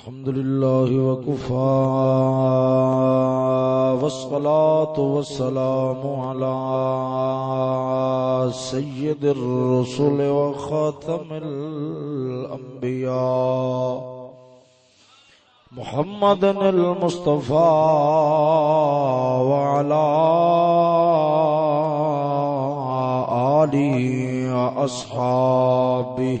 الحمد لله وكفى والصلاة والسلام على سيد الرسل وخاتم الأنبياء. محمد المصطفى وعلى آله وأصحابه.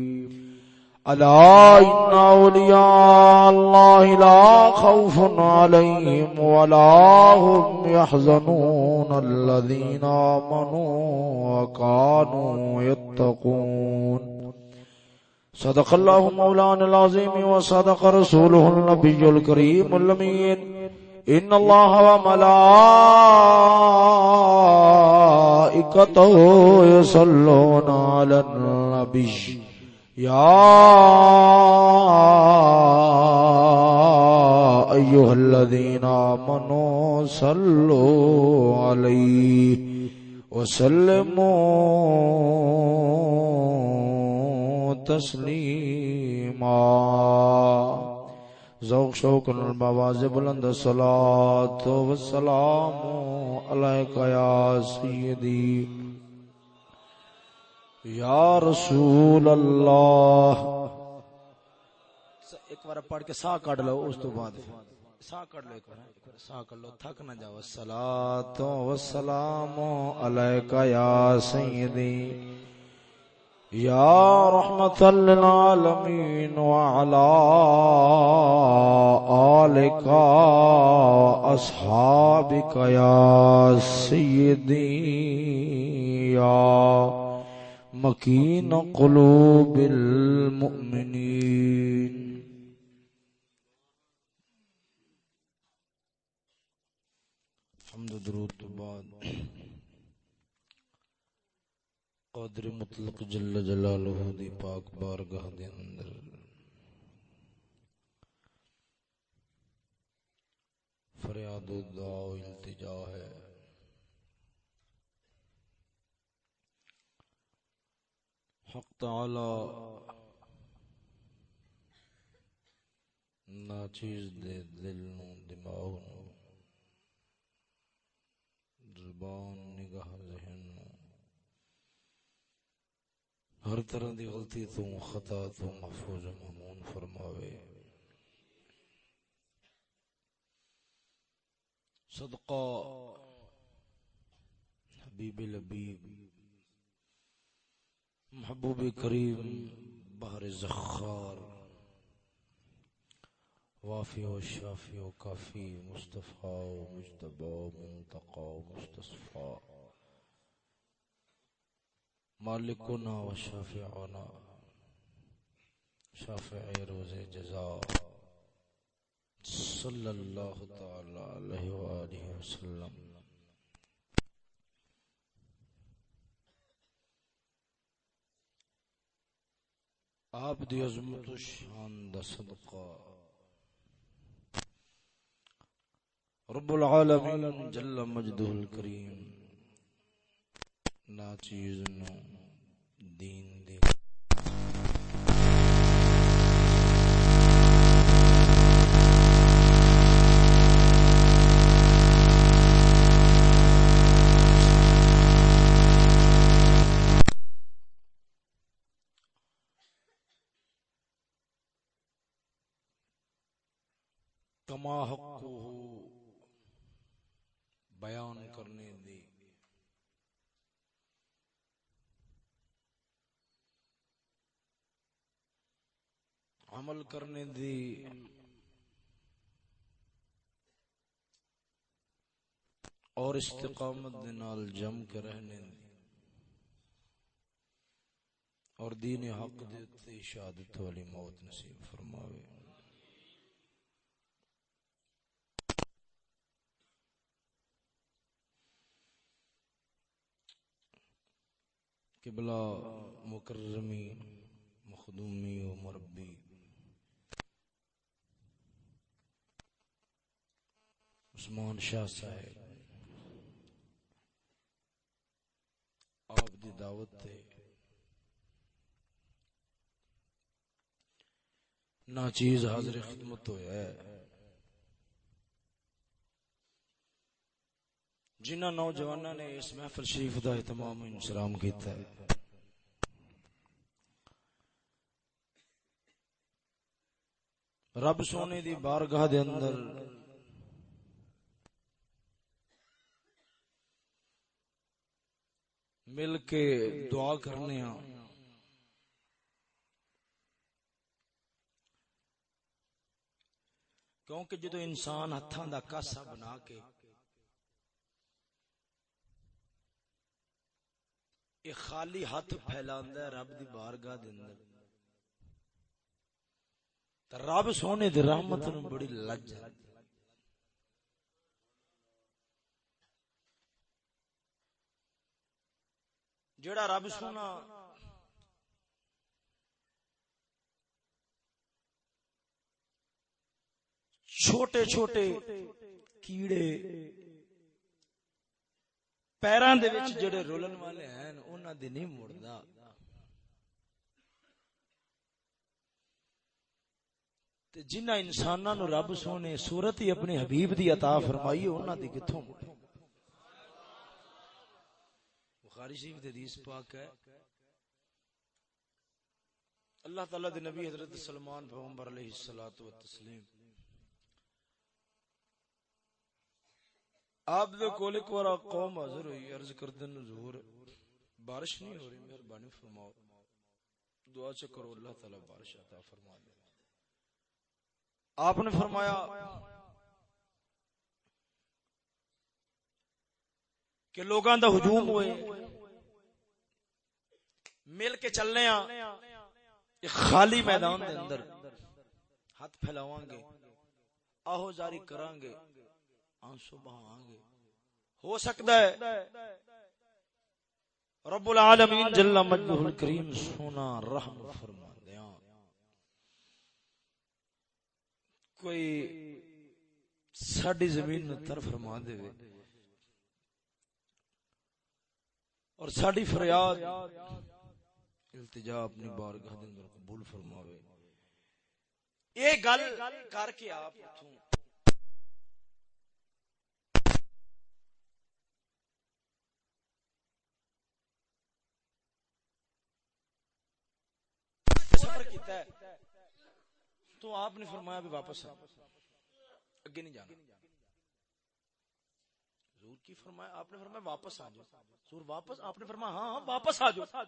ألا إن أولياء الله لا خوف عليهم ولا هم يحزنون. الذين آمنوا وكانوا يتقون. صدق الله مولانا العظيم وصدق رسوله النبي الكريم اللمين إن الله وملائكته يصلون على النبي. يا أيها الذين آمنوا صلوا عليه وسلموا تسليما ذوق شوق البواز بلند الصلاة والسلام عليك يا سيدي یا رسول اللہ۔ ایک بار پڑھ کے سا کٹ لو، اس تو بعد سا کٹ لو ایک بار سا کٹ لو، تھک نہ جاؤ۔ الصلات والسلام علیک یا سیدی۔ یا رحمت للعالمین وعلا آلک اصحابک یا سیدی۔ یا مکین قلوب المؤمنین حمد درود بعد قادر مطلق جل جلالہ دی پاک بارگاہ دے اندر فریاد و دعا و التجا ہے۔ حق تعالی ناچیز دے دل نو، دماغ نو، زبان نگاہ ذہن نو۔ ہر طرح دی غلطی تو خطا تو محفوظ ممون فرماوے۔ صدقہ حبیب لبیب محبوب کریم بہر زخار وافی و شافی و کافی، مصطفیٰ و مجتبہ و منتقا و مستصفیٰ. مالکنا و شافعنا شافع روز جزا. صلی اللہ تعالی علیہ وآلہ وسلم. آپ دی عظمت و شان دا صدقہ۔ رب العالمین جل مجدہ الکریم۔ ناچیز نو دین کما حق بیان کرنے دی۔ عمل کرنے دی۔ اور استقامت نال جم کے رہنے دی۔ اور دین حق دیتے شہادت والی موت نصیب فرماوے۔ قبلہ مکرمی، مخدومی و مربی۔ عثمان شاہ صاحب، آپ دی دعوت تے نا چیز حاضر خدمت ہویا ہے۔ جنہ نوجوانوں نے اس محفل شریف دا اہتمام انسلام کیتا ہے۔ رب سونے دی بارگاہ دے اندر مل کے دعا کرنے ہاں۔ کیونکہ جدو انسان ہتھاں دا کاسا بنا کے یہ خالی ہاتھ پھیلاندا ہے، رب دی بارگاہ دے اندر۔ تے رب سونے دی رحمت نو بڑی لج ہے۔ جڑا رب سونا چھوٹے چھوٹے کیڑے پیران دے وچ جڑے رولن والے ہیں انہاں دی نہیں مڑدا تے جنہ انساناں نو رب سونے صورت ہی اپنے حبیب دی عطا فرمائی انہاں دی کتھوں بخاری شریف دے حدیث پاک ہے اللہ تعالی دے نبی حضرت سلمان پیغمبر علیہ الصلوۃ والتسلیم آپ دے کول ایک بار قوم حاضر ہوئی عرض کردن حضور بارش نہیں ہو رہی مہربانی فرماؤ۔ دعا چ کرو اللہ تعالی بارش عطا فرما دے۔ آپ نے فرمایا کہ لوگاں دا ہجوم ہوئے مل کے چلنے ہاں ایک خالی میدان دے اندر ہاتھ پھیلاواں گے آہو جاری کراں گے آنسو بہاں گے ہو سکتا ہے۔ رب العالمین جل مجدہ الکریم سونا رحم فرما دیاں کوئی ساڑی زمین نو تر فرما دے اور ساڑی فریاد التجا اپنی بارگاہ دے اندر قبول فرماوے۔ اے گل کر کے آپ سفر کیتا ہے، تو آپ نے فرمایا بھی واپس اگے نہیں جانا۔ حضور کی فرمایا، آپ نے فرمایا واپس آ جاؤ۔ حضور واپس، آپ نے فرمایا ہاں،, ہاں واپس آ جاؤ۔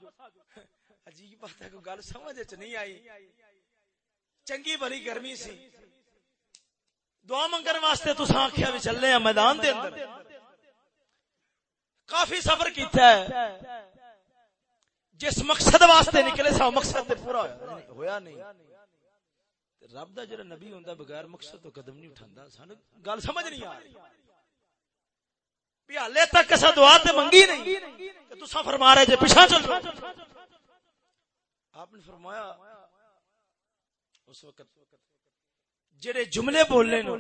عجیب بات ہے، کوئی گل سمجھ وچ نہیں آئی۔ چنگی بھلی گرمی سی۔ دعا منگن واسطے تساں آکھیا بھی چلنے ہیں میدان دے اندر۔ کافی سفر کیتا ہے۔ جس مقصد واسطے نکلے سا مقصد تے پورا ہویا۔ نہیں رب دا جڑا نبی ہوندا بغیر مقصد تو قدم نہیں اٹھاندا۔ سانو گل سمجھ نہیں آ رہی۔ بھی حالے تک کسا دعا تے منگی نہیں۔ کہ تساں فرما رہے جے پیچھے چل آپ نے فرمایا، اس وقت جڑے جملے بولنے نو،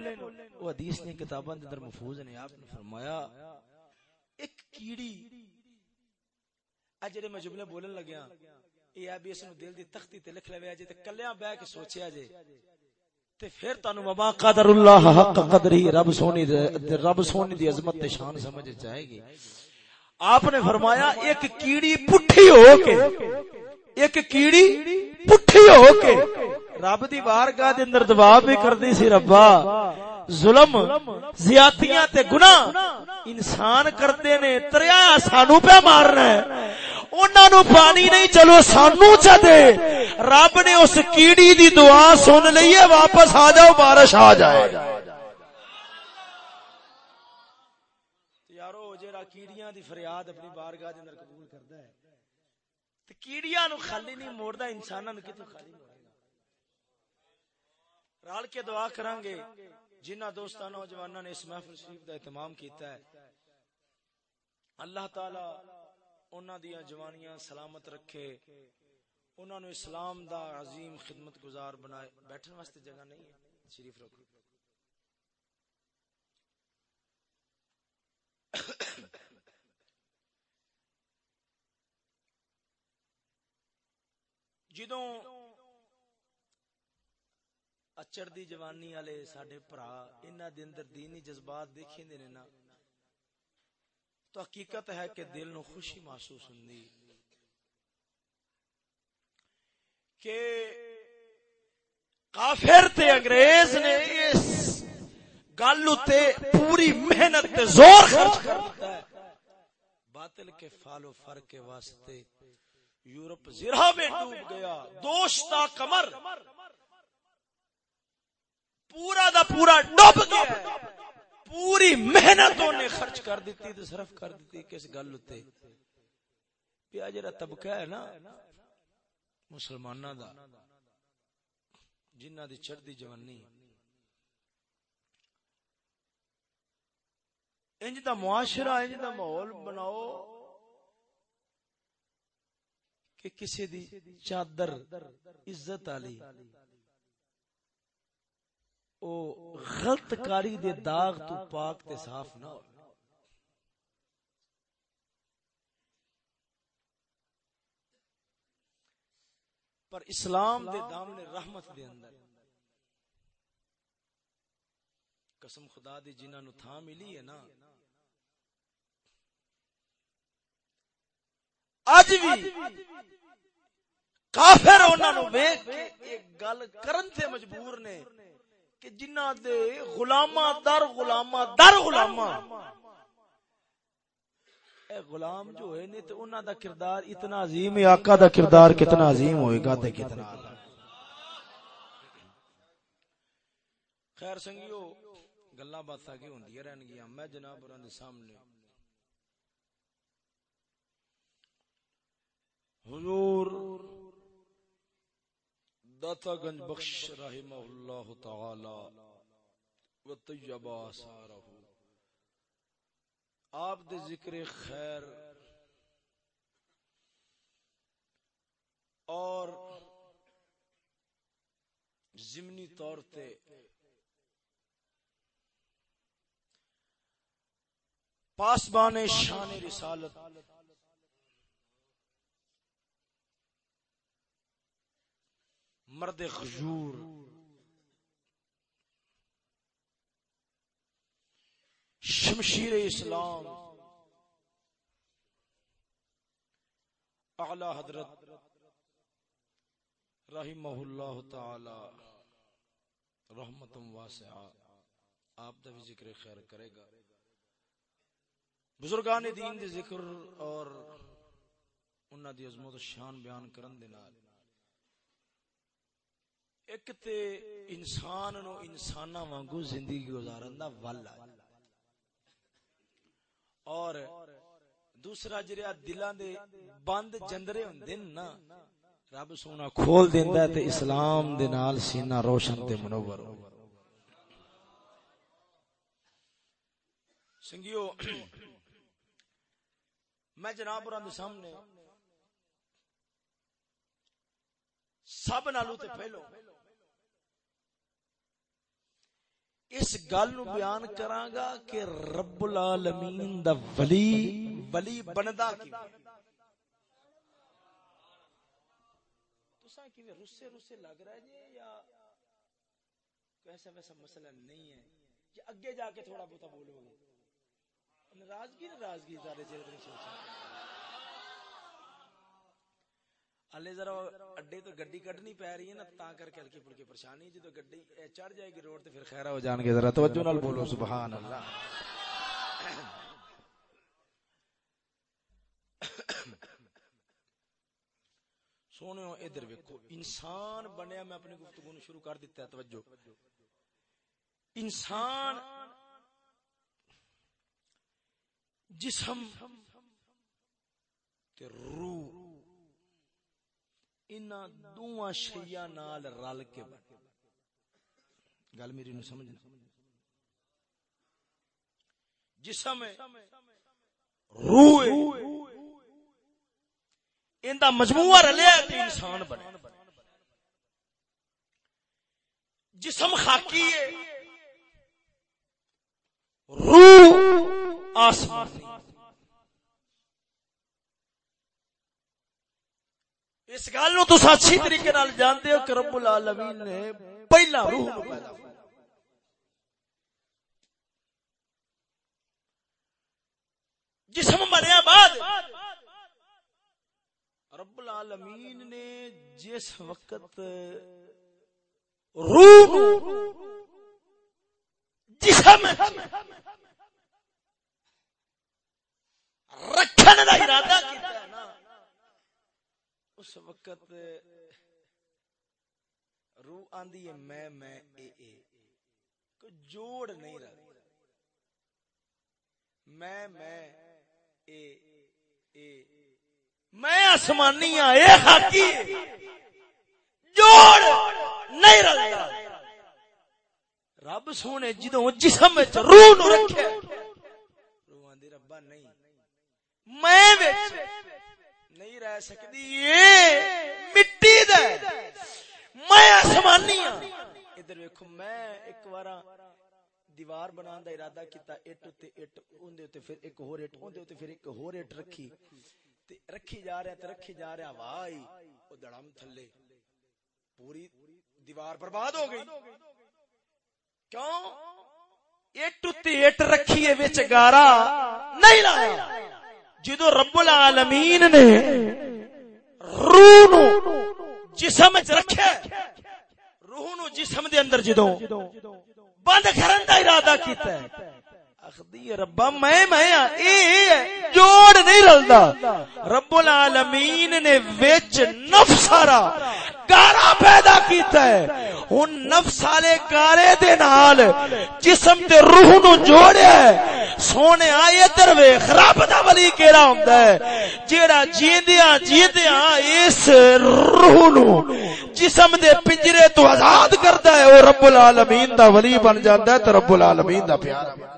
وہ حدیث نے کتاباں دے اندر محفوظ نے۔ آپ نے فرمایا، ایک کیڑی اج میں جملے بولن لگیا ہاں، اے ابھی اس نو دل دی تختی تے لکھ لویا جے تے کلیاں کے سوچیا جے۔ پھر تانوں وما قدر اللہ حق قدری، رب سونی رب سونی دی عظمت تے شان سمجھ جائے گی۔ آپ نے فرمایا، ایک کیڑی پٹھی ہو کے ایک کیڑی پٹھی ہو کے رب دی بارگاہ دے اندر دعا بھی کردی سی ربا۔ ظلم، زیادتیاں تے گناہ انسان کرتے نے، تریا سانو پہ مارنا ہے۔ انہاں نو پانی نہیں، چلو سانو چا دے۔ رب نے اس کیڑی دی دعا سن لئیے واپس آ جاؤ، بارش آ جائے۔ یارو، جیڑا کیڑیاں دی فریاد اپنی بارگاہ دے اندر قبول کردا ہے، تے کیڑیاں نو خالی نہیں موڑدا، انساناں نو کتوں خالی رال کے دعا کریں گے جنہ دوستان نوجوانوں نے اس محفل شریف کا اہتمام کیتا ہے، اللہ تعالی انہاں دیاں جوانیاں سلامت رکھے، انہاں نو اسلام دا عظیم خدمت گزار بنائے۔ بیٹھن واسطے جگہ نہیں ہے، شریف رکھو۔ جدوں اچڑ دی جوانی والے ساڈے بھرا انہاں دے اندر دینی جذبات دیکھیندے نے نا، تو حقیقت ہے کہ دل نو خوشی محسوس ہوندی۔ کہ کافر تے انگریز نے اس گل تے پوری محنت تے زور خرچ کر دیتا ہے۔ باطل کے فال و فر کے واسطے یورپ زرہ میں ڈوب گیا، دوشتا کمر پورا دا پورا ڈوب گیا پوری محنت نے خرچ کر دیتی تے صرف کر دیتی کس گل تے۔ پیا جڑا طبقہ ہے نا، مسلماناں دا جنہ دی چڑھدی جوانی۔ انج دا معاشرہ، انج دا ماحول بناؤ کہ کسی دی چادر عزت والی او غلط کاری دے داغ تو پاک تے صاف نہ ہو۔ پر اسلام دے دامن رحمت دے اندر۔ قسم خدا دی جنہاں نو تھا ملی ہے نا۔ اج بھی کافر انہاں نو ویکھ کے ایک گل کرن تے مجبور نے۔ کہ جنہ دے غلامہ در غلامہ در غلامہ اے غلام جو ہے نے تے انہاں دا کردار اتنا عظیم ہے، آقا دا کردار کتنا عظیم ہوئے گا تے کتنا۔ خیر سنگیو، گلاں باتاں کی ہوندیاں رہن گیاں؟ میں جناب اوراں دے سامنے۔ حضور داتا گنج بخش رحمہ اللہ تعالی و طیب آثارہ۔ آپ دے ذکر خیر اور زمنی طور تے پاسبان شان رسالت مرد خجور شمشیر اسلام۔ اعلی حضرت رحمہ اللہ تعالی رحمت واسعہ۔ آپ دا بھی ذکر خیر کرے گا۔ بزرگان دین دے ذکر اور انہاں دی عظمت و شان بیان کرن دے نال۔ ایک تے انسان نو انسانہ وانگو زندگی گزارن دا ول ہے اور دوسرا جریا دلاں دے بند جندرے ہوندے نا، رب سونا کھول دیندا ہے تے اسلام دے نال سینہ روشن تے منور ہو۔ سنگیو، میں جناب اور سامنے سب نالو تے پہلو اس گل نو بیان کراں گا کہ رب العالمین دا ولی ولی بندا کی تساں کیویں رسے رسے لگ رہا جی یا ایسا ویسا مسئلہ نہیں ہے؟ یا اگے جا کے تھوڑا بہت بولو گے۔ ناراضگی ناراضگی سارے چہرے تے سوچ ہلے ذرا اڈے تو گڈی کڈنی پی رہی ہے نا تا کر کے ہلکی پھلکی پریشانی جدو گڈی چڑھ جائے گی روڈ تے پھر خیر ہو جان گے ذرا توجہ نال بولو سبحان اللہ ادھر ویکھو انسان بنیا میں اپنی گفتگو شروع کر دیتا ہے توجہ انسان جسم تے روح ان دو شیا نال رل کے گل میری نو سمجھنا جسم روح ان دا مجموعہ رلیا تے انسان بنے۔ جسم خاکی ہے، روح آسمانی۔ اس گل نو تسا اچھی طریقے نال جانتے ہو کہ رب العالمین نے پہلا روح نو پیدا جسم مریا بعد رب العالمین نے جس وقت روح جسم رکھنے کا ارادہ کیتا ہے نا اس وقت روح آندی ہے، میں میں، اے اے۔ کو جوڑ نہیں رہا۔ میں میں، اے اے۔ میں آسمانی ہاں اے خاکی۔ جوڑ نہیں رہا۔ رب سونے، جدوں جسم وچ روح نو رکھے، روح آندی ربا نہیں۔ میں وچ۔ نہیں رہ سکتی مٹی دے۔ میں آسمانی ہاں۔ ادھر ویکھو، میں ایک بار دیوار بنا دا ارادہ کیتا اٹ تے اٹ اون دے تے پھر ایک ہور اٹ اون دے تے پھر ایک ہور اٹ رکھی۔ تے رکھی جا رہا تے رکھی جا رہا وائی او دڑم تھلے۔ پوری دیوار برباد ہو گئی۔ کیوں؟ اٹ تے اٹ رکھی ہے وچ گارا نہیں لایا جدو رب العالمین نے روح نو جسم وچ رکھے روح نو جسم دے اندر جدو بند کرن دا ارادہ کیتا ہے۔ اخدی ربا، میں میں اے، جوڑ نہیں رلدا۔ رب العالمین نے وچ نفس سارا گارا پیدا کیتا ہے۔ ہن نفس والے گارے دے نال جسم تے روح نو جوڑیا ہے۔ سونے آئے ادھر ویکھ، رب دا ولی کیڑا ہوندا ہے؟ جیڑا جیندیاں جیندیاں اس روح نو جسم دے پنجرے تو آزاد کردا ہے، او رب العالمین دا ولی بن جاندا ہے، تے رب العالمین دا پیارا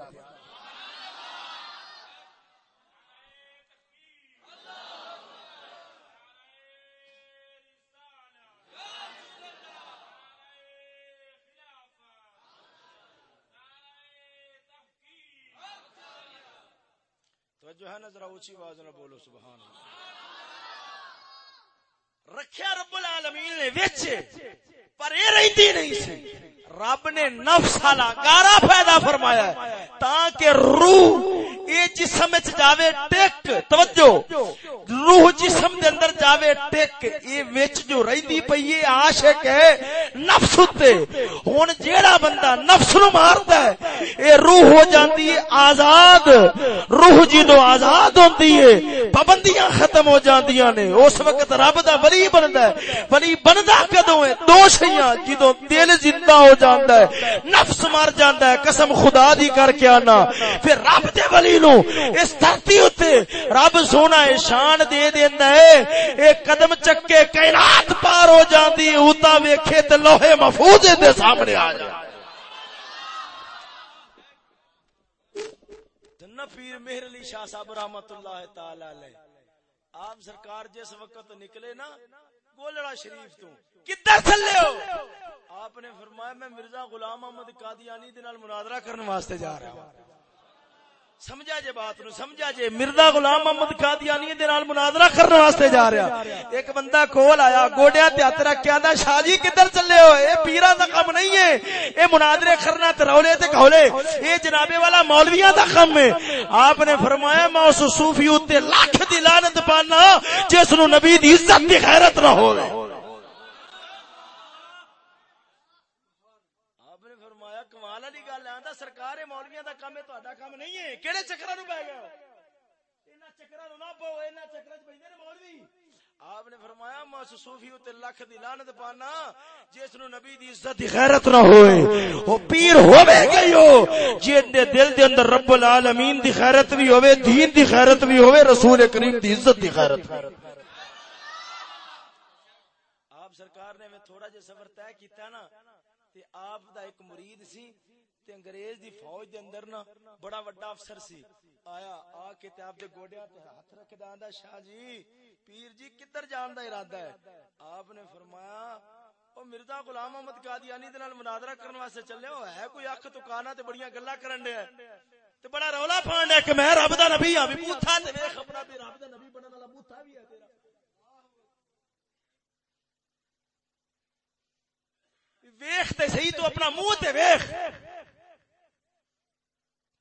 جو ہے نا ذرا اونچی آواز نہ بولو، سبحان اللہ۔ رکھیا رب العالمین نے وچ، پر اے رہندی نہیں سی۔ رب نے نفس والا گارا پیدا فرمایا ہے، تاکہ روح اے جسم وچ جاوے ٹک توجہ۔ روح جسم دے اندر جاوے ٹک اے وچ جو رہندی پئی اے، عاشق ہے، نفس تے ہن جیڑا بندہ نفس نو ماردا ہے، اے روح ہو جاندی ہے آزاد۔ روح جدوں آزاد ہوندی ہے پابندیاں ختم ہو جاندیاں نے۔ اس وقت رب دا ولی بندا ہے۔ ولی بندا کدوں ہے؟ دو شیاں جدوں دل زندہ ہو جاندا ہے، نفس مر جاندا ہے، قسم خدا دی کر کے آنا۔ پھر رب دے ولی نو اس دھرتی اتے رب سونا ہے، شان دے دیندا ہے۔ اے قدم چکے کائنات پار ہو جاندی اوتا ویکھے تے لوہے محفوظ دے سامنے آ جائے پیر مہر علی شاہ صاحب رحمت اللہ تعالی علیہ۔ آپ سرکار جس وقت نکلے نا، گولڑا شریف تو۔ کدھر چلے ہو؟ آپ نے فرمایا، میں مرزا غلام احمد قادیانی دے نال مناظرہ کرنے واسطے جا رہا ہوں۔ سمجھا جے بات نو، سمجھا جے۔ مرزا غلام محمد قادیانی دے نال مناظرہ کرنے واسطے جا رہا۔ ایک بندہ کول آیا گوڈیاں تے ہاتھ رکھ کے آندا، شاہ جی کدھر چلے ہو؟ اے پیراں دا کام نہیں ہے۔ اے مناظرے کرنا تے رولے تے کھولے۔ اے جنابے والا مولویاں دا کام ہے۔ آپ نے فرمایا، میں اس صوفی تے لاکھ دی لعنت پانا جس نو نبی دی عزت دی غیرت نہ ہوے سرکار مولویا کا کام ہے تا کام نہیں ہے کہڑے چکر پی گیا نہ مولوی آپ نے فرمایا صوفی تے لکھ دی لعنت پانا جس نو نبی دی عزت دی غیرت نہ ہوئے او پیر ہوے گئی ہو دے دل دے اندر رب العالمین دی غیرت بھی ہوے دین دی غیرت بھی ہوے رسول کریم دی عزت دی غیرت آپ سرکار نے میں تھوڑا جے سفر طے کیتا نا تے آپ دا ایک مرید سی تے انگریز دی فوج دے اندر نا بڑا وڈا افسر سی۔ آیا، آ کے تے آپ دے گوڑیاں تے ہاتھ رکھ داندا شاہ جی پیر جی کدھر جان دا ارادہ ہے؟ آپ نے فرمایا، او مرزا غلام احمد قادیانی دے نال مناظرہ کرن واسطے چلے ہو، ہے کوئی اکھ تو کانا تے بڑیاں گلاں کرن دے؟ تے بڑا رولا پھان دے کہ میں رب دا نبی ہاں بھی بوتھا تے ویکھ اپنا بھی رب دا نبی بنن والا بوتھا بھی ہے تیرا۔ ویخ تے صحیح تو اپنا منہ تے ویخ۔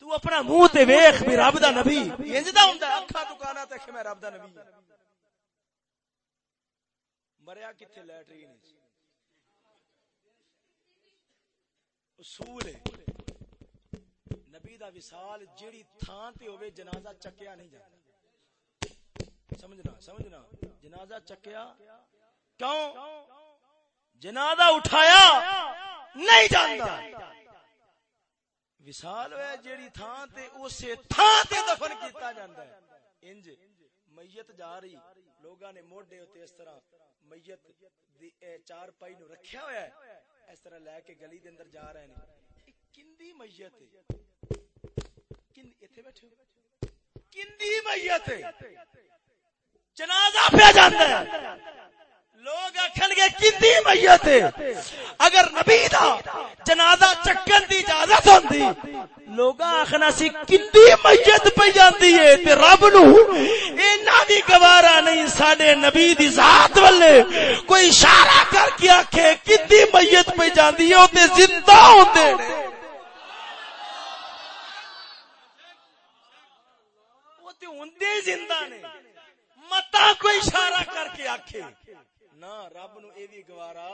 تو اپنا منہ تے ویخ بھی رب دا نبی۔ انج دا ہوندا اکھا دکانا تے کہ میں رب دا نبی ہاں۔ مریا کتھے لیٹرین وچ اصول ہے۔ نبی دا وصال جیڑی تھان تے ہوے جنازہ چکیا نہیں جاندا سمجھنا سمجھنا۔ جنازہ چکیا۔ کیوں؟ جنازہ اٹھایا نہیں جاندا۔ وصال ہوئے جیڑی تھان تے اسے تھان تے دفن کیتا جاندا ہے۔ انج میت جا رہی، لوگاں نے موڈے ہوتے اس طرح میت دی چار پائی نو رکھیا ہوا ہے۔ اس طرح لے کے گلی دے اندر جا رہے ہیں کندی میت ہے۔ کن ایتھے بیٹھے کندی میت ہے۔ جنازہ پہ جاندا ہے۔ لوگ آخن گے کتنی میت اگر نبی دا جنازہ چکن دی اجازت ہوندی، لوگ آخنا سی کتنی میت پہ جاندی ہے؟ تے رب نو اینا دی گوارا نہیں، ساڈے نبی دی ذات والے کوئی اشارہ کر کے آکھے کتنی میت پہ جاندی ہے؟ او تے زندہ ہوندے نے. وہ تے ہوندے زندہ نے۔ متا کوئی اشارہ کر کے آکھے۔ رب نو اے بھی گوارا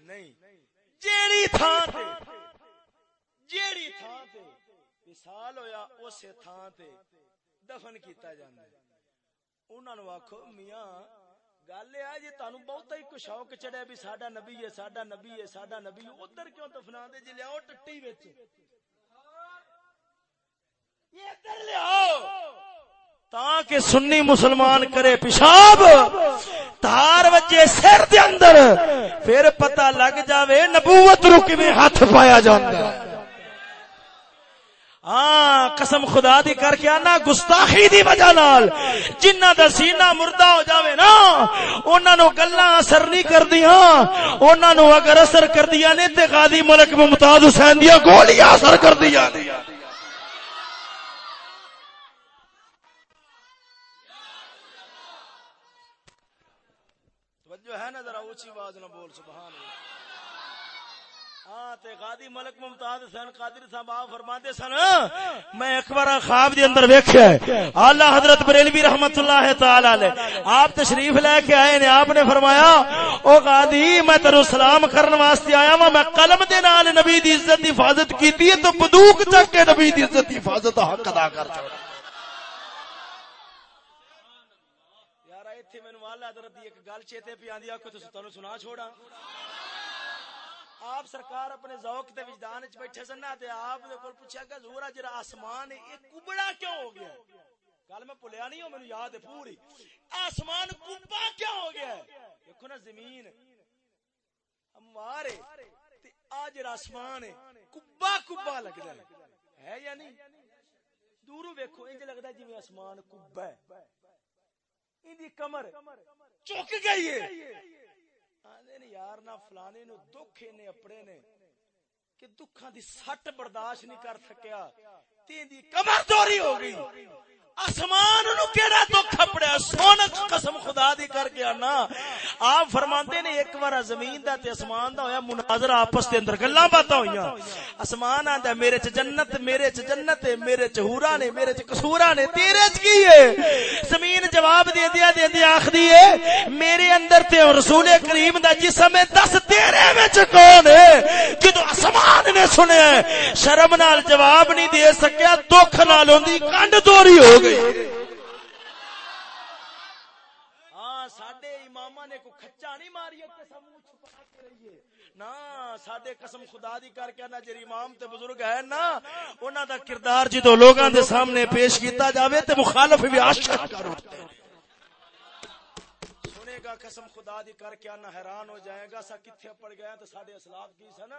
نہیں جیڑی تھان تے جیڑی تھان تے وصال ہویا اسے تھان تے دفن کیتا جاندا ہے انہاں نو آکھو میاں گل ہے جی تانوں بہت ہی کچھ شوق چڑھیا بھی ساڈا نبی ہے ساڈا نبی ہے ساڈا نبی ادھر کیوں دفنا دے جی لیاؤ ٹٹی وچ یہ ادھر لیاؤ تاکہ سنی مسلمان کرے پیشاب۔ تار وجے سر دے اندر پھر پتہ لگ جاوے نبوت رو کیویں ہاتھ پایا جاندا ہے۔ ہاں قسم خدا دی کر کے آنا، گستاخی دی وجہ نال جنہ دا سینہ مردہ ہو جاوے نا، انہاں نو گلاں اثر نہیں کردیاں۔ انہاں نو اگر اثر کردیاں نے تے غازی ملک ممتاز حسین دیاں گولیاں اثر کردیاں۔ اونچی آواز نہ بول، سبحان اللہ۔ ہاں تے غادی ملک ممتاز حسین قادری صاحب آپ فرماندے سن، میں ایک بار خواب دے اندر ویکھیا ہے۔ اعلی حضرت بریلوی رحمتہ اللہ تعالی علیہ۔ آپ تشریف لے کے آئے نے، آپ نے فرمایا، او غادی میں تینو سلام کرن واسطے آیا ہاں میں قلم دے نال نبی دی عزت دی حفاظت کیتی ہے تو بندوق چک کے نبی دی عزت دی حفاظت حق ادا کر چھوڑا حضرت دی ایک گل چیتے پہ آندی آکو تو ستانو سنا چھوڑا آپ سرکار اپنے ذوق تے وجدان وچ بیٹھے سن تے آپ دے کول پوچھیا کہ حضور جڑا آسمان ہے، یہ کبڑا کیوں ہو گیا؟ گل میں بھولیا نہیں ہوں مینوں یاد ہے پوری۔ آسمان کبا کیوں ہو گیا؟ دیکھو نا زمین۔ ہموار ہے، تے آ جڑا آسمان ہے کبا کبا لگدا ہے۔ ہے یا نہیں؟ دوروں ویکھو، انج لگدا جویں آسمان کبا ہے۔ اندی کمر چک گئی ہے۔ آندے نے یار نہ فلانے نو دکھ نے اپنے نے کہ دکھاں دی سٹ برداشت نہیں کر سکیا۔ تین دی کمر دوری ہو گئی۔ آسمان نو کیڑا دکھ اپڑیا سونا قسم خدا دی کر کے آنا۔ آپ فرماندے نے ایک بار زمین دا تے اسمان دا ہویا، مناظرہ آپس دے اندر گلاں باتاں ہویاں اسمان آندا میرے چ جنت، میرے چ جنت ہے، میرے چ حورا نے، میرے چ قصورا نے۔ تیرے چ کی ہے؟ زمین جواب دے دیا دے دیا آکھدی ہے، میرے اندر تے رسول کریم دا جسم ہے، دس تیرے وچ کون ہے؟ جدوں اسمان نے سنیا شرم نال جواب نہیں دے سکیا، دکھ نال ہوندی، کنڈ دوری ہو گئی۔ ہاں ساڈے امام نے کھچا نہیں ماری قسم چھپا کے رہیے نا ساڈے قسم خدا دی کر کے نا امام تے بزرگ ہے نا انہاں دا کردار جدو لوگاں دے سامنے پیش کیتا جاوے تے مخالف بھی عاشق۔ کر اٹھتے سنے گا قسم خدا دی کر کے حیران ہو جائے گا، سا کتھے پڑ گیا تو ساڈے اسلاف کی سن۔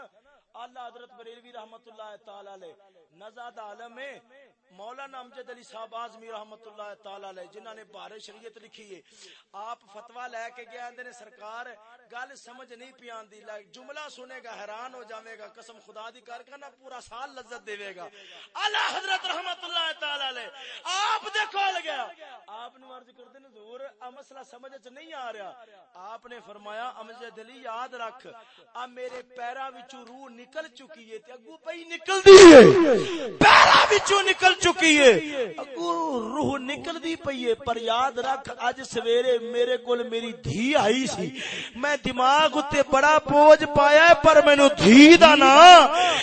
اللہ حضرت بریلوی رحمت اللہ تعالی علیہ، نزاد عالم میں مولانا امجد علی صاحب آزمی رحمت اللہ تعالی علیہ، جنہاں نے بارے شریعت لکھی ہے۔ آپ فتوا لے کے گیا اندر سرکار، گل سمجھ نہیں پیان دی جملہ سنے گا، حیران ہو جاوے گا، قسم خدا دی کر کے نا پورا سال لذت دے گا۔ اعلی حضرت رحمت اللہ تعالی علیہ، آپ دے کول گیا۔ آپ نے عرض کردے نے حضور مسئلہ سمجھ وچ نہیں آ رہا۔ آپ نے فرمایا، امجد علی، یاد رکھ ا میرے پیراں وچوں روح نکل چکی ہے تے اگوں پئی نکل دی ہے۔ پیراں وچوں نکل چکی ہے۔ اگو روح نکل دی پئی ہے۔ پر یاد رکھ اج سویرے میرے کول میری دھی آئی سی۔ میں دماغ اتے بڑا بوجھ پایا ہے، پر مینوں دھی دا نا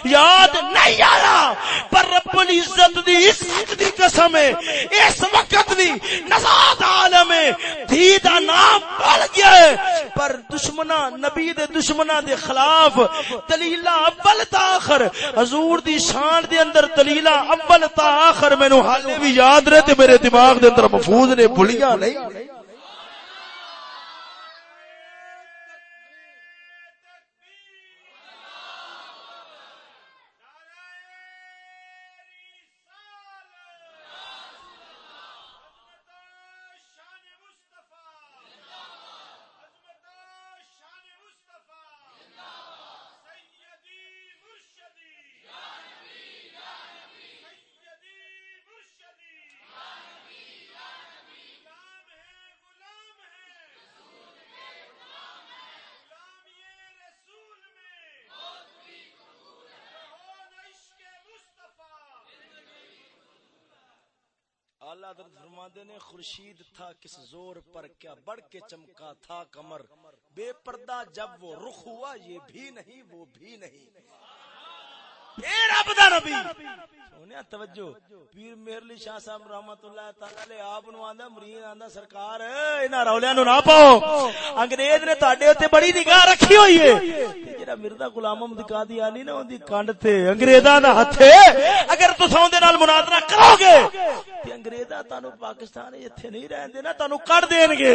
یاد نہیں آیا پر رب العزت دی عزت دی قسم ہے۔ اس وقت بھی نزاد عالم ہے۔ دھی دا نام بڑھ گیا ہے۔ پر دشمنا نبی دے دشمنا دے خلاف دلیلہ اول تا آخر۔ حضور دی شان دے اندر دلیلا اول تا آخر۔ مینو حالے بھی یاد رہے تے میرے دماغ دے اندر محفوظ نے بھلیاں نہیں۔ حضرت فرماندے نے خورشید تھا کس زور پر کیا بڑھ کے چمکا تھا کمر۔ بے پردہ جب وہ رخ ہوا، یہ بھی نہیں، وہ بھی نہیں۔ رب دا نبی۔ توجہ۔ پیر شاہ صاحب اللہ تعالی آپ نو آندا، مرید آندا، سرکار، انہاں رولیاں نو نہ پاؤ۔ انگریز نے تہاڈے اوتے بڑی نگاہ رکھی ہوئی ہے۔ جڑا مردا غلام احمد قادیانی نے اون کنڈ تے انگریزاں دا ہتھ اگر تساں دے نال مناظرہ کرو گے تے انگریزاں تانوں پاکستان ایتھے نہیں رہن دینا تانوں کڈ دین گے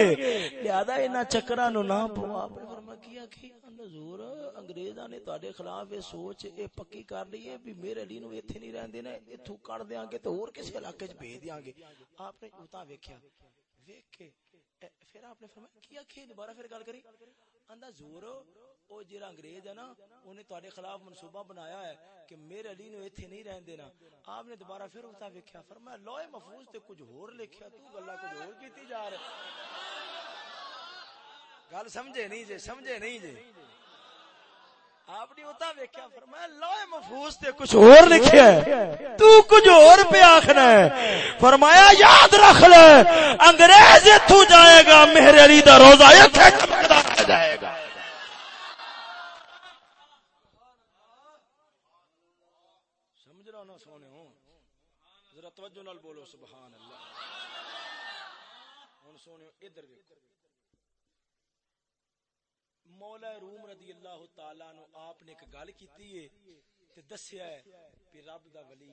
لہذا انہاں چکراں نو نہ پاؤ آپ کیا کہ حضور، انگریزاں نے تہاڈے خلاف یہ سوچ اے پکی کر لی ہے بھی میرے علی نو ایتھے نہیں رہن دینا ایتھوں کڈ دیاں گے تے اور کسے علاقے وچ بھیج دیاں گے۔ آپ نے اوتا ویکھیا، ویکھ کے پھر آپ نے فرمایا کیا کہ دوبارہ پھر گل کری۔ آندا زور او جڑا انگریز ہے نا اونے تہاڈے خلاف منصوبہ بنایا ہے کہ میرے علی نو ایتھے نہیں رہن دینا آپ نے دوبارہ پھر اوتا ویکھیا، فرمایا لوح محفوظ تے کچھ ہور لکھیا، تو گلاں کچھ ہور کیتی جا رہی۔ گل سمجھے نہیں جے سمجھے نہیں جے آپ نے ہوتا ویکھیا، فرمایا لوح محفوظ تے کچھ اور لکھیا ہے۔ تو کچھ اور پہ آخنا ہے۔ فرمایا، یاد رکھ لے، انگریز تو جائے گا میرے علی دا روزہ ایتھے چمکدا جائے گا۔ سمجھ رہا نہ سونے ہوں؟ ذرا توجہ نال بولو، سبحان اللہ۔ ہن سونے ادھر دیکھو مولا روم رضی اللہ تعالی نو آپ نے ایک گل کیتی ہے تے دسیا ہے کہ رب دا ولی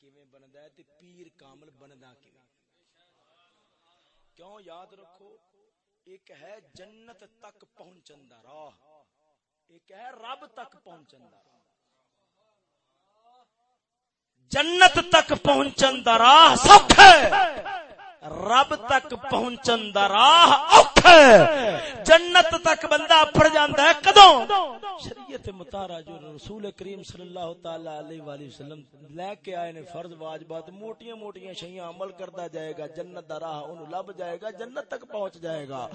کیویں بندا ہے تے پیر کامل بندا کیویں؟ کیوں یاد رکھو، ایک ہے جنت تک پہنچن دا راہ، ایک ہے رب تک پہنچن دا جنت تک پہنچن دا راہ سخت ہے، رب تک پہنچن دا راہ اوکھا جنت تک بندہ پڑ جاندا ہے. کدوں؟ شریعت متارا جو رسول کریم صلی اللہ تعالی علیہ والہ وسلم لے کے آئے نے، فرض واجبات موٹیاں موٹیاں شیاں عمل کردا جائے گا، جنت دا راہ اونوں لب جائے گا، جنت تک پہنچ جائے گا۔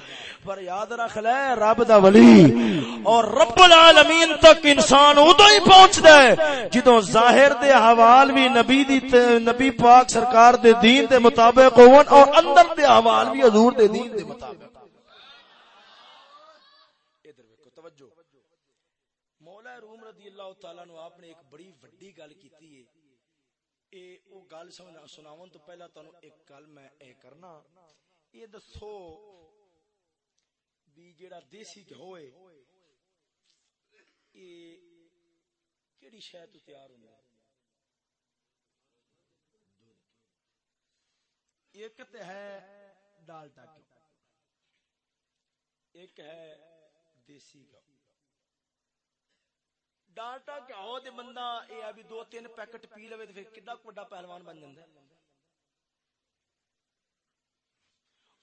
پر یاد رکھ لے، رب دا ولی اور رب العالمین تک انسان اودوں ہی پہنچدا ہے۔ جدوں ظاہر دے حوال بھی نبی دی نبی پاک سرکار دے دین دے مطابق ہون اور اندر دے احوال بھی حضور دے دین دے مطابق ادھر ویکھو توجہ مولا روم رضی اللہ تعالی نو آپ نے ایک بڑی وڈی گل کیتی ہے۔ اے او گل سناون تو پہلا تانوں ایک گل میں اے کرنا۔ یہ دسو بھی جیڑا دیسی گھیو ہے، اے کیڑی شے تو تیار ہوندا ایک تے ہے ڈالٹا کی ایک ہے دیسی گاؤں ڈالٹا کیا ہو دے بندہ؟ اے ابھی دو تین پیکٹ پی لوے تے پھر کڈا بڑا پہلوان بن جاندا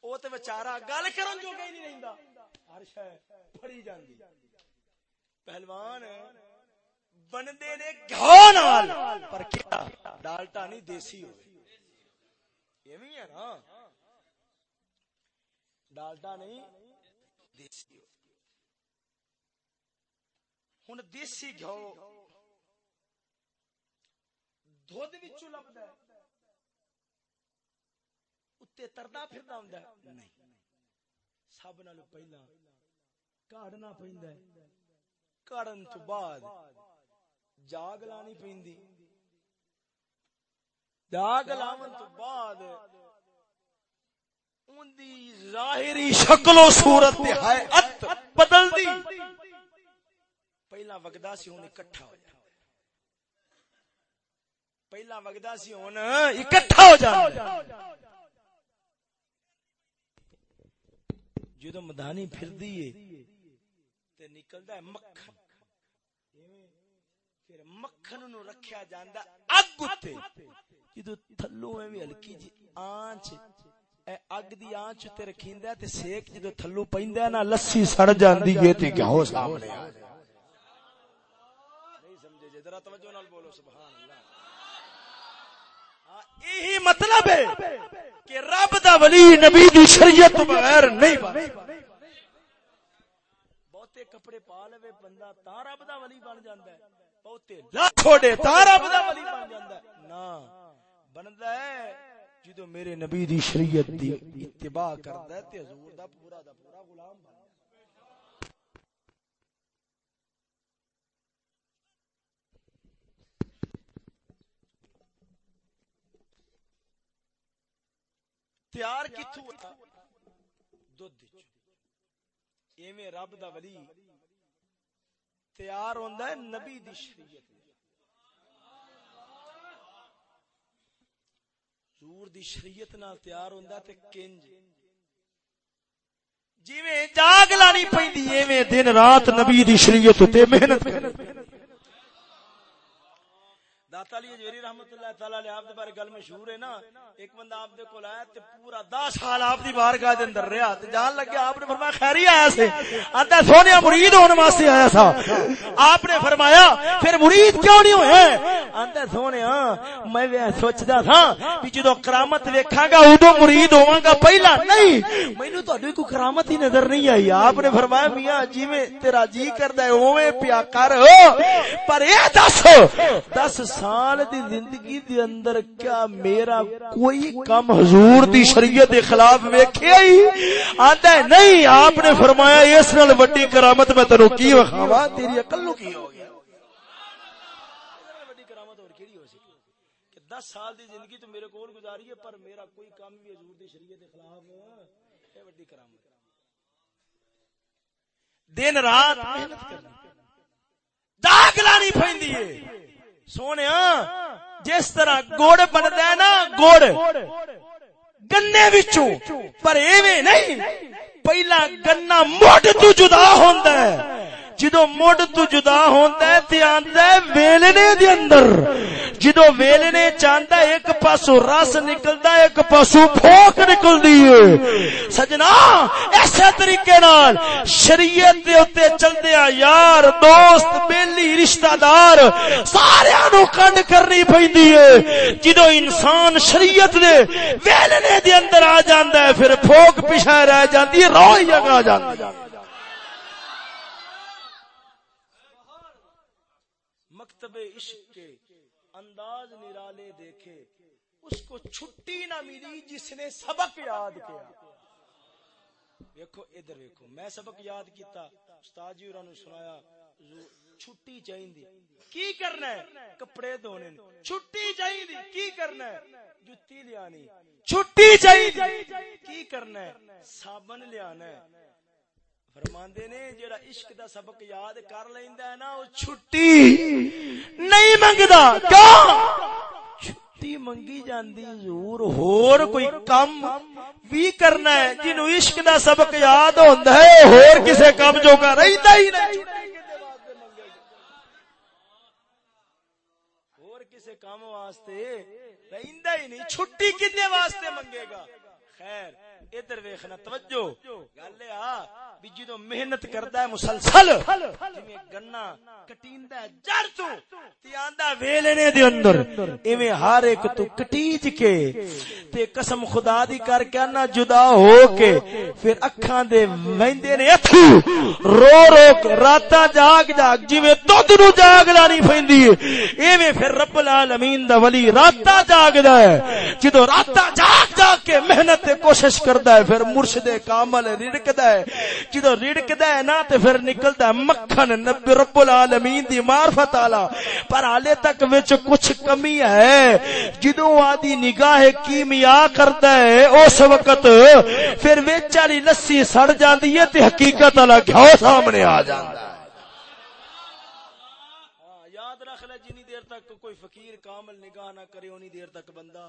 او تے بیچارہ گل کرن جو گئی نہیں رہندا۔ ہر شے پھڑی جاندی۔ پہلوان بندے نے گھو نال۔ پر کیا ڈالٹا نہیں، دیسی ہو ایویں ہے نا؟ ڈالٹا نہیں دیسی ہو ہن دیسی گھو دودھ وچوں لبدا ہے۔ اتے تردا پھردا ہوندا نہیں۔ سب نال پہلا کاڑنا پیندا ہے۔ کاڑن تو بعد جاگ لانی پیندی جاگ لاون تو بعد ان دی ظاہری شکل و صورت ہے بدل دی پہلا وگدا سی ہن اکٹھا ہو جا پہلا وگدا سی ہن اکٹھا ہو جا جدو مدانی پھر دیئے تے نکلدا ہے مکھن پھر مکھن نو رکھیا جاندا اگ تے جدو تھلو میں بھی ہلکی جی آنچ اے اگ دی آنچ تے رکھیندا تے سیک جدو تھلو پیندا نا لسی سڑ جاندی ہے تے کیا ہو سامنے آ جی ذرا توجہ نال بولو، سبحان اللہ۔ ہاں، یہی مطلب ہے کہ رب دا ولی نبی دی شریعت تو بغیر نہیں بہتے کپڑے پا لے بندہ تا رب دا ولی بن جاندا ہے۔ بہتے لا چھوڑے تا رب دا ولی بن جاندا ہے۔ نا، بندا ہے جدو میرے نبی دی شریعت دی اتباع کردا ہے تے حضور دا پورا دا پورا غلام بن تیار کتھو دودھ ایویں رب دا ولی تیار ہوندا ہے نبی دی شریعت حضور دی شریعت نال تیار ہوندا تے کنج۔ جویں جاگ لانی پیندی ایویں دن رات نبی دی شریعت تے محنت کرنی۔ داتا علی جویری رحمت اللہ تعالی علیہ آپ دے بارے گل مشہور ہے نا، ایک بندہ آپ دے کول آیا تے پورا 10 سال آپ دی بارگاہ دے اندر رہیا تے جان لگیا آپ نے فرمایا خیری آیا سے آندا سونیا مرید ہون واسطے آیا تھا آپ نے فرمایا، پھر مرید کیوں نہیں ہوئے؟ آندا سونیا، میں سوچدا تھا کہ جدوں کرامت ویکھاں گا، اودوں مرید ہوواں گا۔ پہلا نہیں، مینوں تہاڈی کوئی کرامت ہی نظر نہیں آئی۔ آپ نے فرمایا، میاں، جویں تیرا جی کردا ہے، اوویں پیا کر۔ پر اے دس دس سال دی زندگی دی اندر کیا میرا کوئی کم حضور دی شریعت دے خلاف ویکھیا ہی؟ آندا ہے، نہیں، آپ نے فرمایا اس نال وڈی کرامت میں تینو کی وکھاواں؟ تیری عقل نو کی ہو گیا دس سال دی زندگی تو میرے کول گزاری ہے، پر میرا کوئی کام بھی حضور دی شریعت دے خلاف ہے۔ وڈی کرامت۔ دن رات محنت کرنی۔ داغ لانی پیندی ہے۔ سونے جس طرح گڑ بنتا ہے نا گڑ گنے بچوں پر ایویں نہیں پہلا گنا مڈ تو جدا ہوتا ہے جدو مڈ تو جدا ہوتا ہے تے آندا ہے ویلنے دے اندر، جدو ویلنے چاہندا ہے ایک پاسو رس نکلدا ہے، ایک پاسو پھوک نکلدی ہے۔ سجنا، ایسے طریقے نال شریعت دے اوتے چلدے یار، دوست، بیلی، رشتہ دار سارے نو کنڈ کرنی پیندی ہے۔ جدو انسان شریعت دے ویلنے دے اندر آ جاندا ہے، پھر پھوک پیچھے رہ جاندی ہے، روح ہی آ جاندی ہے۔ مکتب عشق کے انداز نرالے دیکھے، اس کو چھٹی نہ ملی جس نے سبق یاد کیا۔ دیکھو ادھر دیکھو میں سبق یاد کیتا، استاد جی اور سنایا چھٹی چاہیے کی کرنا ہے؟ کپڑے دھونے چھٹی چاہیے کی کرنا ہے؟ جتی لیا چھٹی چاہیے کی کرنا ہے؟ صابن لیا ہے۔ فرماندے نے جڑا عشق دا سبق یاد کر لیندا ہے نا، او چھٹی نہیں منگدا۔ کیوں چھٹی منگی جاندی ضرور ہور کوئی کم بھی کرنا ہے جنوں عشق دا سبق یاد ہوندا ہے ہور کسے کم جو کا رہندا ہی نہیں۔ ہور کسے کام واسطے رہندا ہی نہیں، چھٹی کنے واسطے منگے گا۔ خیر۔ ادھر ویکھنا توجہ۔ گل آ بھی جدو محنت کردا ہے، مسلسل جویں گنا کٹیندا ہے، جڑ تو تے آندا ویلنے دے اندر۔ ایویں ہر ایک تو کٹیج کے تے قسم خدا دی کر کے نہ جدا ہو کے پھر اکھاں دے ویندے نے اتھو۔ رو رو کے راتاں جاگ جاگ، جویں دودھ نو جاگ لانی پیندی ہے۔ ایویں پھر رب العالمین دا ولی راتاں جاگدا ہے۔ جدو راتاں جاگ جاگ کے محنت تے کوشش کر کردا ہے، پھر مرشد کامل رڑکدا ہے۔ جدو رڑکدا ہے نا، تے پھر نکلدا ہے مکھن نبی رب العالمین دی معرفت اعلی پر حالے تک وچ کچھ کمی ہے۔ جدو آدی نگاہ کیمیا کردا ہے، اس وقت پھر وچ والی لسی سڑ جاندی ہے تے حقیقت والا گھو سامنے آ جاندا ہے۔ ہاں، کوئی فقیر کامل نگاہ نہ کرے، اونی دیر تک بندہ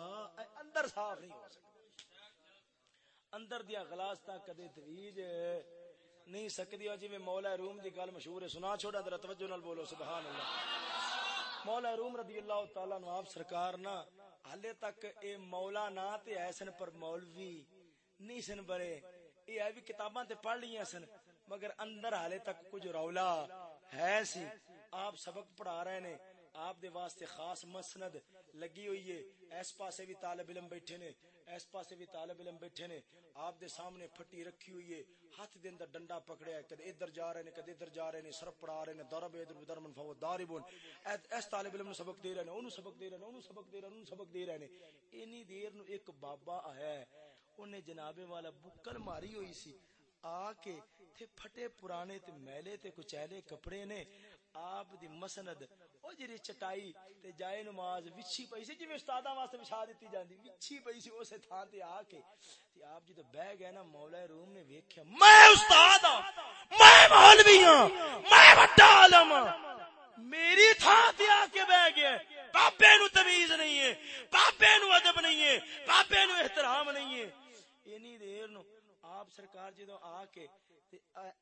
اندر صاف نہیں ہو سکتا۔ اندر دیا غلاس تا کدے تویج نہیں سکدی جی میں مولا روم دی گل مشہور ہے، سنا چھوڑا ذرا توجہ نال بولو سبحان اللہ مولا روم رضی اللہ تعالی عنہ، آپ سرکار نا، حالے تک اے مولا نا تے ایسن پر مولوی نہیں سن بڑے اے اے بھی کتاباں تے پڑھ لیاں سن، مگر اندر حالے تک کچھ رولا ہے سی۔ آپ سبق پڑھا رہے نے، آپ دے واسطے خاص مسند لگی ہوئی ہے۔ اس پاسے بھی طالب علم بیٹھے نے۔ اس پاسے بھی طالب علم بیٹھے نے، آپ دے سامنے پھٹی رکھی ہوئی ہے، ہاتھ دے اندر ڈنڈا پکڑیا ہے، کدے ادھر جا رہے نے، کدے ادھر جا رہے نے، سر پڑھا رہے نے ضرب ادھر ادھر من فو ضاربون اس طالب علم نو سبق دے رہے نے، اونوں سبق دے رہے نے، اونوں سبق دے رہے نے، اونوں سبق دے رہے نے۔ اینی دیر نو ایک بابا آیا ہے اونے جناب والا بکل ماری ہوئی سی۔ آ کے تھے پھٹے پرانے تے میلے تے کچیلے کپڑے نے، آپ دی مسند او جڑی چٹائی تے جائے نماز وچھی پئی سی جویں استاداں واسطے بچھا دتی جاندی وچھی پئی سی اسے تھاں تے آ کے تے آپ جے بیٹھ گئے نا مولا روم نے ویکھیا میں استاد ہاں میں مولوی ہاں میں بڑا عالم ہاں میری تھاں تے آ کے بیٹھ گئے بابے نو تمیز نہیں ہے بابے نو ادب نہیں ہے بابے نو احترام نہیں ہے اینی دیر نو آپ سرکار جدو آ کے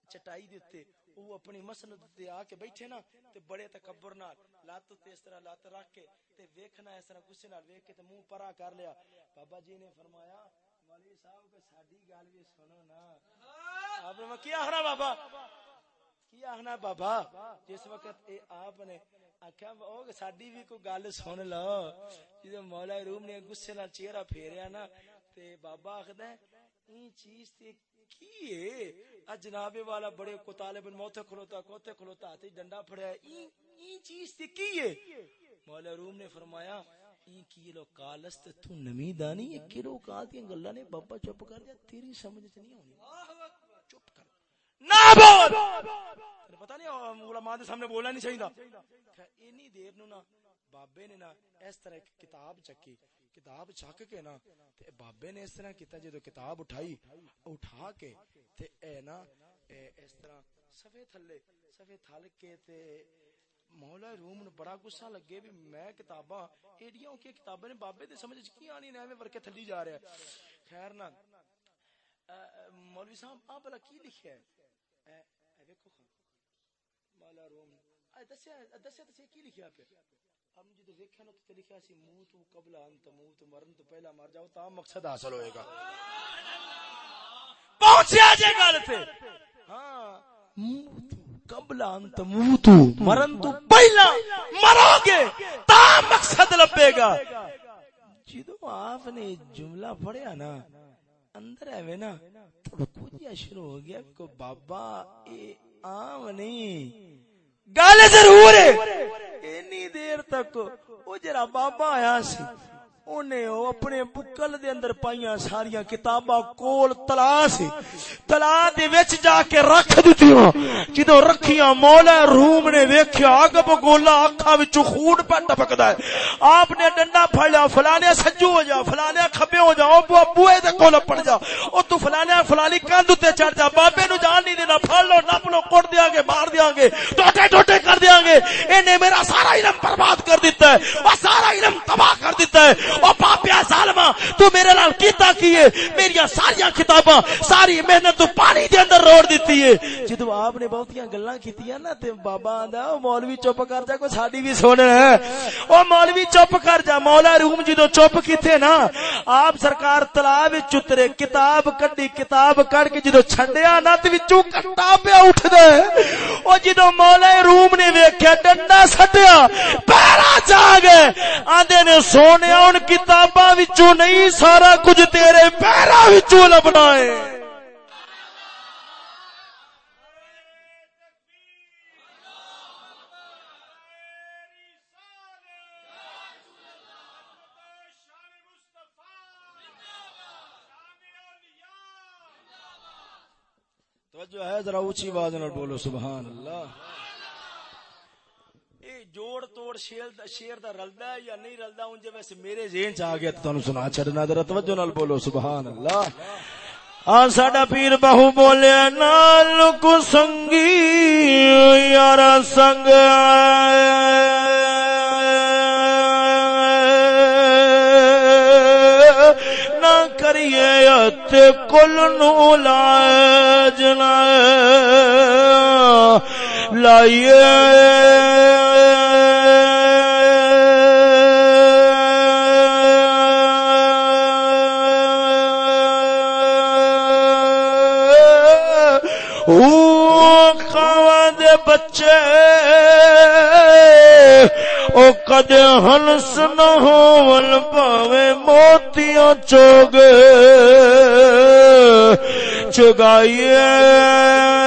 چٹائی دیتے وہ اپنی مسند تے آ کے بیٹھے نا تے بڑے تکبر نال، لات تے اس طرح لات رکھ کے تے ویکھنا اس طرح غصے نال ویکھ کے تے منہ پرا کر لیا۔ بابا جی نے فرمایا، مولوی صاحب کو ساڈی گل بھی سنو نا۔ آپ نے کیا آخنا بابا؟ کی آخنا بابا؟ جس وقت اے آپ نے آخیا او ساڈی بھی کوئی گل سن لو۔ جدو مولا روم نے غصے نال چہرہ پھیریا نا تے بابا آخدا ہے این چیز تے کی ہے؟ جناب والا بڑے کو طالب موتے کھلوتا کوتے کھلوتا ہاتھ ڈنڈا پھڑیا۔ این این چیز تے کی ہے؟ مولا روم نے فرمایا این کی لو کالس تے تو نمی دانی یہ کلو کال دی گلاں نے بابا چپ کر دیا تیری سمجھ چ نہیں ہونی چپ کر۔ نہ بول! پتہ نہیں علماء دے سامنے بولنا نہیں چاہیے اینی دیر نو نا بابے نے نا اس طرح ایک کتاب چکی۔ کتاب چک کے نا، تے بابے نے اس طرح کیتا جدو کتاب اٹھائی، اٹھا کے، تے اے نا، اے اس طرح صفے تھلے صفے تھل کے تے مولا روم نو بڑا غصہ لگے بھی میں کتاباں، ایڈیاں کی کتاباں نے بابے دے سمجھ کی آنی نے ایویں ورکے تھلی جا رہا ہے خیر نا مولوی صاحب آپ بلا کی لکھیا ہے؟ اے ویکھو خان، مولا روم دسیا دسیا دسیا کی لکھیا پہ ہم جدو دیکھا نا تو لکھا سی قبل ان تموت مرن تو پہلا مر جاؤ تا مقصد حاصل ہوئے گا۔ پہنچیا جے گل تے۔ ہاں قبل ان تموت مرن تو پہلا مرو گے تا مقصد لبے گا۔ جدو آپ نے جملہ پڑھیا نا اندر ہے نا تو کچھ شروع ہو گیا کو بابا اے عام نہیں گل ضرور اینی دیر تک وہ جڑا بابا آیا سی اونے او اپنے بکل دے اندر پائیاں ساریاں کتاباں کول تلا سی تلا دے وچ جا کے رکھ دتیاں جدو رکھیاں مولا روم نے ویکھیا اگ بگولا اکھاں وچوں خون پہ ٹپکدا ہے۔ آپ نے ڈنڈا پھڑ لیا فلانے سجو ہو جا، فلانے کھبے ہو جا، او بو بوئے دے کول پڑ جا۔ او تو فلانے فلانی کندھ تے چڑھ جا، بابے نو جان نہیں دینا پھڑ لو، نپ لو کٹ دیاں گے، مار دیاں گے، ٹوٹے ٹوٹے کر کر دیا گے۔ انہیں میرا سارا علم برباد کر دیتا ہے اور سارا علم تباہ کر دیتا ہے۔ اور پاپیا ظالما تو میرے نال کیتا کیے میری ساری کتاباں، ساری محنت تو پانی دے اندر روڑ دیتی ہے۔ جدو آپ نے بہت گلاں کیتیاں نا، تے بابا آندا، او مولوی چپ کر جا، کوئی ساڈی بھی سن ہے۔ او مولوی چپ کر جا، مولا روم جدو چپ کیتے نا، آپ سرکار تلااب وچ اترے، کتاب کڈی، کتاب کڈ کے جدو چھڈیا نا تے وچوں کٹا پیا اٹھ دے او جدو مولا روم نے ویکھیا، ڈنڈا سٹیا، پیرا جا گئے۔ آندے نے سونے ان کتاباں وچوں نہیں، سارا کچھ تیرے پیرا وچوں لبنا ہے۔ جو ہے، ذرا اونچی آواز نہ بولو، سبحان اللہ۔ جوڑ توڑ شیر دا شیر دا رلدا ہے یا نہیں رلدا اون جے ویسے میرے ذہن چ آ گیا تے تانوں سنا چھڑنا ذرا توجہ نال بولو سبحان اللہ آ ساڈا پیر بہو بولیا نال کو سنگی یارا سنگ کریے کل نو لاجنا لائیے بچے او کد ہنس نہ ہون پاوے موتیاں چوگ چگائیے۔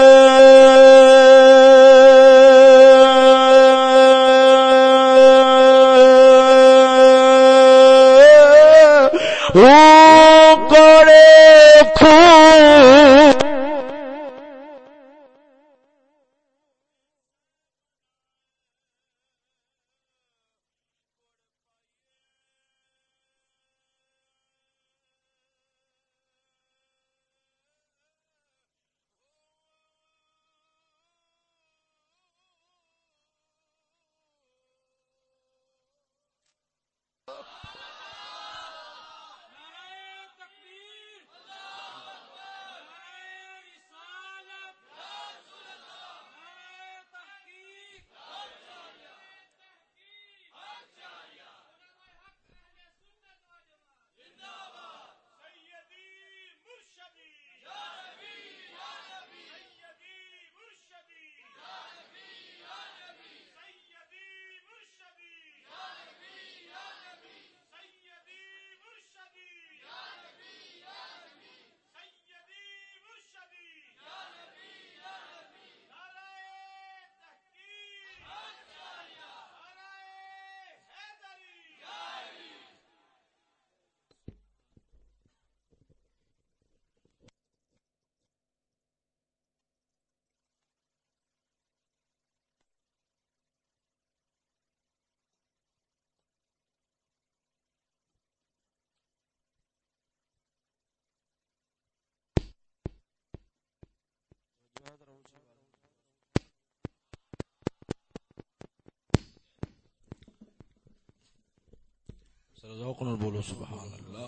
بولو سبحان اللہ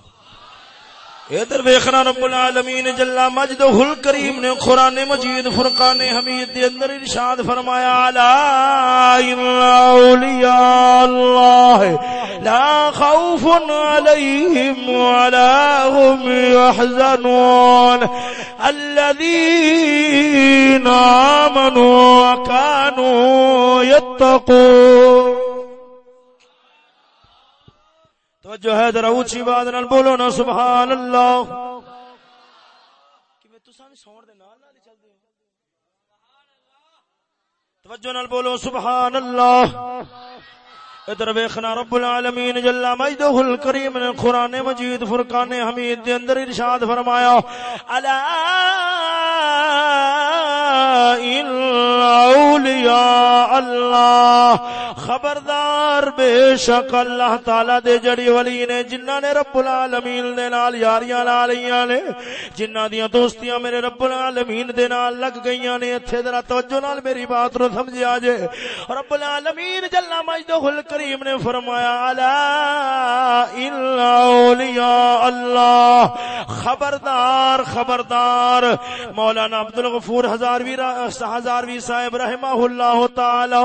ادھر ویکھنا رب العالمین، جل مجدہ الکریم نے قران مجید، فرقان حمید دے اندر ارشاد فرمایا الا اولیاء اللہ، لا خوف علیہم ولا هم يحزنون الذين آمنوا وكانوا يتقون جو ہے ذرا اونچی بات نال بولو نا سبحان اللہ۔ کہ میں تساں بھی سون دے نال نال چل دے توجہ نال بولو سبحان اللہ۔ ادھر ویخنا رب العالمین جل مجدہ الکریم نے قرآن مجید فرقان حمید دے اندر ارشاد فرمایا الا ان اولیاء اللہ۔ خبردار، بے شک اللہ تعالی دے جڑی ولی نے جنہاں نے رب العالمین دے نال، یاریاں لا لیاں نے جنہاں دیاں دوستیاں میرے رب العالمین دے نال لگ گئیاں نے ایتھے ذرا توجہ نال میری بات نو سمجھیا جے۔ رب العالمین جل مجدہ الکریم نے فرمایا الا ان اولیاء اللہ خبردار خبردار۔ مولانا عبد الغفور ہزاروی ہزاروی صاحب رحمہ اللہ تعالی،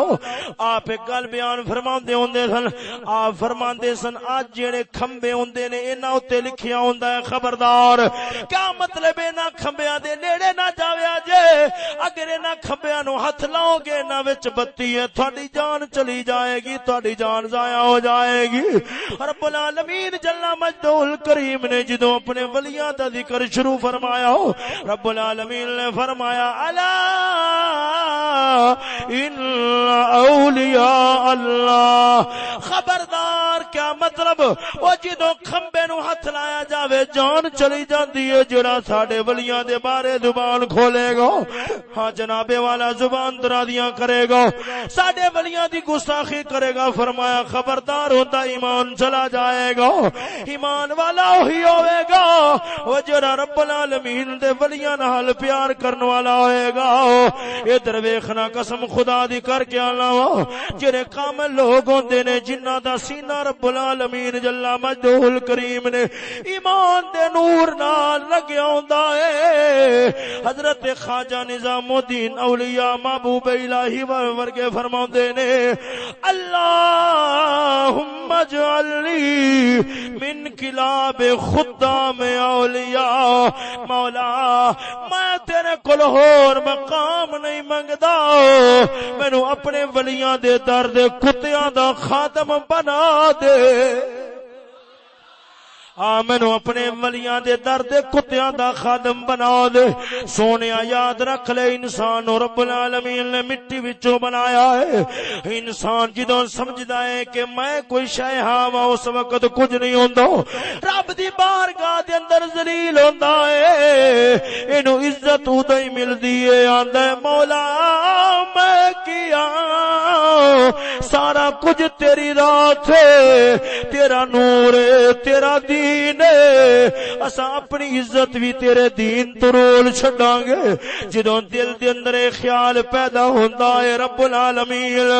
آپ ایک گل بیان فرماندے ہوندے سن، آپ فرماندے سن اج جڑے کھمبے ہوندے نے انہاں اوتے لکھیا ہوندا ہے خبردار۔ کیا مطلب انہاں کھمبیاں دے نیڑے نہ جاویا جے اگر انہاں کھمبیاں نو ہاتھ لاؤ گے انہاں وچ بتی ہے تہاڈی جان چلی جائے گی تہاڈی جان ضائع ہو جائے گی۔ رب العالمین جل مجدول کریم نے جدوں اپنے ولیاں دا ذکر شروع فرمایا ہو رب العالمین نے فرمایا، الا ان اولیاء اللہ خبردار کیا مطلب وہ جدو کھمبے نو ہاتھ لایا جاوے جان چلی جاندی ہے جڑا ساڈے ولیاں دے بارے زبان کھولے گا۔ ہاں جناب والا زبان درادیاں کرے گا۔ ساڈے ولیاں دی گستاخی کرے گا۔ فرمایا خبردار ہوتا ایمان چلا جائے گا۔ ایمان والا وہی ہوے گا۔ وہ جڑا رب العالمین دے ولیاں نال پیار کرن والا ہوئے گا۔ ادھر ویکھنا قسم خدا دی کر کے آنا وا۔ جڑے کامل لوگ ہوندے نے جنہاں دا سینہ رب العالمین جل مجدہ کریم نے ایمان دے نور نال لگیا ہوندا اے حضرت خواجہ نظام الدین اولیاء محبوب الہی ورگے فرماوندے نے، اللہم اجعلنی من کلاب خدام اولیاء۔ مولا، میں تیرے کول ہور مقام نہیں منگدا۔ مینوں اپنے ولیاں دے درد کتیاں دا خاتم بنا دے۔ آ، مینو اپنے ملیاں دے درد کتیاں دا خادم بنا دے۔ سونے یاد رکھ لے، انسان رب العالمین نے مٹی وچوں بنایا ہے۔ انسان جدوں سمجھدا ہے کہ میں کوئی شے ہاں اس وقت کچھ نہیں ہوندا رب دی بارگاہ دے اندر ذلیل ہوندا ہے۔ اینو عزت اودے ہی ملدی ہے۔ آندا ہے، مولا، میں کیا؟ سارا کچھ تیری رات ہے، تیرا نور ہے، تیرا دین دین اسا اپنی عزت بھی تیرے دین تو رول چھڈاں گے جدوں دل دے اندر خیال پیدا ہوندا ہے، رب العالمین،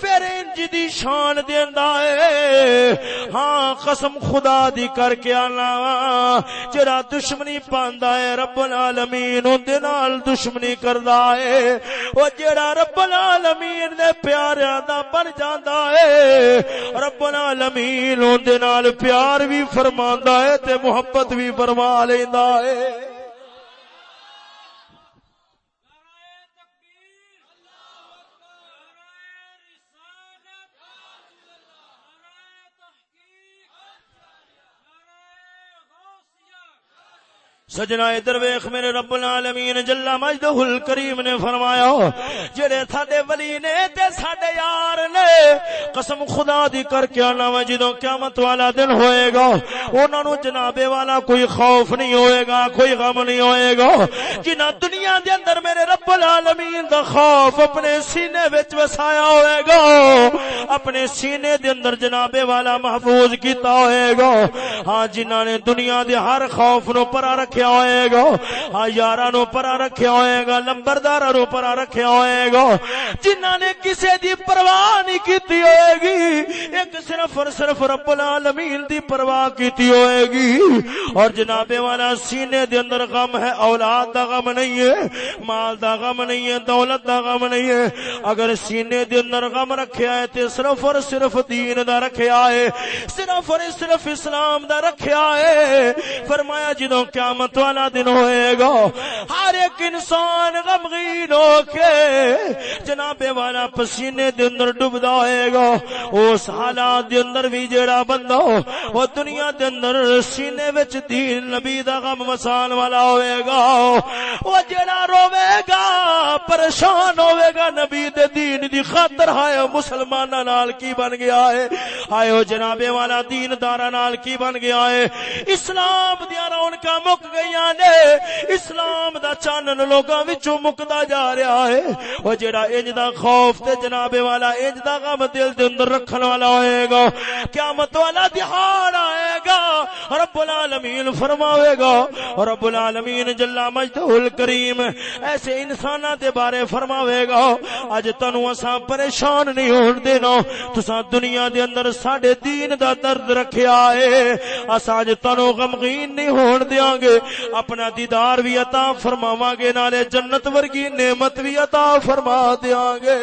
پھر انج دی شان دیندا ہے۔ ہاں قسم خدا دی کر کے آنا۔ جڑا دشمنی پاندا ہے، رب العالمین اون دے نال دشمنی کردا ہے۔ او جڑا رب العالمین دے پیاریاں دا بن جاندا ہے، رب العالمین اون دے نال پیار بھی فرما فرماندا ہے تے محبت بھی فرما لیندا ہے۔ سجنا ادھر ویخ میرے رب العالمین جل مجدہ الکریم نے فرمایا، جڑے ساڈے ولی نے تے ساڈے یار نے، قسم خدا دی کر کے انا وا قیامت والا دن ہوئے گا، انہاں نو جناب والا کوئی خوف نہیں ہوئے گا، کوئی غم نہیں ہوئے گا۔ جنہ دنیا دے اندر میرے رب العالمین دا خوف اپنے سینے وچ وسایا ہوئے گا، اپنے سینے دے اندر جناب والا محفوظ کیتا ہوئے گا۔ ہاں جنہاں نے دنیا دے ہر خوف نو پرا رکھیا رکھیا ہوئے گا۔ ہاں یارہ نو پرا رکھیا ہوئے گا لمبردارہ نو پرا رکھیا ہوئے گا۔ جنہ نے کسے دی پرواہ نہیں کیتی ہوئے گی، ایک صرف اور صرف رب العالمین دی پرواہ کیتی ہوئے گی۔ اور جناب والا، سینے دے اندر غم ہے، اولاد دا غم نہیں ہے، مال دا غم نہیں ہے، دولت دا غم نہیں ہے۔ اگر سینے دے اندر غم رکھیا ہے تے صرف اور صرف دین دا رکھیا ہے، صرف اور صرف اسلام دا رکھیا ہے۔ فرمایا جدوں قیامت قیامت والا دن ہوئے گا۔ ہر ایک انسان غمگین ہو کے جناب والا پسینے دے اندر ڈبدا ہوئے گا۔ اس حالات دے اندر بھی جڑا بندہ وہ دنیا دے اندر سینے وچ دین نبی دا غم وسان والا ہوئے گا۔ وہ جڑا روے گا، پریشان ہوئے گا۔ نبی دے دین دی خاطر، ہائے مسلمانہ نال کی بن گیا ہے؟ ہائے او جناب والا دین دارا نال کی بن گیا ہے؟ اسلام دیا رونکا مک گئی نے، اسلام دا چانن لوگاں وچوں مکدا جا رہا ہے۔ او جڑا انج دا خوف تے جناب والا، انج دا غم دل دے اندر رکھن والا ہوئے گا۔ قیامت والا دہاڑ آئے گا۔ رب العالمین فرماوے گا۔ رب العالمین جل مجدہ الکریم ایسے انساناں دے بارے فرماوے گا۔ اج تنو اساں پریشان نہیں ہون دینا۔ تساں دنیا دے اندر ساڈے دین دا درد رکھیا ہے۔ اساں اج تنو غمگین نہیں ہون دیاں گے۔ اپنا دیدار بھی عطا فرماواں گے نالے جنت ورگی نعمت بھی عطا فرما دیاں گے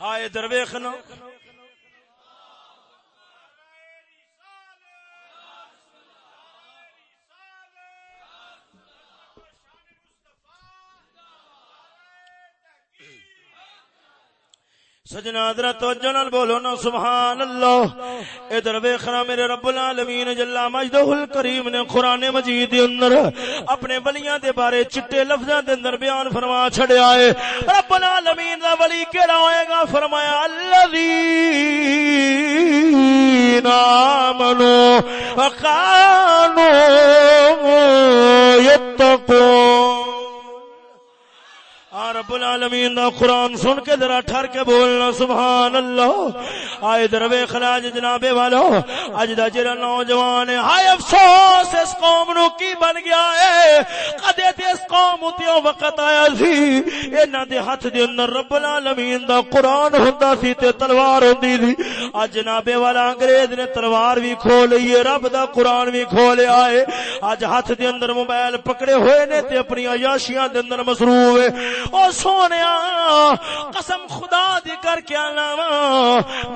آئے درویخنا سجنا حضرت توجہ نال بولو نا سبحان اللہ ادھر ویکھنا میرے رب العالمین جل مجدہ الکریم نے قران مجید دے اندر اپنے ولیاں دے بارے چٹے لفظاں دے اندر بیان فرما چھڑیا ہے۔ رب العالمین دا ولی کیڑا ہوئے گا؟ فرمایا، الذین آمنوا وقانوا یتقون۔ رب العالمین دا قرآن سن کے ذرا ٹھر کے بولنا، سبحان اللہ۔ آئے دروے خلاج جنابے والو۔ اج دا جڑا نوجوان ہے، ہائے افسوس، اس قوم نو کی بن گیا ہے؟ کدے تے اس قوم تے وقت آیا سی؟ انہاں دے ہاتھ دے اندر رب العالمین دا قرآن ہوندا سی تے تلوار ہوندی سی۔ اج جنابے والا انگریز نے تلوار بھی کھو لئی ہے، رب دا قرآن بھی کھو لیا ہے۔ اج ہاتھ دے اندر موبائل پکڑے ہوئے نے تے اپنی عیاشیاں دے اندر مصروف ہے۔ او سونے قسم خدا دی کر کے آنا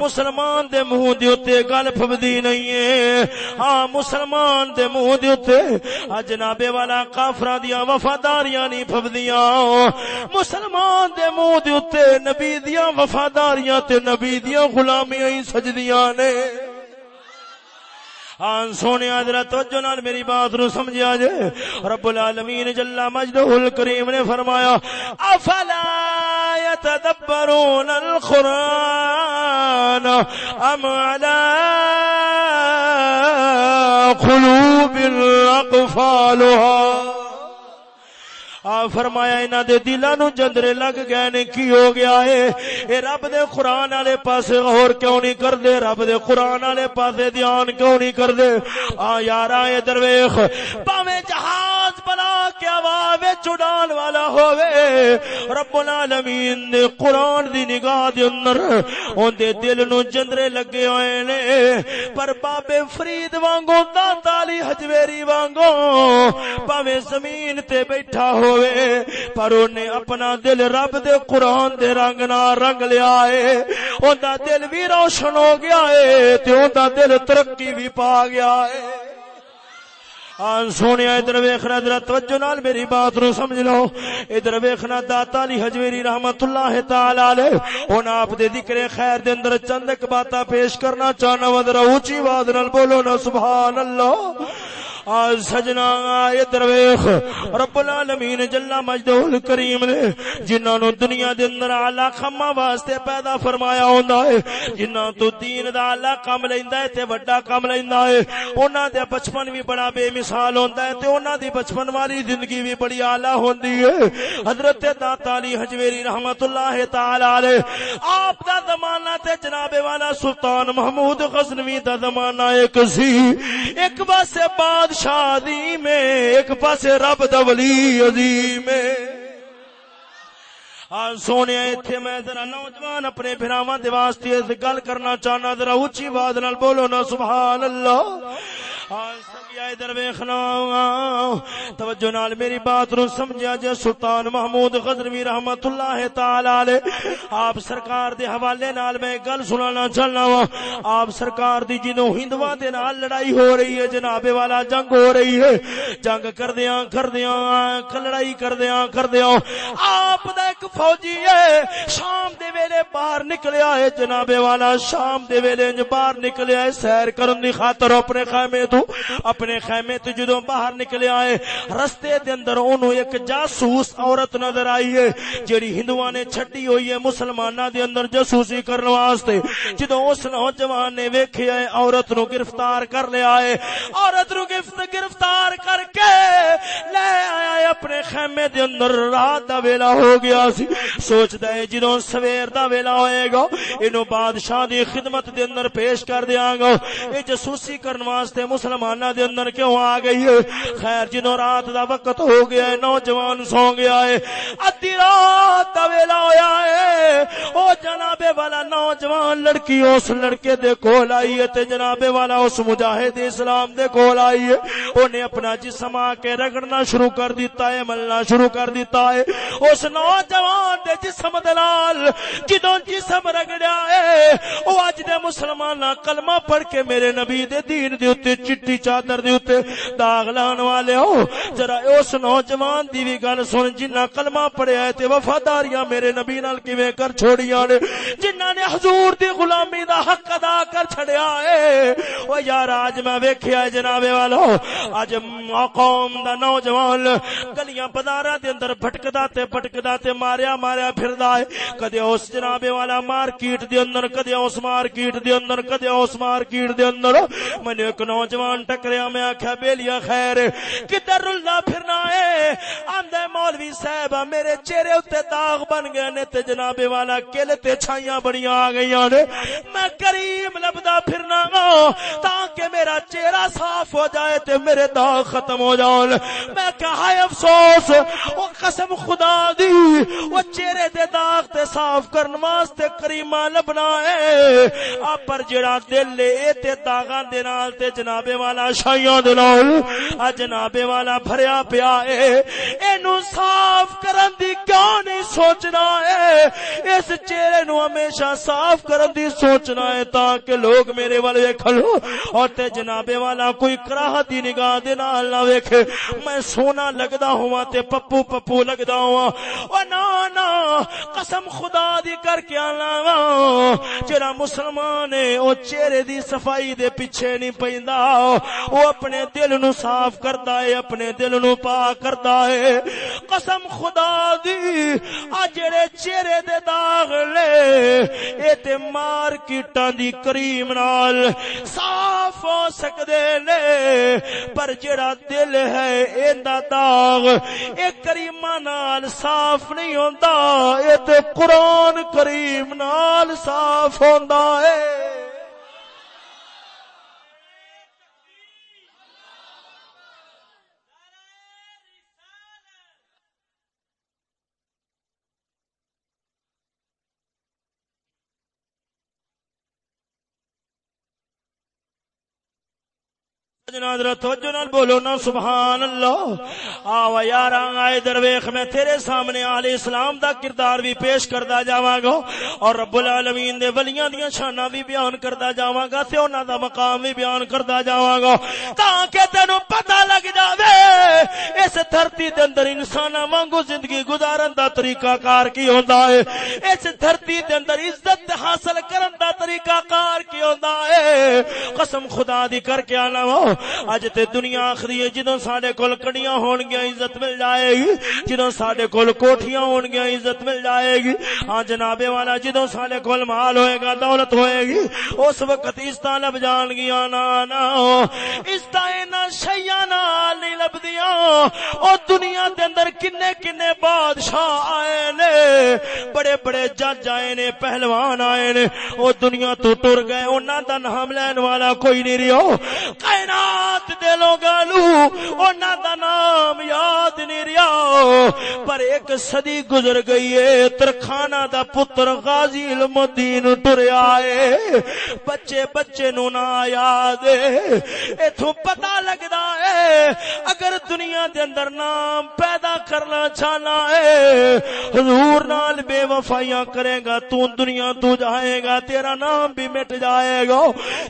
مسلمان دے منہ دے اوتے گل پھبدی نہیں ہے۔ ہاں مسلمان دے منہ دے اوتے جناب والا کافراں دیاں وفاداریاں نہیں پھبدیاں۔ مسلمان دے منہ دے اوتے نبی دیاں وفاداریاں تے نبی دیاں غلامیاں ہی سجدیاں نے۔ آن سونے آدھرا توجہ نال میری بات نو سمجھیا جے۔ رب العالمین جل مجدہ الکریم نے فرمایا، افلا يتدبرون القرآن ام على قلوب اقفالها؟ فرمایا انہاں دے دلاں نو جندرے لگ گئے نے، کی ہو گیا ہے؟ اے رب دے قران والے پاسے غور کیوں نہیں کردے؟ رب دے قران والے پاسے دھیان کیوں نہیں کردے؟ آ یارا، اے درویش، پاویں جہاز بنا کے آواز وچ اڑان والا ہووے۔ رب العالمین دے قران دی نگاہ دے اندر اون دے دل نو جندرے لگے ہوئے نے۔ پر بابے فرید وانگو داتا علی حجویری وانگو پاویں زمین تے بیٹھا ہو ہوئے، پر انہیں اپنا دل رب دے قرآن دے رنگ نہ رنگ لیا ہے۔ اوندا دل بھی روشن ہو گیا ہے، تے اوندا دل ترقی بھی پا گیا ہے۔ آن سونے ادھر ویخنا ادھر توجہ نال میری بات نو سمجھ لو۔ ادھر ویخنا داتا علی حجویری رحمت اللہ تعالی علیہ۔ ہن آپ دے ذکر خیر دے اندر چند ایک باتاں پیش کرنا چاہنا وا اونچی آواز نال بولو نا، سبحان اللہ۔ آج سجنا آئے درویخ رب العالمین جلنا مجدہ کریم نے جنہاں نو دنیا دے اندر آلہ خمہ واسطے پیدا فرمایا ہوندہ ہے، جنہاں تو دین دا آلہ کم لیندہ ہے تے وڈا کم لیندہ ہے۔ انہاں دے بچپن بھی بڑا بے مثال سال ہوندہ ہے تے انہاں دی بچپن والی زندگی بھی بڑی آلہ ہوندی ہے۔ حضرت داتا علی حجویری رحمت اللہ تعالی علیہ، آپ دا زمانہ تے جناب والا سلطان محمود غزنوی دا زمانہ ایک سی۔ ایک پاسے بادشاہ دی میں ایک پاسے رب دا ولی عظیم سونے اتنے میں ذرا نوجوان اپنے براواں واسطے گل کرنا چاہنا، ذرا اچھی بات نال بولو نا سبحان اللہ ادھر ویخنا ہاں۔ توجہ نال میری بات نو سمجھا جے، سلطان محمود غزنوی رحمت اللہ تعالی آپ سرکار دے حوالے نال میں گل سنانا چلنا وا ہاں۔ آپ سرکار دی جنوں ہندواں دے نال لڑائی ہو رہی ہے، جناب والا جنگ ہو رہی ہے۔ جنگ کردیاں کردیاں لڑائی کردیاں کردیاں۔ آپ دا ایک فوجی ہے شام دے ویلے باہر نکلیا ہے جناب والا، شام دے ویلے باہر نکلیا ہے سیر کرن دی خاطر اپنے خیمے تو، اپنے خیمے تو جدوں باہر نکلیا ہے رستے دے اندر اونوں ایک جاسوس عورت نظر آئی ہے جڑی ہندوؤں نے چھڈی ہوئی ہے مسلماناں دے اندر جاسوسی کرن واسطے۔ جدوں اس نوجوان نے ویکھیا ہے عورت نو گرفتار کر لیا ہے عورت نو گرفتار کر کے لے آیا ہے اپنے خیمے دے اندر رات دا ویلا ہو گیا سی۔ سوچدا ہے جدوں سویر دا ویلا ہوئے گا اینو بادشاہ دی خدمت دے اندر پیش کر دیاں گا۔ اے جاسوسی کرن واسطے مسلماناں دے اندر کیوں آ گئی ہے؟ خیر جنوں رات دا وقت ہو گیا ہے، نوجوان سو گیا ہے۔ ادھی رات دا ویلا ہویا ہے۔ او جناب والا نوجوان لڑکی، اس لڑکے دے کول آئی ہے تے جناب والا اس مجاہد اسلام دے کول آئی ہے۔ اونے اپنا جسم آ کے رگڑنا شروع کر دیتا ہے، ملنا شروع کر دیتا ہے۔ اس نوجوان دے جسم دلال جدوں جسم رگڑیا ہے، او اج دے مسلمان کلمہ پڑھ کے میرے نبی دے دین دے اوتے، چٹی چادر دے اوتے داغ لان والے ہو۔ ذرا اس نوجوان دی وی گل سن جنہ کلمہ پڑھیا ہے تے وفاداریاں میرے نبی نال کیویں کر چھوڑیاں نے جنہ نے حضور دی غلامی دا حق ادا کر چھڑیا ہے۔ او یار اج میں ویکھیا ہے جناب والو اج قوم دا نوجوان گلیاں بازاراں دے اندر بھٹکدا تے بھٹکدا تے ماریا ماریا پھردا ہے۔ کدے اس جناب والا مارکیٹ دے اندر، کدے اس مارکیٹ دے اندر، کدے اس مارکیٹ دے اندر۔ میں ایک نوجوان ٹکریا، میں آخیا بیلیا خیر، کدھر رلنا پھرنا ہے؟ آندے مولوی صاحب، میرے چہرے اتنے داغ بن گئے نے تے جناب والا کل تے چھائیاں بڑیاں آ گئی نے۔ میں کریم لبدا پھرنا گا تاکہ میرا چہرہ صاف ہو جائے تے میرے داغ ختم ہو جان۔ میں کہا افسوس وہ قسم خدا دی وہ چہرے دے داغ تے صاف کرن واسطے کریمہ لبنا ہے۔ آپ پر جڑا دل لے تے داغاں دے نال تے جناب والا شائیاں دے نال ا جناب والا بھریا پیا اے اینو صاف کرن دی کیوں نہیں سوچنا اے اس چہرے نو ہمیشہ صاف کرن دی سوچنا ہے تاکہ لوگ میرے والے ویکھن اور تے جناب والا کوئی کراہت دی نگاہ دے نال نہ ویکھے۔ میں سونا لگدا ہوا تے پپو پپو لگدا ہوا او نا نا قسم خدا دی کر کے آنا جڑا مسلمان ہے، او چہرے دی صفائی دے پیچھے نہیں پیندا۔ او اپنے دل نو صاف کردا ہے، اپنے دل نو پاک کردا ہے۔ قسم خدا دی ا جڑے چہرے دے داغ لے، اے تے مارکیٹاں دی کریم نال صاف ہو سکدے نے پر جڑا دل ہے، ایندا داغ، اے کریماں نال صاف نہیں ہوندا۔ اے تے قرآن کریم نال صاف ہوندا ہے توجہ نال بولو نا سبحان اللہ آو یار آئے درویخ میں تیرے سامنے آل اسلام دا کردار بھی پیش کردا جاواں گا اور رب العالمین دے ولیاں دیاں شاناں بھی بیان کردا جاواں گا تے انہاں دا مقام بھی بیان کردا جاواں گا۔ تاکہ تینو پتہ لگ جاوے، اس دھرتی دے اندر انساناں وانگو زندگی گزارن دا طریقہ کار کی ہوندا ہے۔ اس دھرتی دے اندر عزت حاصل کرن دا طریقہ کار کی ہوندا ہے۔ قسم خدا دی کر کے آنا وا۔ اج تے دنیا آخری ہے، جدوں ساڈے کول کڑیاں ہون گیا عزت مل جائے گی۔ جدوں ساڈے کول کوٹھیاں ہون گیا عزت مل جائے گی۔ ہاں جناب والا، جدوں ساڈے کول مال ہوئے گا، دولت ہوئے گی۔ اس وقت عزت لب جان گیا نا نا عزت اینا شیاں نال نہیں لبدیاں۔ او دنیا دے اندر کنے کنے بادشاہ آئے نے۔ بڑے بڑے جج آئے نے، پہلوان آئے نے۔ او دنیا تو ٹر گئے، انہاں دا نام لین والا کوئی نہیں رہو کائنات رات دے لوگالو انہاں دا نام یاد نہیں رہا پر ایک صدی گزر گئی ہے ترخانہ دا پتر غازی المدین ٹریا ہے۔ بچے بچے نو نہ یاد ایتھوں پتہ لگدا ہے، اگر دنیا دے اندر نام پیدا کرنا چاہنا ہے، حضور نال بے وفائیاں کرے گا، تو دنیا تو جائے گا، تیرا نام بھی مٹ جائے گا۔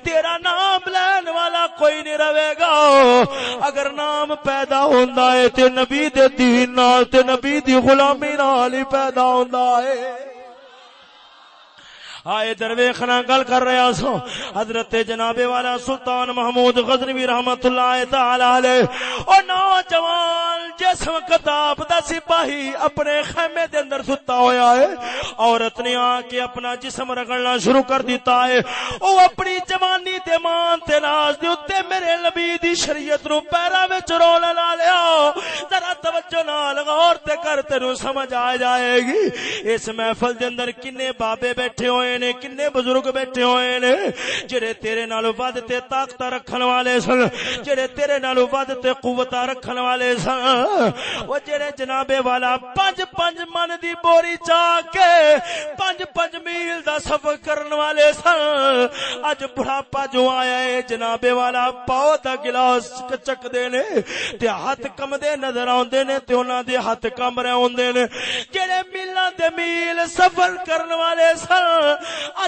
تیرا نام لین والا کوئی نہیں رہے گا۔ اگر نام پیدا ہوندا ہے تے نبی دے دین نال تے نبی دی غلامی نال ہی پیدا ہوندا ہے۔ آئے درویخنا گل کر رہا سو۔ حضرت جناب والا سلطان محمود غزنوی رحمت اللہ تعالی علیہ۔ او نوجوان جس وقت آپ دا سپاہی اپنے خیمے دے اندر ستا ہویا ہے، عورت نے آ کے اپنا جسم رگڑنا شروع کر دیتا ہے۔ او اپنی جوانی تے مان تے ناز دے اوتے میرے نبی دی شریعت نو پیراں وچ رول لا لیا۔ ذرا توجہ نال غور تے کر تے سمجھ آ جائے گی۔ اس محفل دے اندر کنے بابے بیٹھے ہوئے نے کنے بزرگ بیٹھے ہوئے نے جڑے تیرے نالو ود تے طاقت رکھن والے سن، جڑے تیرے نالو ود تے قوت رکھن والے سن۔ او جڑے جناب والا پنج پنج من دی بوری چا کے پنج پنج میل دا سفر کرن والے سن۔ اج بڑھاپا جو آیا ہے، جناب والا پاؤ دا گلاس چک دے نے تے ہاتھ کم دے نظر آوندے نے تے انہاں دے ہاتھ کم رہ ہوندے نے۔ جڑے میلاں دے میل سفر کرن والے سن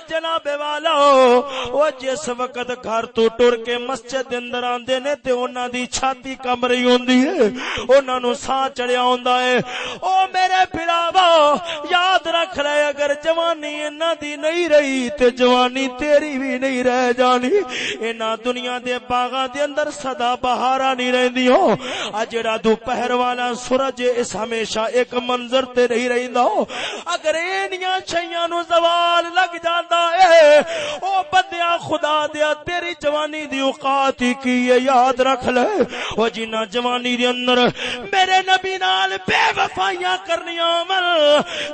جناب والا او جس وقت گھر تو ٹر کے مسجد اندر آندے نے تے انہاں دی چھاتی کم رہی ہوندی ہے، انہاں نو سا چڑھیا ہوندا ہے۔ او میرے بھراوا یاد رکھ لے، اگر جوانی انہاں دی نہیں رہی تے جوانی تیری بھی نہیں رہ جانی۔ انہاں دنیا دے باغاں دے اندر سدا بہارا نہیں رہندی ہو۔ ا جڑا دوپہر والا سورج اس ہمیشہ ایک منظر تے نہیں رہندا اگر اینیاں چھیاں نو زوال لگ جاتا ہے او بندیا خدا دیا، تیری جوانی دی اوقات ہی کی ہے، یاد رکھ لے۔ او جنا جوانی دی اندر میرے نبی نال بے وفائیاں کرنیاں من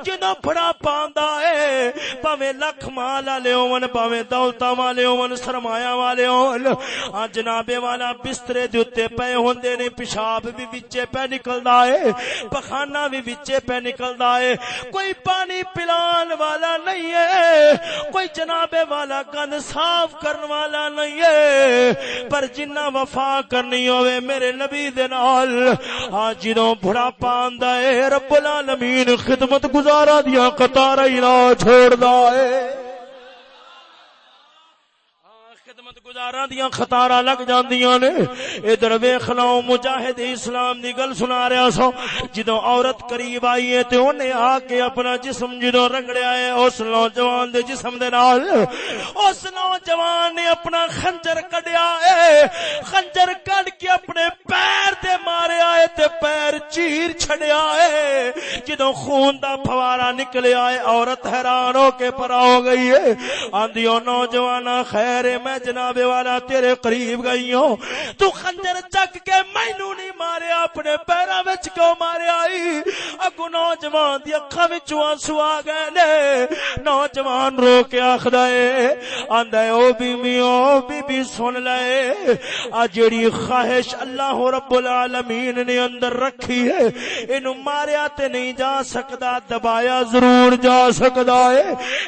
جنوں بڑا پاندا ہے پاویں لکھ مال والے ہون، پاویں دولتاں والے ہون، سرمایہ والے ہون۔ ہاں جناب والا بسترے دے اوتے پے ہوندے نے، پیشاب بھی وچے پے نکلدا ہے پخانہ بھی وچے پے نکلدا ہے کوئی پانی پلان والا نہیں ہے کوئی جناب والا گند صاف کرن والا نہیں ہے، پر جنہ وفا کرنی ہوئے میرے نبی دے نال۔ ہاں جدوں بڑھاپا آندا ہے، رب العالمین خدمت گزارا دیا قطار ہی نہ چھوڑدا ہے۔ گزارا دیا خطارا لگ جاندیاں نے۔ ادھر ویخ لو، مجاہد اسلام دی گل سنا رہا سو جدو عورت قریب آئی ہے تے انہیں آ کے اپنا جسم جدو رگڑیا ہے، اس نوجوان دے جسم دے نال، اس نوجوان نے اپنا خنجر کڈیا ہے۔ خنجر کڈ کے اپنے پیر تے ماریا ہے تے پیر چیر چھڑیا ہے۔ جدو خون دا پھوارا نکلیا ہے، عورت حیران ہو کے پرا ہو گئی ہے۔ آندیو نوجوان خیر میں جناب والا تیرے قریب گئی ہوں تو خنجر چک کے مینو نہیں مارے، اپنے پیروں وچ کیوں مارے آئی؟ اگو نوجوان دی اکھاں وچوں آنسو آ گئے نے۔ نوجوان رو کے آکھدا اے، آندا اے، او بی می او بی سن لے۔ ا جڑی خواہش اللہ رب العالمین نے اندر رکھی ہے، اینو ماریا تے نہیں جا سکدا، دبایا ضرور جا سکدا اے۔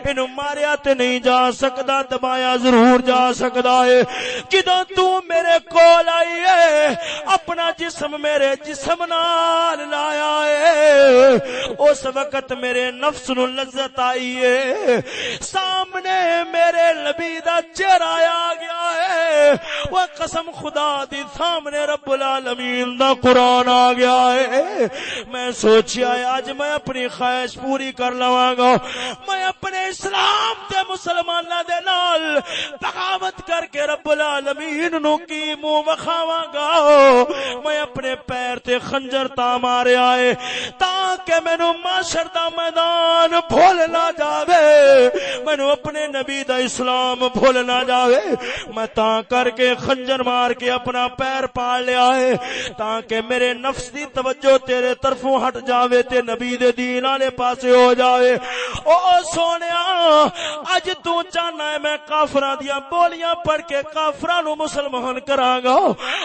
اینو ماریا تے نہیں جا سکدا، دبایا ضرور جا سکدا ہے جدو تو میرے کول آئی ہے، اپنا جسم میرے جسم نال لایا ہے۔ اس وقت میرے نفس نو لذت آئی ہے۔ سامنے میرے نبی دا چہرہ آ گیا ہے۔ وہ قسم خدا دی، سامنے رب العالمین دا قرآن آ گیا ہے۔ میں سوچیا ہے آج میں اپنی خواہش پوری کر لواں گا۔ میں اپنے اسلام دے مسلمانہ دے نال بغاوت کر کے کے رب العالمین نو کی منہ وکھاواں گا؟ میں اپنے پیر تے خنجر تا ماریا ہے تا کہ مینو معاشر دا میدان بھول نہ جاوے مینو اپنے نبی دا اسلام بھول نہ جاوے۔ میں تا کر کے خنجر مار کے اپنا پیر پاڑ لیا ہے تاکہ میرے نفس دی توجہ تیرے طرفوں ہٹ جاوے تے نبی دے دین والے پاسے ہو جاوے۔ او سونیا، اج تو چاہنا ہے میں کافراں دیاں بولیاں پڑھ کے کافراں نو مسلمان کراں گا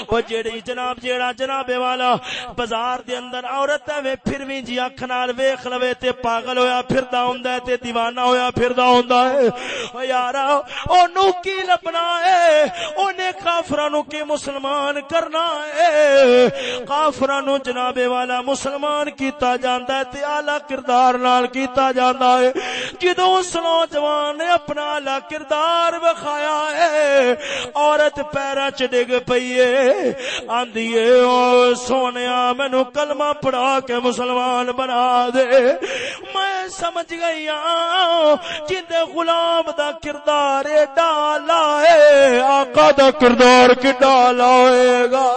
او جیڑی جناب، جیڑا جناب والا بازار دے اندر عورت ہے پھر بھی جی اکھ نال ویکھ لوے تے پاگل ہویا، پھردا ہوندا ہے تے دیوانہ ہویا، پھردا ہوندا ہے۔ او یارا او نو کی لبنا ہے؟ اونے کافراں نو کی مسلمان کرنا ہے؟ کافراں نو جناب والا مسلمان کیتا جاندا ہے تے اعلی کردار نال کیتا جاندا ہے۔ جدوں سلو جوان نے اپنا اعلی کردار وکھایا ہے عورت پیرا چ ڈگ پئی آندی او سونیا، مینو کلمہ پڑھا کے مسلمان بنا دے۔ میں سمجھ گئی ہاں جندے غلام دا کردار ڈالا ہے آقا دا کردار کی ڈالا ہوئے گا۔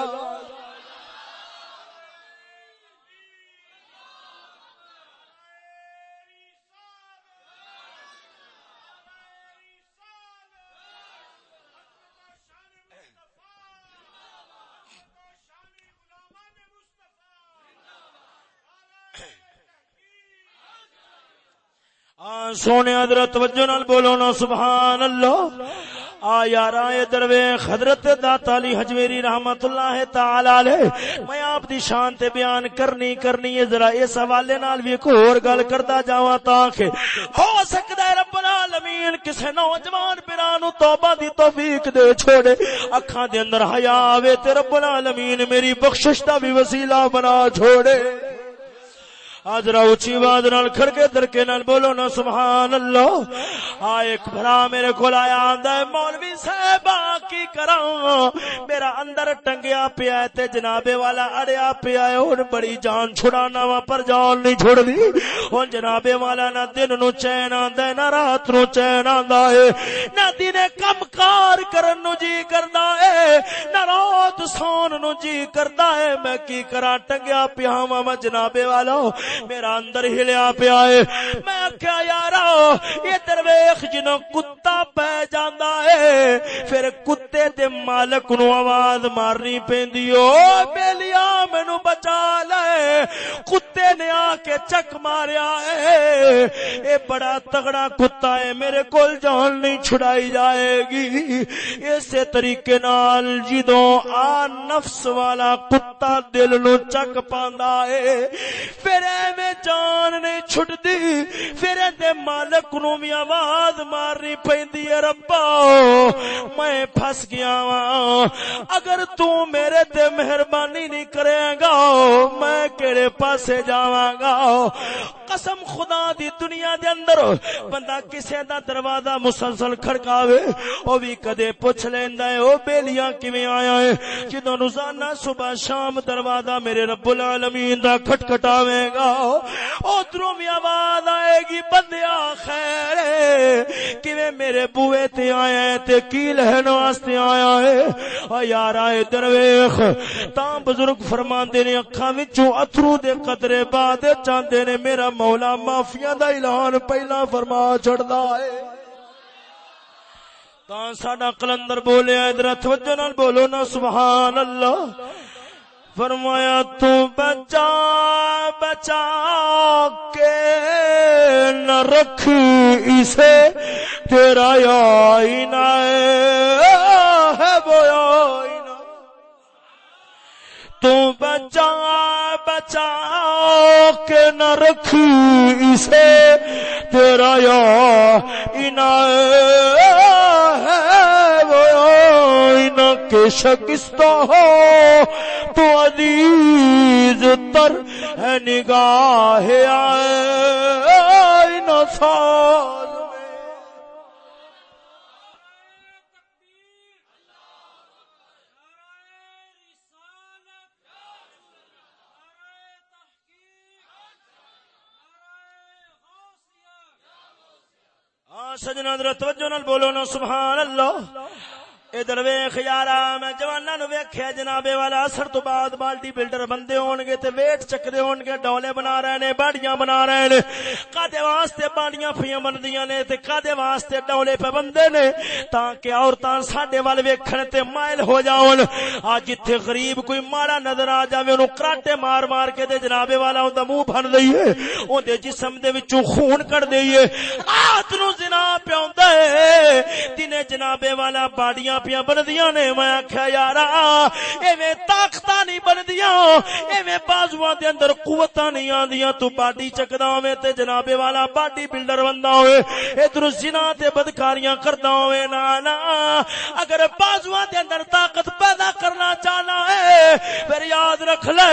سونے حضرت توجہ نال بولو نا سبحان اللہ آ یارا اے دروے حضرت داتا علی حجویری رحمت اللہ تعالی علیہ۔ میں آپ دی شان تے بیان کرنی کرنی ہے، ذرا اس حوالے نال بھی ایک اور گل کردا جاواں تاکہ ہو سکدا ہے رب العالمین کسے نوجوان پیران نو توبہ دی توفیق دے چھوڑے۔ اکھاں دے اندر حیا آوے تے رب العالمین میری بخشش دا بھی وسیلہ بنا چھوڑے۔ آج را اچھی بات نال کھڑ کے درکے نال بولو نا سبحان اللہ آ، ایک بھرا میرے کو آیا، آندا ہے، مولوی صاحب کی کراں؟ میرا اندر ٹنگیا پیا ہے تے جنابے والا اڑیا پیا ہے، ہن بڑی جان چھڑانا وا، پر جان نہیں چھڑ دی ہن جنابے والا نہ دن نو چین آندا ہے، نہ رات نو چین آندا ہے۔ نہ دن کم کار کرن نو جی کردا ہے، نہ رات سون نو جی کردا ہے۔ میں کی کراں، ٹنگیا پیا وا جنابے والا میرا اندر ہلیا پیا ہے۔ میں آخیا یار یہ درویخ جنوں کتا پہ جانا ہے۔ پھر کتے دے مالک نو آواز مارنی پیندی او بیلیا مینو بچا لے۔ کتے نے آ کے چک ماریا ہے۔ اے بڑا تگڑا کتا ہے، میرے کول جان نہیں چھڑائی جائے گی۔ اسی طریقے نال جدوں آ نفس والا کتا دل نو چک پاندا ہے، پھر میں جان نہیں چھٹتی۔ پھر دے مالک نو بھی آواز مارنی پیندی ہے، ربا، میں پھس گیا وا اگر تو میرے تے مہربانی نہیں کرے گا، میں کہڑے پاسے جاواں گا۔ قسم خدا دی دنیا دے اندر بندہ کسے دا دروازہ مسلسل کھڑکاوے، او بھی کدے پوچھ لیندا ہے، او بیلیاں کیویں آیا ہے؟ جدوں روزانہ صبح شام دروازہ میرے رب العالمین دا کھٹکھٹاوے گا۔ ادھروں بھی آواز آئے گی بندیا خیر کیویں میرے بوئے تے آیا ہے تے کی لہن واسطے آیا ہے؟ او یار آئے درویش تا بزرگ فرماندے نے اکھاں وچوں اتھرو دے قطرے بعد چاندے نے میرا مولا معافیا دا اعلان پہلا فرما چڑھدا ہے۔ تا ساڈا کلندر بولیا ادھر توجہ نال بولو نا، سبحان اللہ۔ فرمایا تو بچا بچا کے نہ رکھ اسے، تیرا آئینہ ہے بویا تو بچا بچا کے نہ رکھ اسے، تیرا یا ہے کے شکستہ ہو، تو عزیز تر ہے نگاہ آئے نہ ساز سجنا توجہ نال بولو نا، سبحان اللہ۔ ادھر ویخ یارا، میں جوانا نو ویکھیا جنابے والا اثر تو بعد بالٹی بلڈر بندے ہون گے تے ویٹ چکدے ہون گے ڈولے بنا رہے نے، باڑیاں بنا رہے نے۔ کدے واسطے باڑیاں پھیاں بندیاں نے تے کدے واسطے ڈولے پہ بندے نے؟ تاکہ عورتاں ساڈے ول ویکھن تے مائل ہو جاون۔ اج ایتھے غریب کوئی مارا نظر آ جاوے اونوں کراٹے مار مار کے تے جنابے والا اوندا منہ بھن دئیے۔ اون دے جسم دے وچوں خون کڈ دئیے۔ رات نو زنا پیوندا اے۔ دنے جنابے والا باڑیاں پیاں بندیاں نے، میں آخیا یار ایویں طاقت نہیں بندیاں، ایویں بازو دے اندر قوت نہیں آدیاں تو باڈی چکدا ہوے تے جناب والا باڈی بلڈر بندا ہوے ادھر زنا تے بدکاریاں کردا ہوے نا نا، اگر بازو دے اندر طاقت پیدا کرنا چاہنا ہے، پھر یاد رکھ لے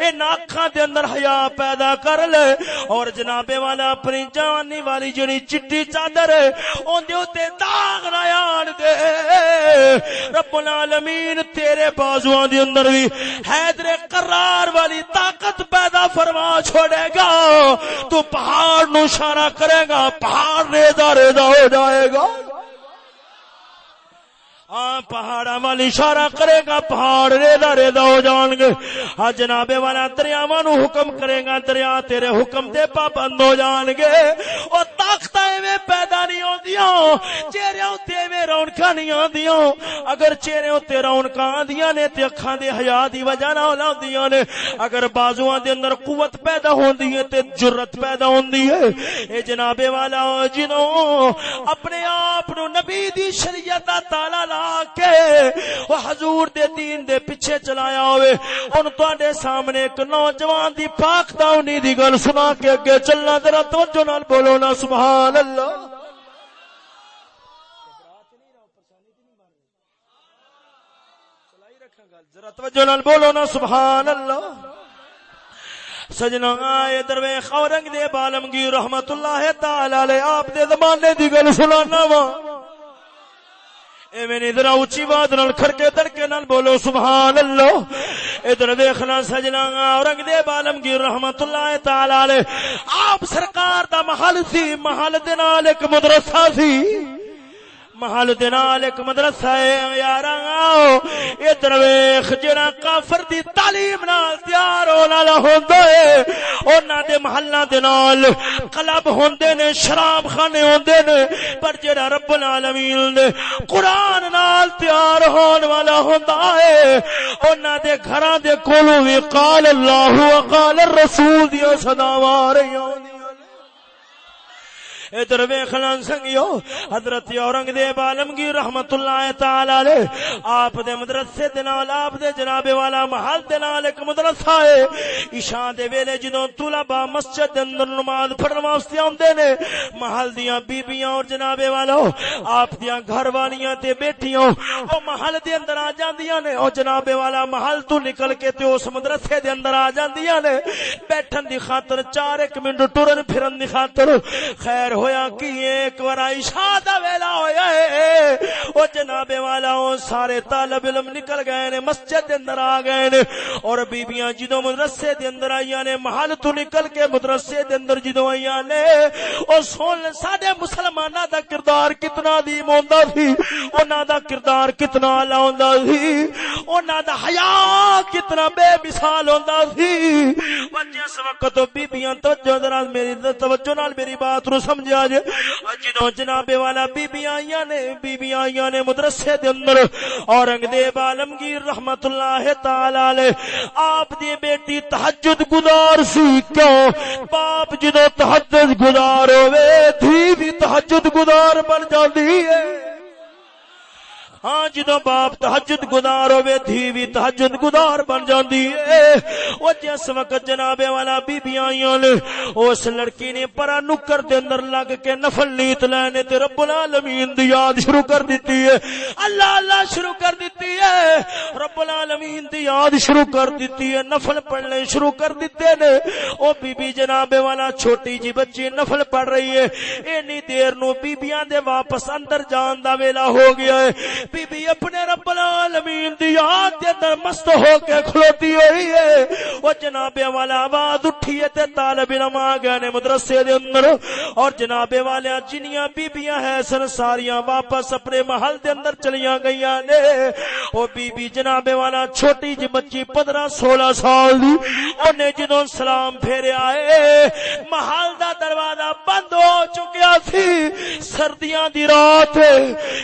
اے ناکھاں دے اندر حیا پیدا کر لے، اور جناب والا اپنی جوانی والی جڑی چٹی چادر اون دے اوتے داغ نہ آن دے۔ رب العالمین، تیرے بازو دے اندر بھی حیدر قرار والی طاقت پیدا فرما چھوڑے گا۔ تو پہاڑ نو اشارہ کرے گا، پہاڑ ریزا ریزا ہو جائے گا۔ ہاں پہاڑا والی اشارہ کرے گا، پہاڑ ریدا ریدا ہو جان گے۔ ہاں جناب والا، دریاواں نو حکم کرے گا، دریا تیرے حکم دے پابند ہو جان گے۔ او طاقت ایویں پیدا نہیں ہوندیاں، چہرے تے ایویں رونقاں نہیں آندیاں۔ اگر چہرے تے رونقاں آندیاں نے، تے اکھاں دے حیا دی وجہ نال آندیاں نے۔ اگر بازواں دے اندر قوت پیدا ہوندی ہے، تے جرت پیدا ہوندی ہے۔ اے جناب والا، جنوں اپنے آپ نو نبی دی شریعت دا تالا لا کے وہ حضور دے دین دے پیچھے چلایا ہوئے۔ ان تواڈے سامنے ایک نوجوان دی پاک داونی دی گل سنا کے اگے چلنا، ذرا توجہ نال بولو نا، سبحان اللہ۔ ذرا توجہ نال بولو نا، سبحان اللہ۔ سجنا، آئے دروے خورنگ دے بالمگیر رحمت اللہ تعالی آپ دے زمانے دی گل سنانا وا۔ ایویں ادھر اچھی بات نال کھڑکے دڑکے نال بولو سبحان اللہ ادھر دیکھنا سجنا اورنگ دے بالم رحمت اللہ تعالی آپ سرکار دا محل سی، محل دے نال ایک مدرسہ سی۔ محل دے نال ایک مدرسہ ہے یاراں آو ادھر ویکھ، جڑا کافر دی تعلیم نال تیار ہون والا ہوندا ہے۔ انہاں دے محلاں دے نال کلب ہوندے نے، شراب خانے ہوندے نے، پر جڑا رب العالمین دے قران نال تیار ہون والا ہوندا ہے۔ انہاں دے گھراں دے کولوں وی قال اللہ وقال الرسول دی صداواں رہی ہوندی ادھر ویخلا سنگیو، حضرت اورنگزیب عالمگیر رحمت اللہ تعالی علیہ، آپ دے مدرسے دے نال، آپ دے جناب والا محل دے نال ایک مدرسہ ہے۔ عشاء دے ویلے جدوں طلباء مسجد دے اندر نماز پڑھن واسطے اوندے نے، محل دیاں بیبییاں اور جناب والا، آپ دیاں گھر والیاں تے بیٹھیاں، او محل دے اندر آ جاندیاں نے، او جناب والا محل تو نکل کے تے اس مدرسے دے اندر آ جاندیاں نے۔ بیٹھن دی خاطر چار ایک منٹ، ٹرن پھرن دی خاطر، خیر ہویا کی ایک بار عشاء دا ویلا ہویا ہے؟ او جناب والا، او سارے طالب علم نکل گئے نے، مسجد دے اندر آ گئے نے۔ اور بیبییاں جدوں مدرسے دے اندر آئیاں نے، محل تو نکل کے مدرسے دے اندر جدوں آئیاں نے، او سن، ساڈے مسلماناں دا کردار کتنا عظیم ہوندا سی۔ انہاں دا کردار کتنا اعلی ہوندا سی۔ انہاں دا حیا کتنا بے مثال ہوندا سی۔ جس وقت بیبییاں توجہ، ذرا میری توجہ نال میری بات نو سمجھ سمجھا جے۔ جدوں جناب والا بی بی آئیاں نے بی بی آئیاں نے مدرسے دے اندر، اورنگزیب عالمگیر رحمت اللہ تعالی علیہ، آپ دی بیٹی تہجد گزار سی، کیوں؟ باپ جدوں تہجد گزار ہوئے، دھی بھی تہجد گزار بن جاندی ہے۔ ہاں جدو باپ تحجد گزار ہوئے دھی بھی تحجد گزار بن جاندی ہے۔ او جس وقت جناب والا بی بی آئیاں نے، اس لڑکی نے پرا نکر دے اندر لگ کے نفل نیت لینے تے رب العالمین دی یاد شروع کر دیتی ہے۔ اللہ اللہ شروع کر دیتی ہے۔ رب العالمین دی یاد شروع کر دیتی ہے، نفل پڑھنے شروع کر دیتے نے۔ او بی بی جناب والا چھوٹی جی بچی نفل پڑھ رہی ہے۔ اینی دیر نو بیبیاں دے واپس اندر جان دا ویلا ہو گیا ہے۔ بی بی اپنے رب العالمین دی یاد دے اندر مست ہو کے کھلوتی ہوئی ہے۔ او جناب والا آواز اٹھی ہے تے طالب علم آ گئے نے مدرسے دے اندر۔ اور جناب والے جنیاں بیبییاں ہیں سن، ساریاں واپس اپنے محل دے اندر چلیاں گئیاں نے۔ او بی بی جناب والا چھوٹی جی بچی 15 16 سال دی اونے جدوں سلام پھیرے آئے، محل دا دروازہ بند ہو چکیا سی۔ سردیاں دی رات،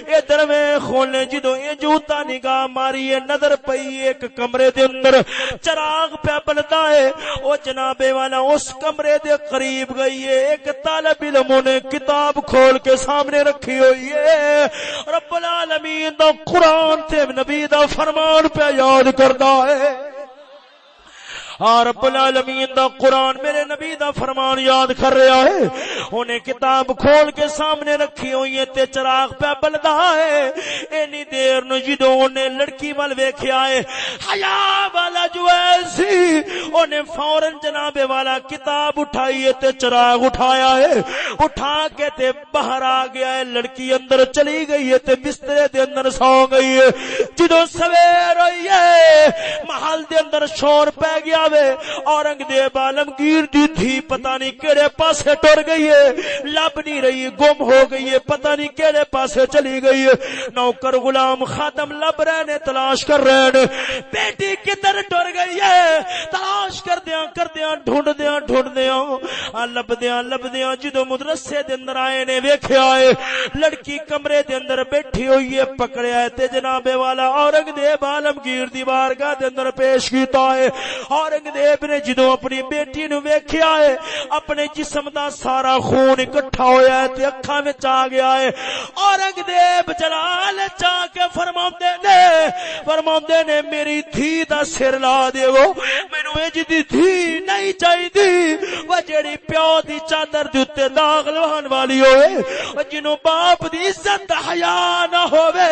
ادھر میں کھولنے جدو اے جوتا نگاہ ماری نظر پئی ایک کمرے دے اندر۔ چراغ پہ بلدا ہے۔ او جناب والا، اس کمرے دے قریب گئی ہے۔ ایک طالب علم نے کتاب کھول کے سامنے رکھی ہوئی ہے۔ رب العالمین دا قرآن تے نبی دا فرمان پہ یاد کردا ہے۔ ہاں, رب العالمین دا قرآن میرے نبی دا فرمان یاد کر رہا ہے۔ انہیں کتاب کھول کے سامنے رکھی ہوئی ہے تے چراغ پہ بلدا ہے۔ اینی دیر نو جدو انہیں لڑکی وال ویکھیا ہے۔ حیا والا جو ایسی انہیں فورن جناب والا کتاب اٹھائی ہے تے چراغ اٹھایا ہے۔ اٹھا کے تے باہر آ گیا ہے۔ لڑکی اندر چلی گئی ہے تے بسترے دے اندر سو گئی ہے۔ جدو سویر ہوئی ہے، محل دے اندر شور پہ گیا وے اورنگزیب عالمگیر دی تھی پتہ نہیں کیڑے پاسے ٹر گئی ہے۔ لب نہیں رہی، گم ہو گئی ہے، پتہ نہیں کیڑے پاسے چلی گئی ہے۔ نوکر غلام خاتم لب رہے نے تلاش کر رہے نے بیٹی کدھر ٹر گئی ہے؟ تلاش کر دیاں کر دیاں ڈھونڈ دیاں ڈھونڈ دیاں لب دیاں لب دیاں جدو مدرسے دے اندر آئے نے، ویکھیا ہے۔ لڑکی کمرے دے اندر بیٹھی ہوئی ہے، پکڑیا ہے تے جناب والا اورنگزیب عالمگیر دی بارگاہ دے اندر پیش کیتا ہے۔ اور اورنگزیب نے جدو اپنی بیٹی نو ویکھیا ہے اپنے جسم دا سارا خون اکٹھا ہویا ہے تے اکھاں وچ آ گیا ہے اورنگزیب جلال چا کے فرماندے نے فرماندے نے میری تھی دا سر لا دیو مینوں اج دی تھی نہیں چاہیدی وہ جڑی پیو دی چادر دے اوتے داغ لوان والی ہوئے او جنوں باپ دی عزت حیا نہ ہوے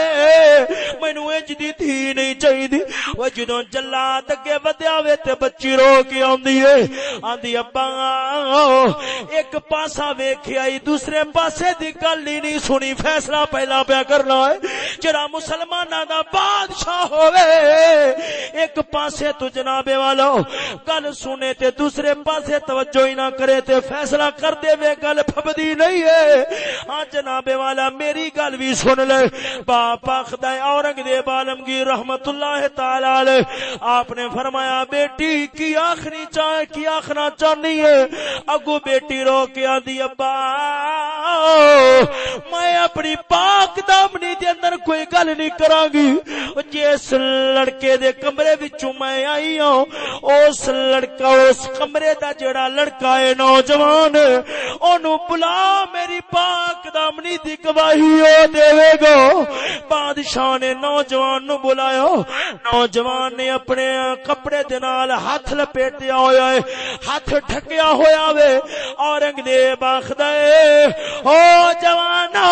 مینوں اج دی تھی نہیں چاہیدی وہ جدوں جلاد اگے ودیا وے تے بچی رو کے آندی ہے؟ آندی ابا، ایک پاسا ویکھیا دوسرے پاسے دی گل ہی نہیں سنی، فیصلہ پہلا پیا کرنا ہے۔ جڑا مسلماناں دا بادشاہ ہوے ایک پاسے تو جناب والو گل سنے تے دوسرے پاسے توجہ ہی نہ کرے تے فیصلہ کر دے وے، گل پھبدی نہیں ہے۔ ہاں جناب والا، میری گل بھی سن لے۔ باپ خدا اورنگزیب عالمگیر رحمت اللہ تعالی علیہ، آپ نے فرمایا، بیٹی کی آخری چاہے کی آخنا چاہنی ہے؟ اگو بیٹی رو کے آدھی ابا، میں اپنی پاک دامنی دے اندر کوئی گل نہیں کراں گی۔ جس لڑکے دے کمرے وچوں میں آئی ہوں۔ اس لڑکا اس کمرے دا جڑا لڑکا ہے نوجوان، اونوں بلا میری پاک دامنی دی گواہی او دے گا۔ بادشاہ نے نوجوان نو بلایا۔ نوجوان نے اپنے کپڑے دے نال ہاتھ لپیٹیا ہویا ہے، ہاتھ ڈھکیا ہویا وے۔ اورنگزیب آخدا ہے، او جوانو،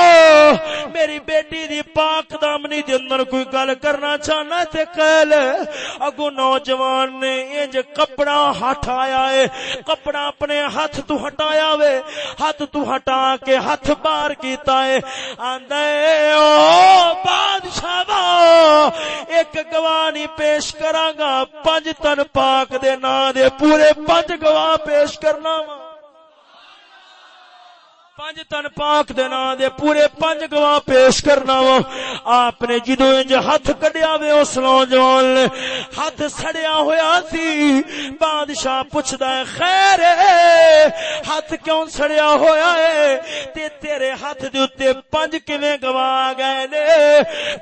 میری بیٹی دی پاک دامنی دے اندر کوئی گل کر کرنا چاہنا تے کہہ اگو نوجوان نے انج کپڑا ہٹایا ہے۔ کپڑا اپنے ہاتھ تو ہٹایا وے۔ ہاتھ تو ہٹا کے ہاتھ باہر کیتا ہے۔ آندا ہے، او بادشاہ ایک گواہی پیش کراں گا۔ پنج تن پاک دے نام دے، پورے پنج گواہ پیش کرنا وا۔ پنج تن پاک دے نام دے پورے پنج گواہ پیش کرنا وا۔ آپ نے جدو انج ہاتھ کڈیا وے اس نوجوان نے ہاتھ سڑیا ہویا سی۔ بادشاہ پوچھدا ہے، خیر ہاتھ کیوں سڑیا ہویا ہے تے تیرے ہاتھ دے اوتے پنج کیویں گواہ گئے نے؟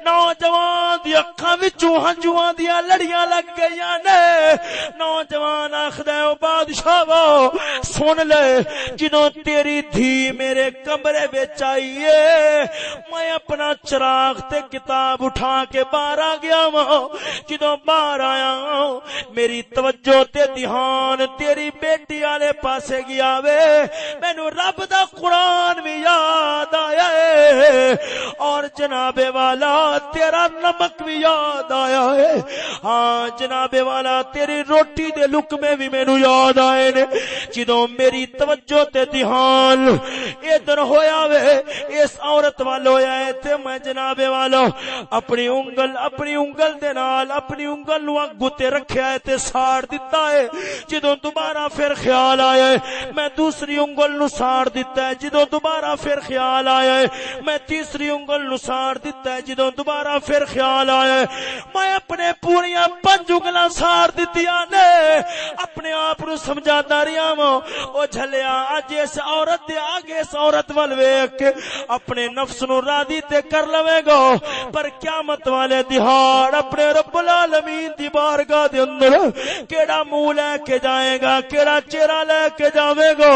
نوجوان دی اکھاں وچوں ہنجواں دی لڑیاں لگ گئیاں نے۔ نوجوان آکھدا ہے، او بادشاہ وا سن لے جنوں تیری دھی میرے کمرے بچ آئیے۔ میں اپنا چراغ تے کتاب اٹھا کے باہر آ گیا ہاں۔ وا جدو باہر آیا ہاں، میری توجہ تے دھیان تیری بیٹی والے پاسے گیا وے۔ مینو رب دا قرآن بھی یاد آیا ہے۔ اور جناب والا، تیرا نمک بھی یاد آیا ہے۔ ہاں جناب والا، تیری روٹی دے لک میں بھی مینو یاد آئے نے۔ جدو میری توجہ تے دھیان ادھر ہویا وے، اس عورت وال ہویا ہے، تے میں جناب والو اپنی انگل اپنی انگل دے نال، اپنی انگل نو اگو تے رکھیا ہے تے ساڑ دیتا ہے۔ جدوں دوبارہ پھر خیال آیا ہے، میں دوسری انگل نو ساڑ دیتا ہے۔ جدوں دوبارہ پھر خیال آیا ہے، میں تیسری انگل نو ساڑ دیتا ہے۔ جدوں دوبارہ پھر خیال آیا ہے، میں اپنے پوریاں پنج انگلاں ساڑ دتیاں نے۔ اپنے آپ نو سمجھاتا رہیا ہوں او جھلیا اج اس عورت دے آگے اس عورت ول ویکھ کے اپنے نفس نو راضی تے کر لوے گا۔ پر قیامت والے دہاڑ اپنے رب العالمین دی بارگاہ دے اندر کیڑا منہ لے کے جائے گا، کیڑا چہرہ لے کے جاوے گا۔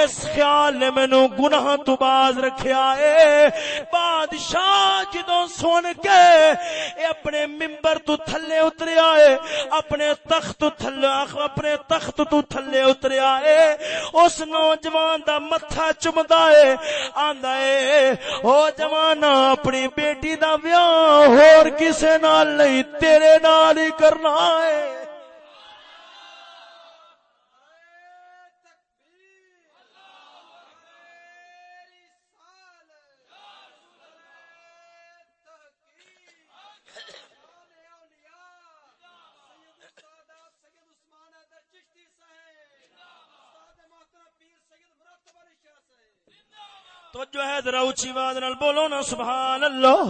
اس خیال نے مینوں گناہ تو باز رکھیا اے۔ بادشاہ جدوں سن کے اے اپنے منبر تو تھلے اتریا اے، اپنے تخت تھلے، اپنے تخت تو تھلے اتریا اے۔ اس نوجوان دا متھا چمدا ہے آندا ہے او جوان اپنی بیٹی دا ویاہ ہور کسے نال نہیں، تیرے نال ہی کرنا ہے۔ تو جو ہے، ذرا اونچی آواز نال بولو نا سبحان اللہ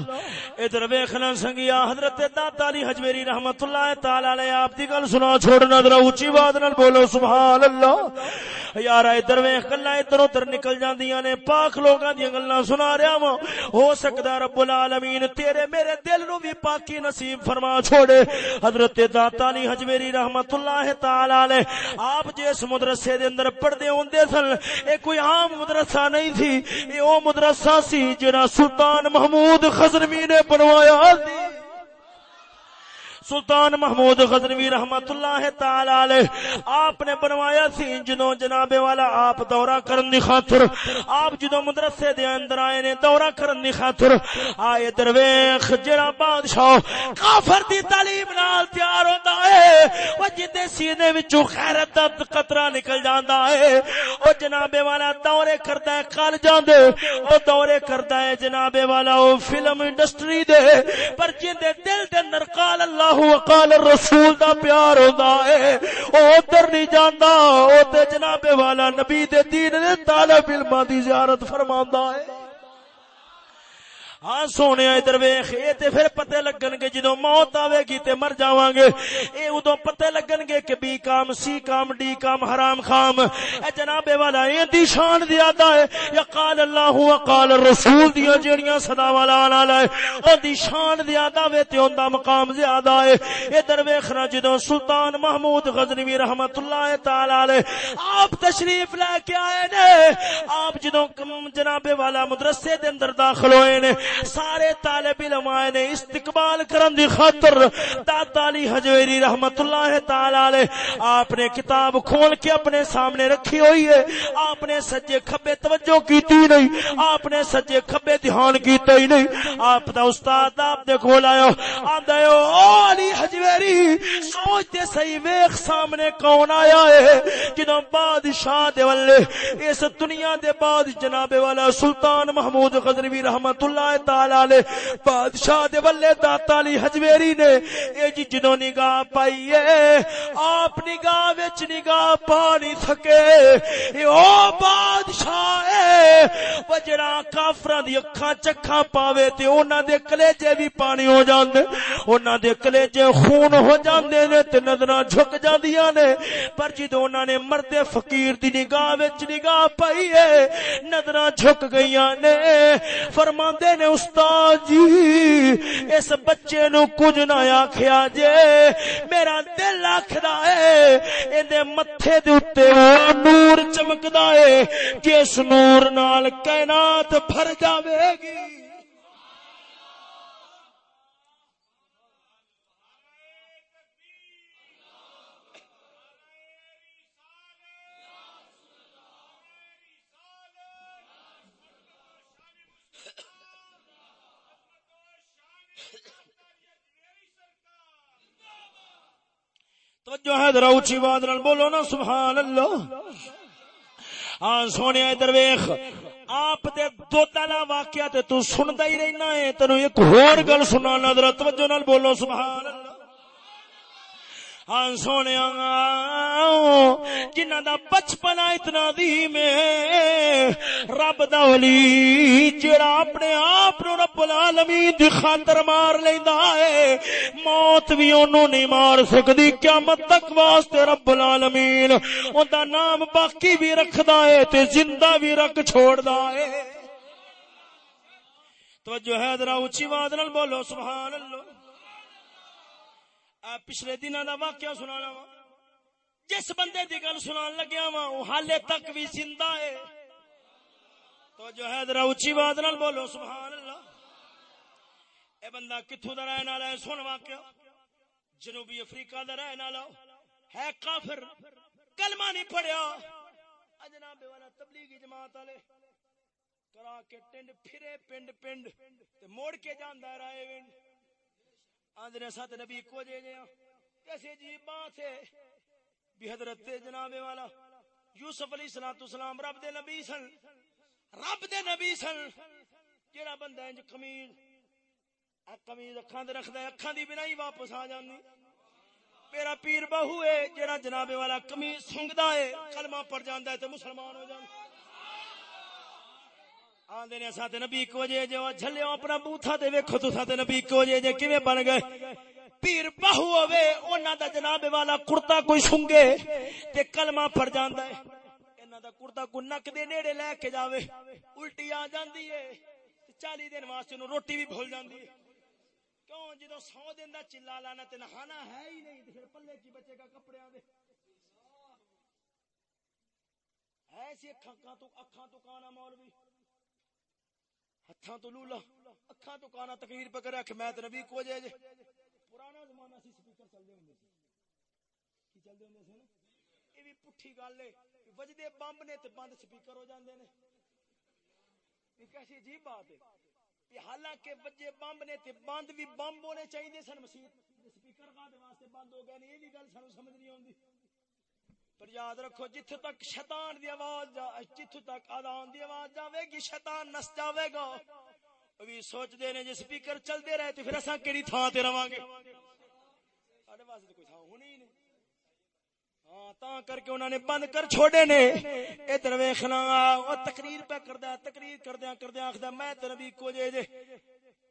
ادھر ویکھنا سنگیا، حضرت داتا علی حجویری رحمت اللہ تعالی علیہ، آپ دی گل سنا چھوڑنا ذرا اونچی آواز نال بولو سبحان اللہ یار، ادھر ویکھ، گلاں ادھر ادھر نکل جاندیاں نے، پاک لوکاں دی گلاں سنا رہا وا ہو سکدا رب العالمین، تیرے میرے دل نو بھی پاکی نصیب فرما، چھوڑے۔ حضرت داتا علی حجویری رحمت اللہ تعالی علیہ، آپ جس مدرسے دے اندر پڑھدے ہوندے سن اے کوئی عام مدرسہ نہیں تھی۔ او مدرسہ سی جنا سلطان محمود خزنوی نے بنوایا سی سلطان محمود غزنوی رحمت اللہ تعالی علیہ، آپ نے بنوایا سی جنوں جناب والا آپ دورہ کرن دی خاطر۔ آپ جدوں مدرسے دے اندر آئے نے دورہ کرن دی خاطر۔ آئے درویش جڑا بادشاہ کافر دی تعلیم نال تیار ہوندا ہے، او جدے سینے وچوں خیرت دا قطرہ نکل جاندا ہے، او جناب والا دورے کردا ہے کل جاندے۔ او دورے کردا ہے جناب والا، او فلم انڈسٹری دے۔ پر جندے دل دے اندر قال اللہ اللہ وقال الرسول، دا پیار ہوندا ہے۔ او ادھر نہیں جاندا، او تے جناب والا نبی دے دین دے طالب علم دی زیارت فرما ہے۔ ہاں سونے ادھر ویخ یہ تے پھر پتے لگن گے جدو موت آوے گی تے مر جاواں گے۔ اے ادو پتے لگن گے کہ be com, C com, D کام، حرام خام۔ اے جناب والا، اے دی شان زیادہ ہے۔ یا قال اللہ و قال الرسول دیا جڑیاں صدا والا آنا لائے او دی شان زیادہ وے تے اوندا مقام زیادہ ہے۔ ادھر ویخ نہ جدو سلطان محمود غزنوی رحمت اللہ تعالی علیہ آپ تشریف لے کے آئے نے، آپ جدو جناب والا مدرسے دے اندر داخل ہوئے نے سارے طالب علم نے استقبال کرن دی خاطر داتا علی حجویری رحمت اللہ تعالی علیہ، آپ نے کتاب کھول کے اپنے سامنے رکھی ہوئی ہے۔ آپ نے سجے کھبے توجہ کیتی نہیں، آپ نے سجے کھبے دھیان کیتا ہی نہیں۔ آپ دا استاد آپ دے کھول آیا، آندا ہے، او علی حجویری سوچتے صحیح ویکھ سامنے کون آیا ہے؟ جدوں بادشاہ دے ولے، اس دنیا دے بعد جناب والا سلطان محمود غزنوی رحمت اللہ تعالی نے، بادشاہ دے ولے داتا علی حجویری نے۔ اے جی جنوں نگاہ پائی ہے، آپ نگاہ وچ نگاہ پا نہیں سکے۔ اے او بادشاہ ہے وجڑا کافراں دی اکھاں چکھاں پاوے تے انہاں دے کلیجے بھی پانی ہو جاندے، انہاں دے کلیجے خون ہو جاندے نے تے نظراں جھک جاندیاں نے۔ پر جدوں انہاں نے مرد فقیر دی نگاہ وچ نگاہ پائی ہے، نظراں جھک گئیاں نے۔ فرماندے نے استاد جی اس بچے نو کچھ نہ آخیا جے۔ میرا دل آخر ہے یہ متے نور چمکدا ہے جس نور نال کائنات بھر جاوے گی۔ توجہ ہے، ذرا اونچی آواز نال بولو نا، سبحان اللہ۔ ہاں سونے، ادھر ویکھ۔ آپ دے دودا واقعہ تے تو سندا ہی رہنا ہے تینو ایک ہور گل سنانا، ذرا توجہ نال بولو، سبحان اللہ۔ ہاں سونے جنہ دا بچپنا اتنا دی رب دا ولی جڑا اپنے آپ نو رب العالمین دی خاطر مار لیندا ہے، موت بھی اونوں نہیں مار سکدی، قیامت تک واسطے رب العالمین اوندا نام باقی بھی رکھدا ہے تے زندہ بھی رکھ چھوڑدا ہے۔ توجہ ہے، ذرا اونچی آواز نال بولو، سبحان اللہ۔ پچھلے دن کا واقعہ سنا وا۔ جس بندے کی گل سنا لگیا وا وہ حالے تک بھی زندہ ہے۔ تو جو ہے، ذرا اچھی بات نال بولو، سبحان اللہ۔ اے بندہ کتوں کا رہن والا ہے سن واقعہ۔ جنوبی افریقہ کا رہن والا ہے کافر۔ کلمہ نہیں پڑھیا۔ جناب والا تبلیغی جماعت والے۔ کرا کے ٹنڈ، پھرے پنڈ پنڈ۔ تے موڑ کے جانا رائے ونڈ آندنے ساتھ نبی کو جے جے ہاں۔ کیسے عجیب بات ہے بھی حضرت جناب والا۔ یوسف علیہ السلام رب دے نبی سن۔ رب دے نبی سن۔ جیڑا بندہ انج قمیض قمیض اکھاں دے رکھدا ہے، اکھاں دی بنا ہی واپس آ جاندی۔ میرا پیر بہو ہے، جیڑا جناب والا قمیض سنگدا ہے، کلمہ پڑھ جاندا ہے تے مسلمان ہو جاندا آندے نے ساتھ نبی کو جے جو جھلیو اپنا بوتھا تے ویکھو تو ساتھ نبی کو جے جے کیویں بن گئے؟ پیر بہو ہوے انہاں دا جناب والا کرتا کوئی سنگے، تے کلمہ پڑھ جاندا ہے۔ انہاں دا کرتا کو نک دے نیڑے لے کے جاوے، الٹی آ جاندی ہے۔ 40 دن واسطے نو روٹی بھی بھول جاندی ہے۔ کیوں؟ جدوں 100 دن دا چلا لانا تے نہانا ہے ہی نہیں پھر پلے کی بچے کا کپڑیاں دے۔ ایسی اکھاں تو اکھاں تو کانا مولوی۔ ہتھاں تو لولا اکھاں تو کانا تقریر پہ کرے کہ میں تے نبی کو جے جے پرانا زمانہ سی سپیکر چل دے ہوندے سی کی چل دے ہوندے سی نا اے وی پٹھی گل اے وجدے بمب نے تے بند سپیکر ہو جاندے نے یہ کیسی عجیب بات ہے حالانکہ وجے بمب نے تے بند بھی بمب ہونے چاہیے سن مسیح سپیکر کا واسطے بند ہو گئے نے یہ بھی گل سانو سمجھ نہیں اوندی پر یاد رکھو جتھے تک شیطان دی آواز جا، جتھے تک آدان دی آواز جاوے گی، شیطان نس جاوے گا۔ ابھی سوچ دے نے جے جی سپیکر چل دے رہے تے پھر اساں کیڑی تھاں تے رواں گے ساڈے واسطے کوئی تھاں ہونی نہیں۔ ہاں تا کر کے انہوں نے بند کر چھوڑے نے۔ ادھر ویکھنا او تقریر پہ کردا تقریر کردیاں کردیاں آکھدا میں تے نبی کو جے جے۔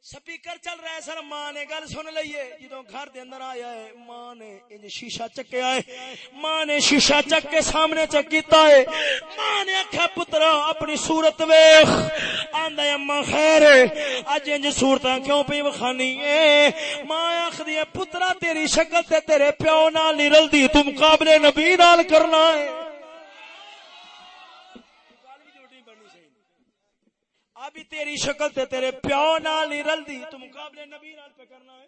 سپیکر چل رہا ہے سر، ماں نے گل سن لئیے جدو گھر دے اندر آیا ہے، ماں نے انج شیشہ چکیا ہے ماں نے شیشہ چک کے سامنے چکیتا ہے۔ ماں نے آکھا پترا، اپنی صورت ویکھ۔ آندا اما خیر اج انج صورتاں کیوں پئی وکھانی ہے؟ ماں آکھدی ہے، پترا، تیری شکل تے تیرے پیو نال نہیں رلدی تو مقابلے نبی نال کرنا ہے۔ ابھی تیری شکل تے تیرے پیو نال نہیں رلدی تو مقابلے نبی نال پہ کرنا ہے۔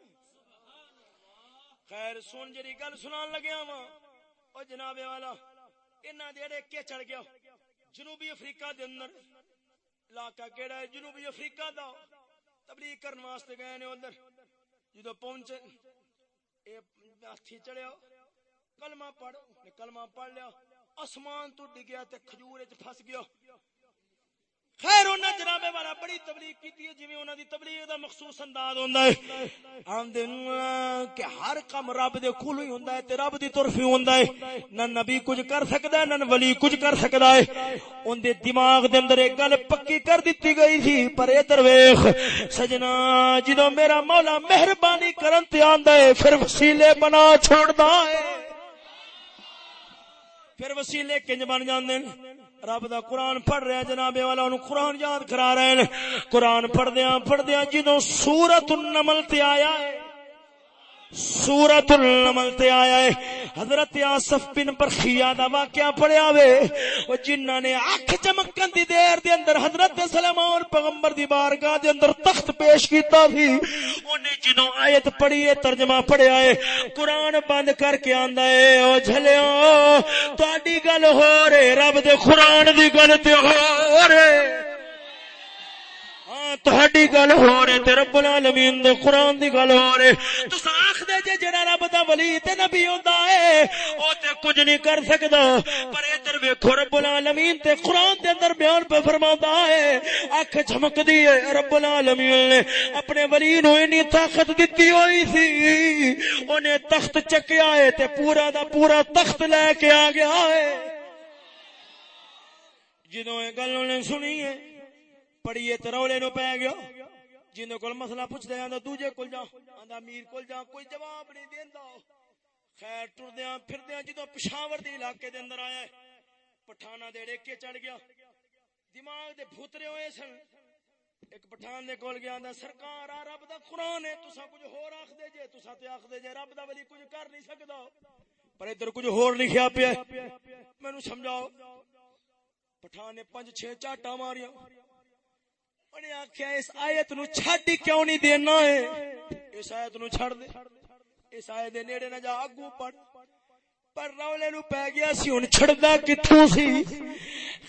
خیر، سن جڑی گل سنان لگیا وا او جناب والا، انہاں دیڑے کے چڑھ گیا۔ جنوبی افریقہ دے اندر۔ علاقہ کیڑا ہے؟ جنوبی افریقہ دا۔ تبلیغ کرن واسطے گئے نے ادھر جدو پہنچے، اے ہاتھی چڑھیا۔ کلمہ پڑھ کلمہ پڑھ لیا۔ آسمان تو ڈگیا تے کھجور وچ پھس گیا۔ خیر انہاں جناب والا بڑی تبلیغ کیتی ہے، جویں انہاں دی تبلیغ دا مخصوص انداز ہوندا ہے۔ آندے کہ ہر کم رب دے کول ہی ہوندا ہے تے رب دی طرف ہی ہوندا ہے۔ نہ نبی کچھ کر سکدا ہے، نہ ولی کچھ کر سکدا ہے۔ اون دے دماغ دے اندر ایک گل پکی کر دتی گئی تھی، پر ادھر ویکھ سجنا جدوں میرا مولا مہربانی کرن تے آندا ہے، پھر وسیلے بنا چھوڑدا ہے۔ پھر وسیلے کنج بن جاندے ہیں۔ رب دا قرآن پڑھ رہے ہیں جناب والا، انہوں قرآن یاد کرا رہے ہیں۔ قرآن پڑھ دیاں پڑھ دیاں جنہوں سورت النمل تے آیا ہے۔ سورت النمل تے آیا ہے۔ حضرت آصف بن برخیا دا واقعہ پڑھیا وے۔ او جنہاں نے اکھ چمکن دی دیر دے اندر حضرت سلیمان پیغمبر دی بارگاہ دے اندر تخت پیش کیتا سی اونے جنوں ایت پڑھی ہے، ترجمہ پڑھیا ہے۔ قرآن بند کر کے آندا ہے او جھلیو تہاڈی گل ہو رہے رب دے قرآن دی گل تے ہو رہے تہاڈی گل ہو رہے تے رب العالمین دے قرآن دی گل ہو رہے تسا آکھ دے جے جڑا رب دا ولی تے نبی ہوندا ہے، او تے کچھ نہیں کر سکدا۔ پر ادھر ویکھو رب العالمین تے قرآن دے اندر بیان پہ فرماتا ہے، اکھ چمک دی ہے، رب العالمین نے اپنے ولی نو انی طاقت دتی ہوئی تھی انہیں تخت چکیا ہے تے پورا دا پورا تخت لے کے آ گیا ہے۔ جدوں یہ گل انہیں سنی ہے پڑھیے تے رولے نو پے گیا جنہوں کو مسئلہ پوچھ دے آندا دوجے کول جا آندا امیر کول جا کوئی جواب نہیں دیندا۔ خیر ٹردیاں، پھردیاں جدوں پشاور دے علاقے دے اندر آیا پٹھانا دے ڈیکے چڑھ گیا۔ دماغ دے بھوترے ہوئے سن۔ ایک پٹھان دے کول گیا آندا سرکار، آ رب دا قرآن ہے۔ تساں کچھ ہور آکھ دے جے، تساں تے آکھ دے جے، رب دا ولی کچھ کر نہیں سکدا۔ پر ادھر کچھ ہور لکھیا پیا مینوں سمجھاؤ، پٹھان نے پنج چھ چاٹا ماریاں۔ انہیں آخیا اس آیت نو چھڈ کیوں نہیں دینا ہے؟ اس آیت نو چھڑ دے۔ اس آیت دے نیڑے نہ جا اگوں پڑھ۔ پر رولے نو پی گیا سی، ہن چھڑدا کتھوں سی؟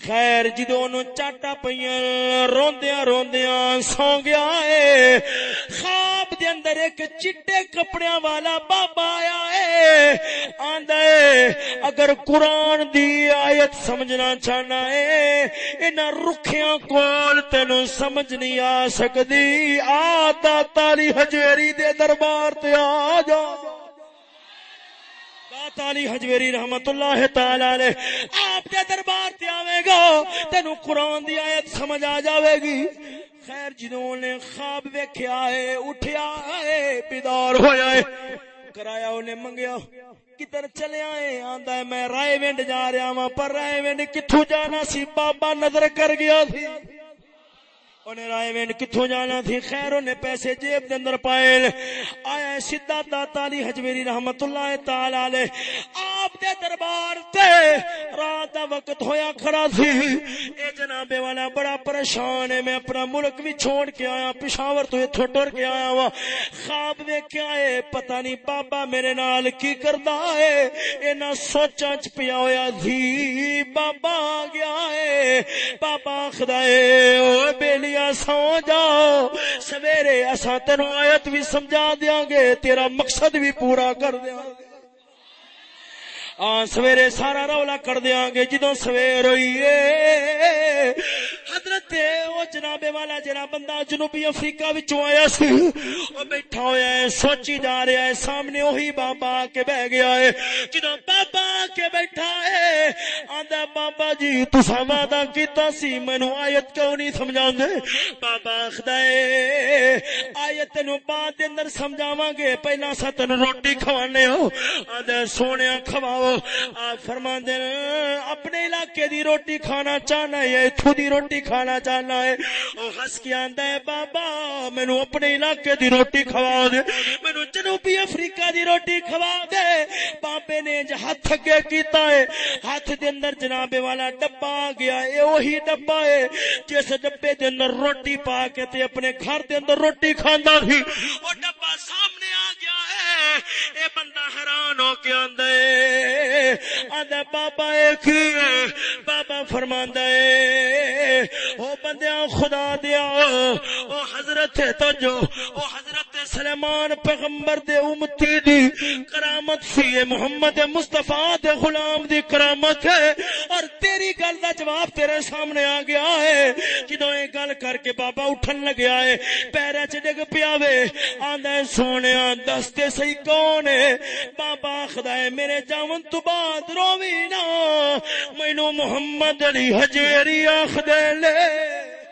خیر جدوں اونوں چاٹا پیاں روندیاں روندیاں سو گیا اے خواب دے اندر ایک چٹے کپڑیاں والا بابا آیا اے آندا اے اگر قرآن دی آیت سمجھنا چاہنا اے انہاں رکھیاں کول تینوں سمجھ نہیں آ سکدی آ تا تالی حجویری دے دربار تے آ جا تالی حجویری رحمت اللہ تعالی علیہ، آپ کے دربار تے آوے گا، تینو قرآن دی آیت سمجھ آ جاوے گی۔ خیر جنہوں نے خواب ویکھیا ہے، اٹھیا ہے، بیدار ہویا ہے، کرایا انہیں منگیا، کدھر چلے آئے آندا ہے، میں رائے ونڈ جا رہا ہوں پر رائے ونڈ کتھوں جانا سی؟ بابا نظر کر گیا تھی انہیں رائے وین کتھوں جانا تھی؟ خیر انہیں پیسے جیب دے اندر پائے آیا ہے سدھا داتا علی حجویری رحمت اللہ تعالی علیہ۔ آپ دے دربار تے رات دا وقت ہویا کھڑا تھی۔ اے جناب والا، بڑا پریشان ہے۔ میں اپنا ملک بھی چھوڑ کے آیا، پشاور تو ایتھوں ٹر کے آیا وا خواب ویکھیا ہے پتہ نہیں بابا میرے نال کی کردا ہے۔ اینا سوچاں چ پیا ہویا تھی، بابا آ گیا ہے۔ بابا آخدا ہے او بیلی سو جاؤ سویرے اساں تینو آیت بھی سمجھا دیا گے، تیرا مقصد بھی پورا کر دیا گے۔ سویرے سارا رولا کر دیا گے جدو سویر ہوئی حضرت او جناب والا جنا بندہ جنوبی افریقہ وچوں آیا سی، او بیٹھا ہویا ہے، سوچی جا رہا ہے، سامنے وہی بابا آ کے بہ گیا ہے۔ جدو بابا آ کے بیٹھا ہے، آندا بابا جی تساں وعدہ کیتا سی، مینوں آیت کیوں نہیں سمجھاندے؟ بابا آخدا ہے، آیت نو بعد دے اندر سمجھاواں گے، پہلا سا تینوں روٹی کھوانے ہو۔ آندا سونیا کھواؤ۔ فرما دے اپنے علاقے دی روٹی کھانا چاہنا ہے اتھو دی روٹی کھانا چاہنا ہے؟ او ہس کے آندا ہے، بابا مینوں اپنے علاقے دی روٹی کھوا دے مینوں جنوبی افریقہ دی روٹی کھوا دے۔ بابے نے ہاتھ اگے کیتا ہے ہاتھ دے اندر جناب والا ڈبا آ گیا اے وہی ڈبا ہے جس ڈبے دے اندر روٹی پا کے تے اپنے گھر دے اندر روٹی کھاندا سی۔ او ڈبا سامنے آ گیا ہے اے بندہ حیران ہو کے آندا ہے۔ آدھا بابا ایک، بابا فرماندا ہے، او بندیاں خدا دیا او حضرت تو جو او حضرت سلیمان پیغمبر دے امتی دی کرامت سی محمد مصطفیٰ دے غلام دی کرامت ہے۔ اور تیری گل دا جواب تیرے سامنے آ گیا ہے۔ جدوں یہ گل کر کے بابا اٹھن لگیا ہے، پیرے چ ڈگ پیا وے۔ آندا سونیا دستے صحیح کون ہے۔ بابا خدا ہے، میرے جاون تو بعد روی نا۔ مینو محمد علی حجیری آخ دے لے۔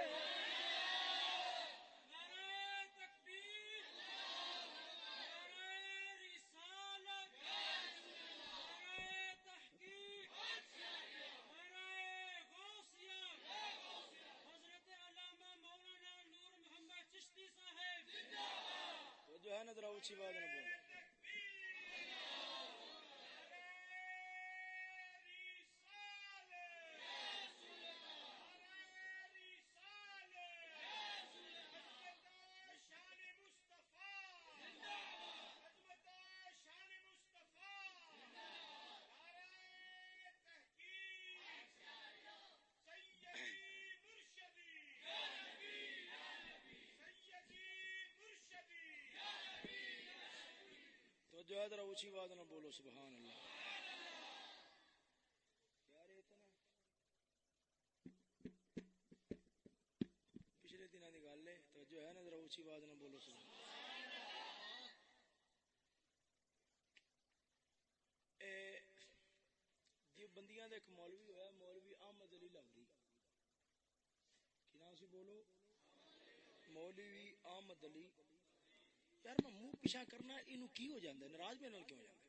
ذرا اونچی آواز نہ بولو، سبحان اللہ۔ پچھلے دنوں کی گل ہے، توجہ ہے نا، ذرا اونچی آواز نہ بولو، سبحان اے جی بندیاں ایک مولوی ہویا، مولوی احمد علی لاہوری۔ کی نام سی بولو؟ مولوی احمد علی۔ یار میں منہ پیچھا کرنا یہ کی ہو جاندا ہے؟ ناراض میرے کیوں ہو جاندا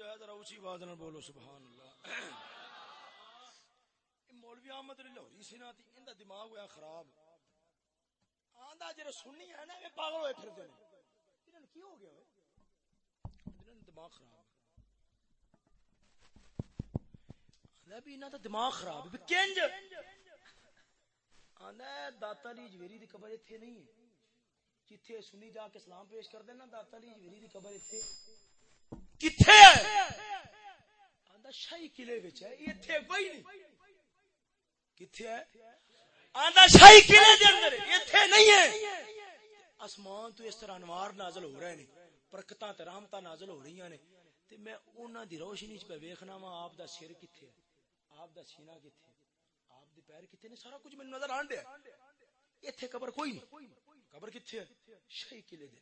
توجہ ہے ذرا اونچی آواز بولو، سبحان اللہ۔ مولوی احمد علی لاہوری سی نا ان دا دماغ ہوا خراب۔ آندا جڑے سننی ہے نا پاگل ہوئے پھردے نے انہاں کی ہو گیا انہاں دماغ خراب۔ آندا بھی انہاں دا دماغ خراب ہے کنج۔ آندا داتا علی جویری دی قبر ایتھے نہیں ہے۔ جتھے سنی جا کے سلام پیش کر دینا داتا علی جویری دی قبر ایتھے۔ کتھے ہے؟ آندا شاہی قلعے وچ ہے ایتھے کوئی نہیں۔ کتھے ہے؟ آندا شاہی قلعے دے اندر ایتھے نہیں ہے۔ اسمان تو اس طرح انوار نازل ہو رہے نے برکتاں تے رحمتاں نازل ہو رہی نے۔ تے میں انہاں دی روشنی وچ پہ ویکھنا وا آپ دا سر کتھے ہے؟ آپ دا سینہ کتھے ہے؟ آپ دے پیر کتھے نے؟ سارا کچھ مینوں نظر آن دیا ایتھے قبر کوئی نہیں۔ قبر کتھے ہے؟ شاہی قلعے دے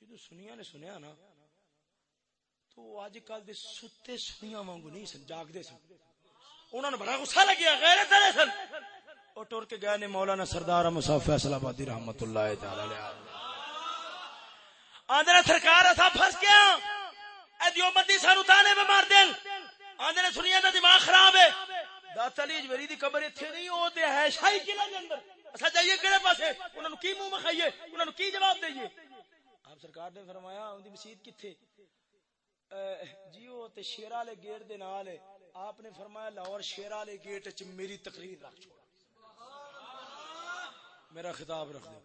جدوں سنیا نے سنیا نا تو اج کل دے ستے سنیاں وانگو نہیں سن جاگ دے سن۔ انہوں نے بڑا غصہ لگیا، غیرت والے سن۔ او ٹر کے گئے نے مولانا سردار مصطفی فیصل آبادی رحمت اللہ تعالی علیہ۔ آندے سرکار اسا پھس گیا اے دیوبندی سانو تانے میں مار دین۔ آندے سنیا دا دماغ خراب ہے۔ داتا علی اجویری دی قبر ایتھے نہیں، او تے ہے شاہی قلعہ دے اندر۔ اسا جائیے کیڑے پاسے؟ انہاں نو کی منہ مکھائیے؟ انہاں نو کی جواب دئیے؟ آپ سرکار نے فرمایا، ان دی مسجد کتھے؟ جیو تے شیرا والے گیٹ دے نال آپ نے فرمایا لاہور شیرا والے گیٹ وچ میری تقریر رکھ چھوڑ میرا خطاب رکھ دو۔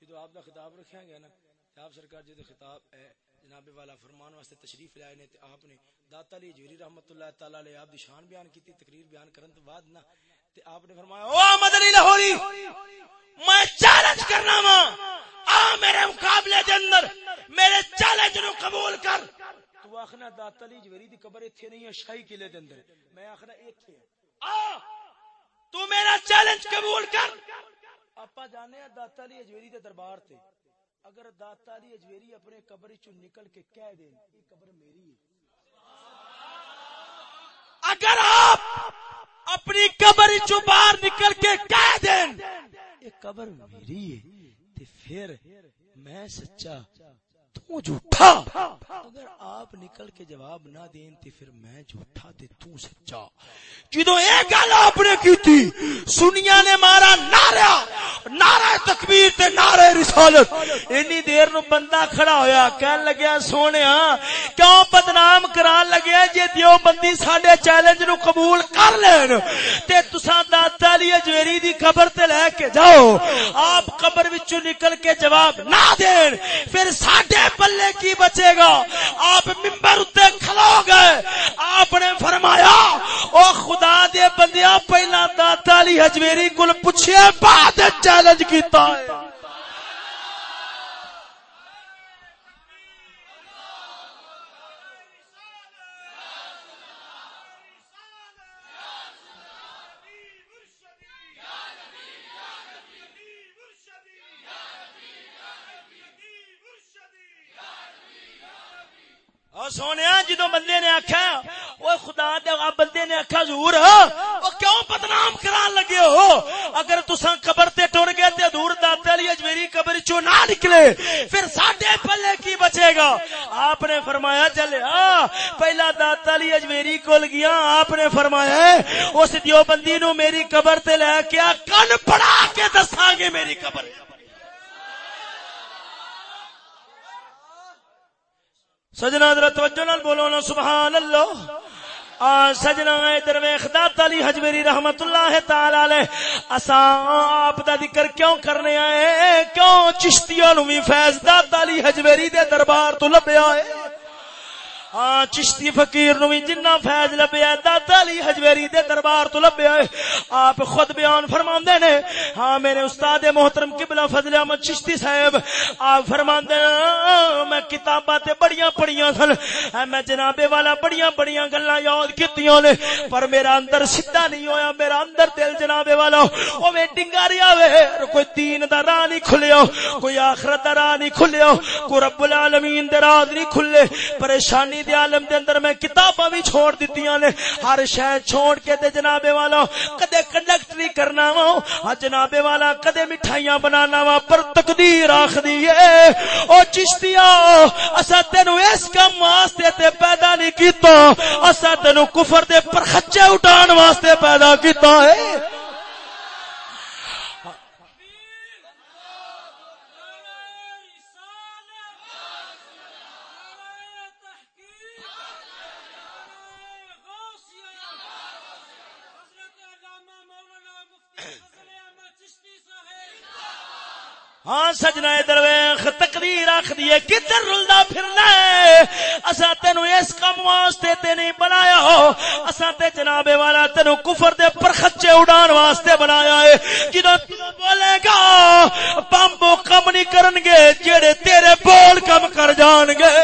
جدو آپ دا خطاب رکھیا گیا نا آپ سرکار جی جدو خطاب ہے جناب والا فرمان واسطے تشریف لائے نے تے آپ نے داتا علی جوری رحمت اللہ تعالی علیہ آپ دی شان بیان کیتی، تقریر بیان کرن تو بعد نا، تے آپ نے فرمایا، او احمد علی لاہوری، میں چیلنج کرنا وا آ میرے مقابلے دے اندر، میرے چیلنج نو قبول کر۔ تو آخنا داتا علی جوری دی قبر ایتھے نہیں ہے، شاہی قلعے دے اندر۔ میں آخنا ایتھے آ! تو میرا چیلنج قبول کر۔ اپا جانے ہیں داتا علی اجویری دے دربار تے۔ اگر داتا علی اجویری اپنے قبر چوں نکل کے کہہ دیں یہ قبر میری ہے۔ اگر آپ اپنی قبر چوں باہر نکل کے کہہ دیں یہ قبر میری ہے۔ تے پھر میں سچا تو جھوٹا۔ اگر آپ نکل کے جواب نہ دیں تے پھر میں جھوٹا تے تو سچا۔ جدو ایک گل آپ نے کی تھی سنیا نے مارا نعرہ نعرہ تکبیر تے نعرہ رسالت۔ انی دیر نو بندہ کھڑا ہویا، کہن لگیا، سونیا، کیوں بدنام کران لگیا جے دیو بندی ساڈے چیلنج نو قبول کر لین، تے تساں داتا علی اجویری دی قبر تے لے کے جاؤ۔ آپ قبر وچوں نکل کے جواب نہ دین، پھر ساڈے پلے کی بچے گا؟ آپ ممبر اتنے کھلو گئے۔ آپ نے فرمایا، او خدا دے بندیاں، پہلا داتا علی حجویری کل پوچھے بعد چیلنج کیتا ہے سونے جدو بندے نے آخیا وہ خدا دیا بندے نے آخیا ضرور وہ کیوں بدنام کران لگے ہو اگر تسا قبر تے ٹر گئے تے دور داتا علی اجمیری قبر چو نہ نکلے پھر ساڈے پلے کی بچے گا آپ نے فرمایا چلے ہاں پہلا داتا علی اجمیری کول گیا آپ نے فرمایا اس دیو بندی نو میری قبر تے لے کے کن پڑا کے دساں گے میری قبر۔ سجنا در توجہ نال بولو نا، سبحان اللہ۔ سجنا ادھر ویخ داتا علی حجبری رحمت اللہ تعالی علیہ۔ اسا آپ دا ذکر کیوں کرنے آئے؟ کیوں چشتیاں نو بھی فیض داتا علی حجبری دے دربار تو لبیا آئے؟ ہاں چشتی فقیر نو جنہ فیض لبیا، دادا علی حجویری دے دربار تو لبیا ہے۔ آپ خود بیان فرماندے نے ہاں میرے استاد محترم قبلہ فضل احمد چشتی صاحب، آپ فرماندے میں کتاباں تے بڑیاں پڑھیاں سن۔ میں جناب والا بڑیاں بڑیاں گلاں یاد کیتیاں نے۔ پر میرا اندر سیدھا نہیں ہویا، میرا اندر دل جناب والا، او وے ڈنگاریا وے، کوئی دین دا راہ نہیں کھلیا، کوئی آخرت دا راہ نہیں کھلیا، کوئی رب العالمین دے راز نہیں کھلے۔ پریشانی دے عالم دے اندر میں کتاباں بھی چھوڑ دتیاں نے۔ ہر شے چھوڑ کے تے جناب والا، کدے کنڈکٹری کرنا وا۔ ہاں جناب والا، کدے مٹھائیاں بنانا وا۔ پر تقدیر آکھدی اے او چشتیا اسا تینو اس کام واسطے تے پیدا نہیں کیتا۔ اسا تینو کفر دے پرخچے اٹھان واسطے پیدا کیتا ہے۔ ہاں سجنا درویخ تقریر آخ دیے کدھر رلدا پھرنا ہے؟ اسا تینو اس کام واسطے تے نہیں بنایا۔ ہو اسا تے جناب والا تینو کفر دے پرخچے اڑان واسطے بنایا ہے۔ جدوں تو بولے گا، بمبو کم نہیں کرن گے جڑے تیرے بول کم کر جان گے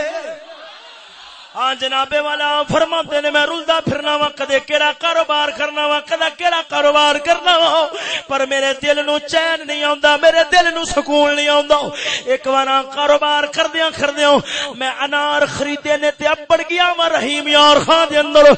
ہاں جناب والا فرما نے میں رلدا پھرنا وا، کدے کیڑا کاروبار کرنا وا کدا کیڑا کاروبار کرنا وا۔ پر میرے دل نو چین نہیں آندا میرے دل نو سکون نہیں آندا ایک بار کاروبار کردیاں کردیاں، میں انار خریدے نے تے اپڑ گیا وا رحیم یار خان دے اندر۔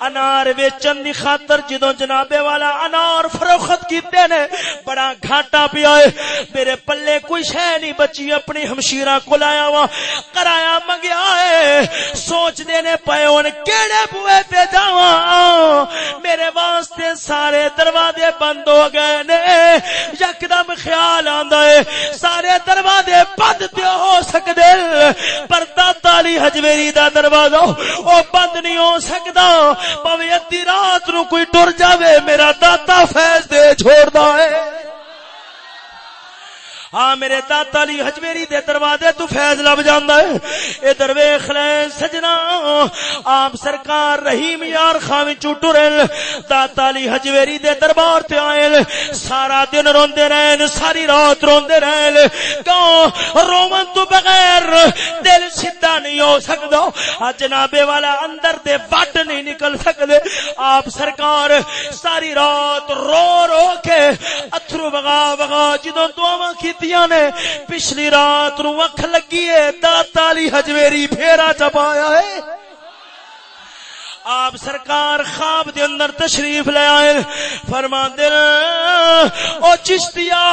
انار ویچن دی خاطر جدوں جناب والا انار فروخت کیتے نے، بڑا گھاٹا پیا ہے۔ میرے پلے کوئی شے نہیں بچی، اپنی ہمشیرہ کو لایا وا، کرایا منگیا ہے۔ سو سوچ دینے پائے ہوں کیڑے بوئے پہ جاواں۔ میرے واسطے سارے دروازے بند ہو گئے نے۔ یکدم خیال آندا ہے، سارے دروازے بند تے ہو سکدے۔ پر داتا علی حجویری دا دروازہ او بند نہیں ہو سکدا۔ پویں ادھی رات نو کوئی ٹر جاوے، میرا داتا فیض دے چھوڑدا ہے۔ ہاں میرے داتا علی حجمیری دے دروازے تو فیض لب جاندا ہے۔ اے درویش لے سجنا۔ آپ سرکار رحیم یار خان وچوں ٹرل۔ داتا علی حجمیری دے دربار تے آئے سارا دن روندے رہن، ساری رات روندے رہن۔ کیوں؟ رومن تو بغیر دل سیدھا نہیں ہو سکدا۔ جناب والا اندر دے وٹ نہیں نکل سکدے۔ آپ سرکار ساری رات رو رو کے اتھرو بغا بغا جدوں دعاواں کی کیتیاں نے۔ پچھلی رات نو اکھ لگی ہے۔ داتا علی حجویری پھیرا چپایا ہے۔ آپ سرکار خواب دے اندر تشریف لے آئے۔ فرما دن او چشتیا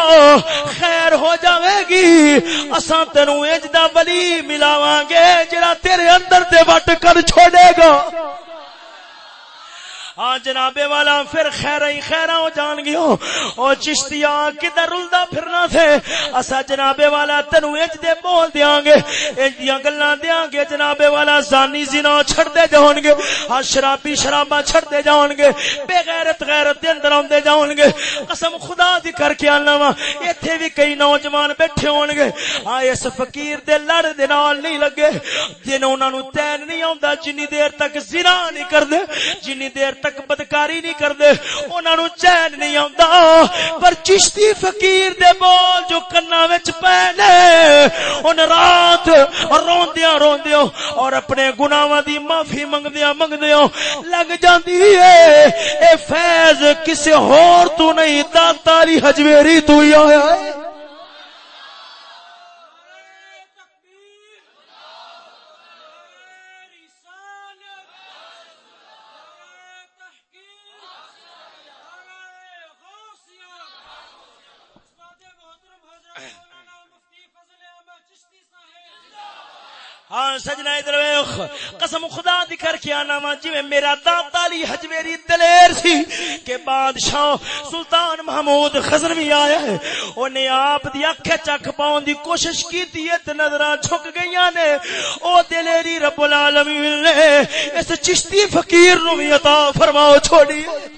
خیر ہو جاوے گی۔ اساں تینو اجدا ولی ملاواں گے، جڑا تیرے اندر دے وٹ کر چھوڑے گا۔ ہاں جنابے والا، پھر خیر ہی خیر ہو جان گی او چشتیا کدھر رلدا پھرنا تھے؟ اسا جنابے والا تینو اج دے بول دیاں گے۔ اج دیاں گلاں دیاں گے جنابے والا، زانی زنا چھڑ دے جان گے۔ ہاں شرابی شرابا چھڑ دے جان گے۔ بے غیرت غیرت دے اندر اوندے جان گے۔ قسم خدا دی کر کے آنا وا۔ ایتھے بھی کئی نوجوان بیٹھے ہون گے۔ ہاں اس فقیر دے لڑ دے نال نہیں لگے۔ جن انہاں نو تین نہیں آوندا، جنی دیر تک زنا نہیں کردے، جنی دیر تک تک بدکاری نہیں کرتے انہوں چین نہیں آتا پر چشتی فقیر دے بول جو کنا پے ان رات روندیا روندیا اور اپنے گناواں دی معافی منگدیا منگدیا لگ جاندی ہے۔ اے فیض، کسے ہور تو نہیں داتا علی حجویری تو ہی آیا ہے۔ سجنا ادھر ویخ۔ قسم خدا دی کر کے آنا وا جی میرا داتا علی حجویری دلیر سی کہ بادشاہ سلطان محمود خزروی آیا ہے انہیں آپ دی اکھے چک پاؤں دی کوشش کی تھی تے نظراں جھک گئیاں نے۔ او دلیری رب العالمین نے، اس چشتی فقیر نو بھی عطا فرماؤ چھوڑی۔ ہے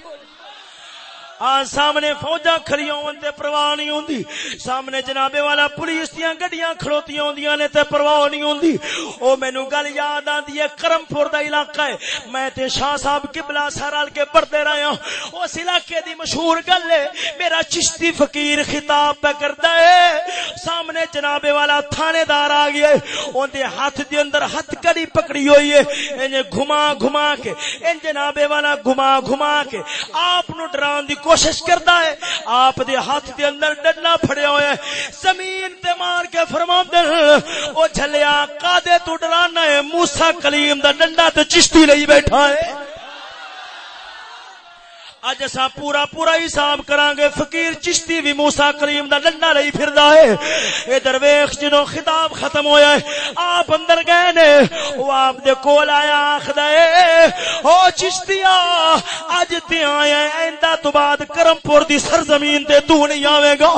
آ، سامنے فوجا کھڑی ہون تے پرواہ نہیں ہوندی۔ سامنے جناب والا پولیس دیاں گڈیاں کھڑوتی ہوندیاں نے تے پرواہ نہیں ہوندی۔ او مینوں گل یاد آندی ہے کرم پور دا علاقہ ہے۔ میں تے شاہ صاحب قبلہ سارال کے پڑھتے رہے ہوں اس علاقے دی مشہور گل ہے، میرا چشتی فقیر خطاب پہ کردا ہے۔ سامنے جناب والا تھانے دار آ گیا ہے۔ اون دے ہاتھ دے اندر ہتھ کڑی پکڑی ہوئی ہے۔ انج گھما گھما کے ان جناب والا گھما گھما کے آپ نو ڈران دی کوشش کرتا ہے۔ آپ دے ہاتھ دے اندر ڈنڈا پھڑیا ہوا ہے۔ زمین تے مار کے فرما او جھلیا کا تو ڈرانا ہے موسا کلیم دا ڈنڈا تے چشتی لئی بیٹھا ہے۔ اج اسا پورا پورا حساب کران گے فقیر چشتی بھی موسی کریم دا ڈنڈا لئی پھردا ہے۔ اے درویش، جدوں خطاب ختم ہویا ہے، آپ اندر گئے نے، او آپ دے کول آیا آکھدا اے او چشتیا اج تے آیا ایندا تو بعد کرم پور دی سرزمین تے تو نہیں آوے گا۔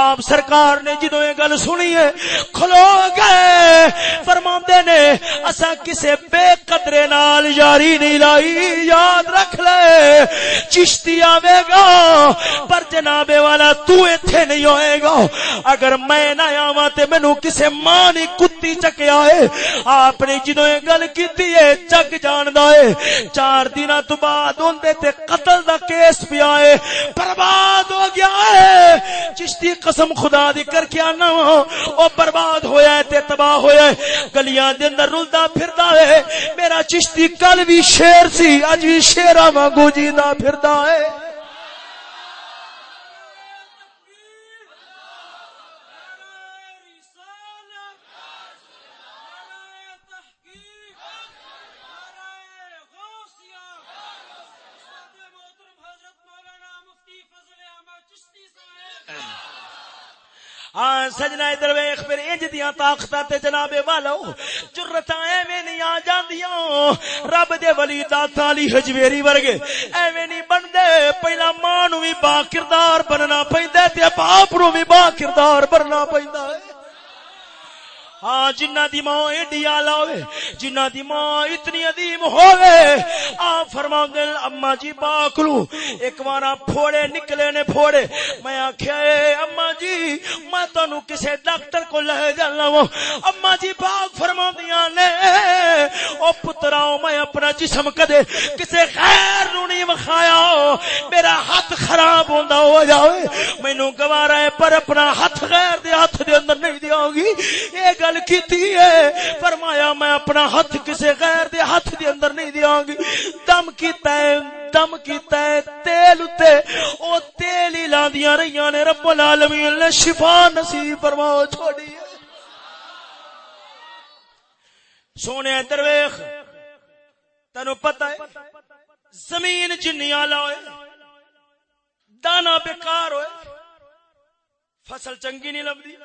آپ سرکار نے جدوں اے گل سنی ہے، کھلو گئے۔ فرماندے نے اسا کسے بے قدرے نال یاری نہیں لائی، یاد رکھ لے۔ چشتی آوے گا، پر جناب والا تو ایتھے نہیں ہوئے گا۔ اگر میں نہ آواں تے مینوں کسے ماں نہیں کتی چکیا ہے، آپ نے جدوں یہ گل کیتی ہے، چک جاندا ہے۔ چار دنوں تو بعد اوندے تے قتل دا کیس پیا ہے، برباد ہو گیا ہے۔ چشتی قسم خدا دی کر کے آنا، او برباد ہویا ہے تے تباہ ہویا ہے۔ گلیاں دے اندر رلدا پھردا ہے۔ میرا چشتی کل بھی شیر سی، اج بھی شیرا وانگو جیندا پھر کرتا ہے ہاں سجنا ادھر ویخ پھر انج دیا طاقت تے جناب والو جرت ایویں نہیں آ جاندیاں۔ رب دے ولی داتا علی حجویری ورگے ایویں نہیں بندے پہلا ماں نو بھی با کردار بننا پیندا تے باپ نو بھی با کردار بننا پیندا ہے۔ ہاں جنہ دی ماں ایڈی آلہ ہوئے جنہ دی ماں اتنی عظیم ہوئے آپ فرما دل اما جی باکلو ایک وارا پھوڑے نکلے نے پھوڑے، میں آکھیا، اے اما جی میں تانو کسے ڈاکٹر کو لے جانا ہوں اما جی باک فرما دیا نے، او پتراؤ میں اپنا جسم کدے کسے خیر نو نہیں وخایا میرا ہاتھ خراب ہوندا ہو جاوے، مینوں گوارا ہے، پر اپنا ہاتھ غیر دے ہاتھ دے اندر نہیں دیاں گی۔ یہ گل گل کی ہے۔ فرمایا میں اپنا ہاتھ کسے غیر دے ہاتھ دے اندر نہیں دیاں گی۔ دم کی تے دم کی تے تیل تے او تیل ہی لاندیاں رہیاں نے۔ رب العالمین نے شفا نصیب فرماؤ، چھوڑی ہے۔ سونے درویخ تینو پتہ ہے، زمین جنی آلہ ہوئے، دانا بیکار ہوئے۔ فصل چنگی نہیں لبدی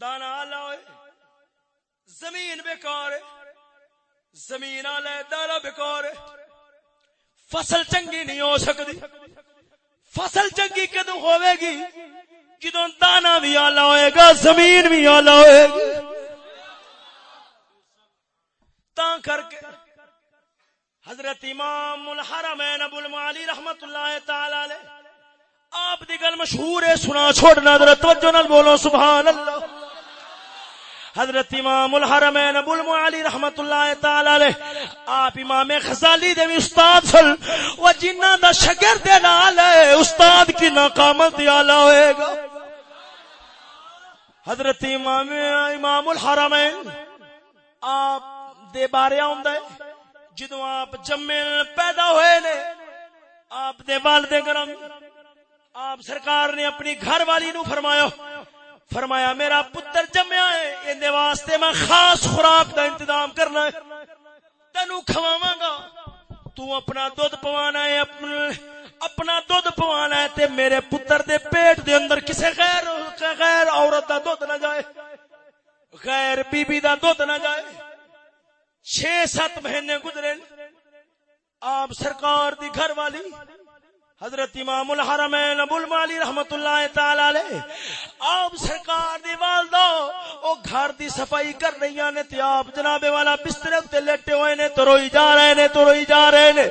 دانا آلہ زمین بیکار زمین آلہ دانا بیکار فصل چنگی نہیں ہو سکتی۔ فصل چنگی کدو ہوئے گی؟ جدو دانا بھی آلہ ہوئے گا، زمین بھی آلہ ہوئے گی۔ تا کر کے حضرت امام الحرمین ابو المعالی رحمت اللہ تعالی علیہ، آپ دی گل مشہور ہے، سنا چھوڑنا حضرت توجہ نال بولو، سبحان اللہ۔ حضرت امام الحرمین ابو المعالی رحمت اللہ تعالی علیہ، آپ امام غزالی دے استاد سن، وہ جنہ دا شاگرد دے نال ہے، استاد کی ناقامت اعلی ہوئے گا۔ حضرت امام امام الحرمین، آپ دے بارے آندا ہے، جدوں آپ جمے پیدا ہوئے نے، آپ دے والد گرم آپ سرکار نے اپنی گھر والی نو فرمایا فرمایا، میرا پتر جمیا ہے ان واسطے میں خاص خوراک دا انتظام کرنا ہے۔ تینو کھواواں گا تو اپنا دودھ پوانا ہے، اپنا اپنا دودھ پوانا ہے تے میرے پتر دے پیٹ دے اندر کسے غیر غیر عورت دا دودھ نہ جائے۔ غیر بی بی دا دودھ نہ جائے۔ چھ سات مہینے گزرے۔ آپ سرکار دی گھر والی حضرت امام الحرمین ابو المالی رحمت اللہ تعالی علیہ، آپ سرکار دی والدہ، او گھر دی صفائی کر رہی نے تے آپ جناب والا بستر تے لیٹے ہوئے نے، تو روئی جا رہے نے، تو روئی جا رہے نے۔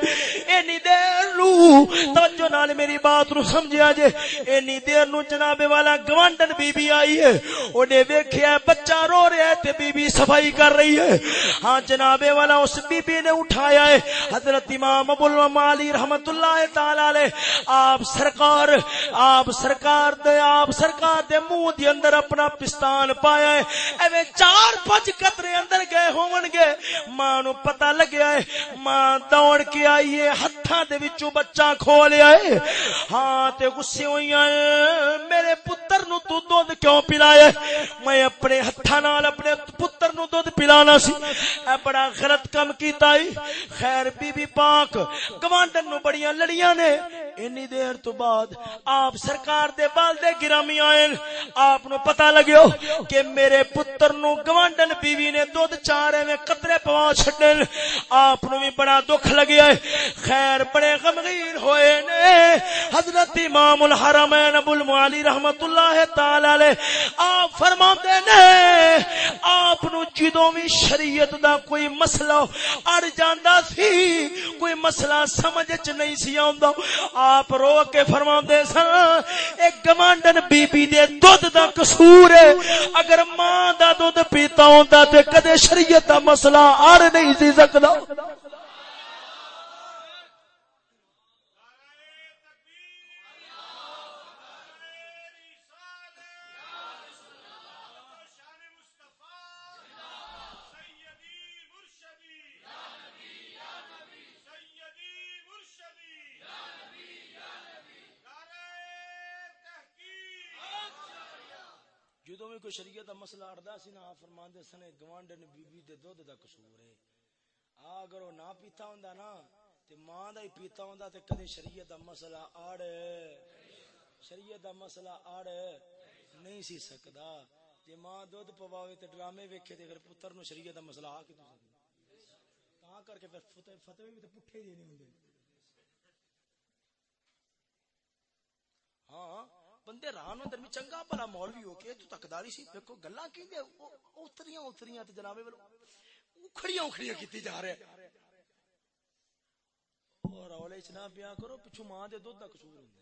اینی دیر لو توجہ نال میری بات نو سمجھیا جے۔ اینی دیر نو جناب والا گوانڈن بی بی آئی ہے، اونے ویکھیا بچہ رو رہا ہے تے بی بی صفائی کر رہی ہے۔ ہاں جناب والا اس بی بی نے اٹھایا ہے، حضرت امام ابو المالی رحمت اللہ تعالی علیہ آپ سرکار آپ سرکار دے، آپ سرکار دے منہ دی اندر اپنا پستان پایا ہے۔ ایویں چار پانچ قطرے اندر گئے ہون گے۔ ماں نو پتہ لگیا ہے۔ ماں دوڑ کے آئی ہے۔ ہتھاں دے وچوں بچہ کھو لیا ہے۔ ہاں تے غصے ہوئیاں میرے پتر نو تو دودھ کیوں پلایا ہے؟ میں اپنے ہتھاں نال اپنے پتر نو دودھ پلانا سی۔ اے بڑا غلط کم کیتا ہے۔ خیر بی بی پاک، گوانڈن نو بڑیاں لڑیاں نے۔ اینی دیر تو بعد آپ سرکار دے بال دے گرامی آئے آپ نو پتا لگیو کہ میرے پتر نو گوانڈن بیوی نے دودھ چارے میں قطرے پوا چھڈن، آپ نو بھی بڑا دکھ لگیا ہے۔ خیر، بڑے غمگین ہوئے نے۔ حضرت امام الحرمین ابو المعالی رحمت اللہ تعالی علیہ، آپ فرماتے نے، آپ نو جدوں بھی شریعت دا کوئی مسئلہ اڑ جاندا سی، کوئی مسئلہ سمجھ چ نہیں سی آوندا۔ آپ رو کے فرما دے سن ایک گمانڈن بی بی دے دودھ دا قصور ہے۔ اگر ماں دا دودھ پیتا ہوندا تے کدے شریعت دا مسئلہ آر نہیں سی سکدا جدو بھی کوئی شریعت دا مسئلہ اڑدا سی نا فرمان دے سنے گوانڈن بی بی دے دودھ دا قصور ہے۔ آ، اگر وہ نہ پیتا ہوندا نا، تے ماں دا ہی پیتا ہوندا، تے کدی شریعت دا مسئلہ اڑ، شریعت دا مسئلہ اڑ نہیں سی سکدا۔ جے ماں دودھ پواوے تے ڈرامے ویکھے تے پھر پتر نو شریعت دا مسئلہ آ کے تو تا کر کے پھر فتوی فتوی بھی تے پٹھے دینے ہوندے ہاں بندے ران اندر بھی چنگا بلا مولوی ہو کے تو تکداری سی دیکھو گلاں کی دے اتریاں اتریاں تے جناب ولو اکھڑیاں اکھڑیاں کیتی جا رہے۔ اور اولے چ نہ کرو، پچھو ماں دے دودھ دا قصور ہوندا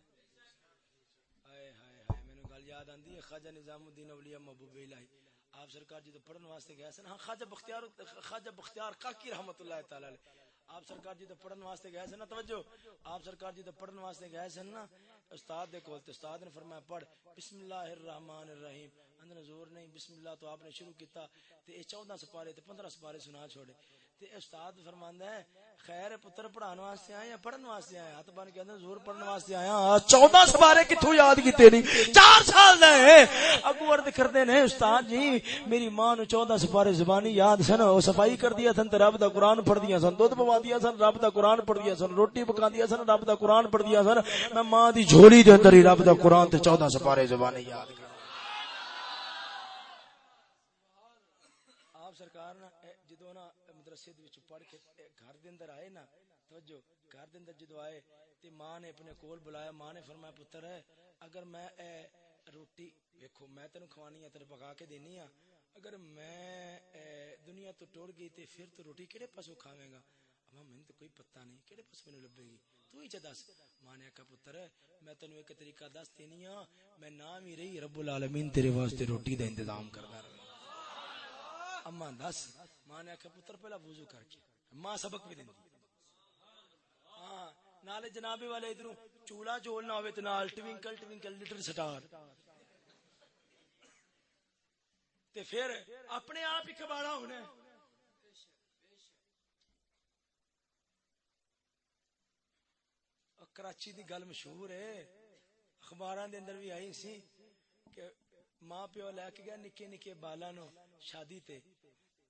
ہائے ہائے ہائے، مینوں گل یاد آندی ہے، خواجہ نظام الدین اولیاء محبوب الہی۔ آپ سرکار جی تو پڑھن واسطے گئے سن ہاں خواجہ بختیار خواجہ بختیار کاکی رحمت اللہ تعالی علیہ۔ آپ سرکار جی تو پڑھن واسطے گئے سن، نا، توجہ۔ آپ سرکار جی تو پڑھن واسطے گئے سن، نا استاد دے کول تے استاد نے فرمایا، پڑھ، بسم اللہ الرحمن الرحیم۔ اندر زور نہیں، بسم اللہ تو آپ نے شروع کیتا، تے اے 14 سپارے تے 15 سپارے سنا چھوڑے۔ تے استاد فرماندا ہے، خیر پتر پڑھان واسطے آیا یا پڑھن واسطے آیا؟ ہاتھ بن کے اندر زور پڑھن واسطے آیا۔ 14 سپارے کتھوں یاد کیتے نہیں۔ 4 سال دے اگو ورد کردے نے، استاد جی میری ماں نو 14 سپارے زبانی یاد سن۔ او صفائی کر دیا سن تے رب دا قران پڑھ دیا سن۔ دودھ پوا دیا سن، رب دا قران پڑھ دیا سن۔ روٹی پکا دیا سن، رب دا قران پڑھ دیا سن۔ میں ماں دی جھولی دے اندر ہی رب دا قران تے 14 سپارے زبانی یاد کر آپ سرکار نا جدو نا مدرسے دے وچ پڑھ کے گھر دے اندر آئے نا، توجہ، گھر دے اندر جدو آئے تے ماں نے اپنے کول بلایا، ماں نے فرمایا، پتر ہے اگر میں اے روٹی، ویکھو، میں تینوں کھوانی ہے، تیرے پکا کے دینی ہاں اگر میں اے دنیا تو ٹر گئی تے پھر تو روٹی کیڑے پاسوں کھاویں گا؟ اما میں تو کوئی پتہ نہیں، کیڑے پاس مینوں لبے گی؟ تو ہی چ دس۔ ماں نے آکھا، پتر، میں تینوں ایک طریقہ دس دینی ہاں میں نام ہی رہی رب العالمین تیرے واسطے روٹی دا انتظام کردا رہا اما دس، ماں نے آخیا پتر پہلا وضو کر کے۔ ماں سبق بھی دیندی ہاں نالے جنابے والے ادھر چولہا جولنا ہوئے تو نال ٹوینکل ٹوینکل لٹر سٹار۔ تے پھر اپنے آپ ہی کباڑا ہونا ہے۔ کراچی دی گل مشہور ہے۔ اخباراں دے اندر بھی آئی سی کہ ماں پیو لے کے گیا نکے نکے بالا نو شادی تے۔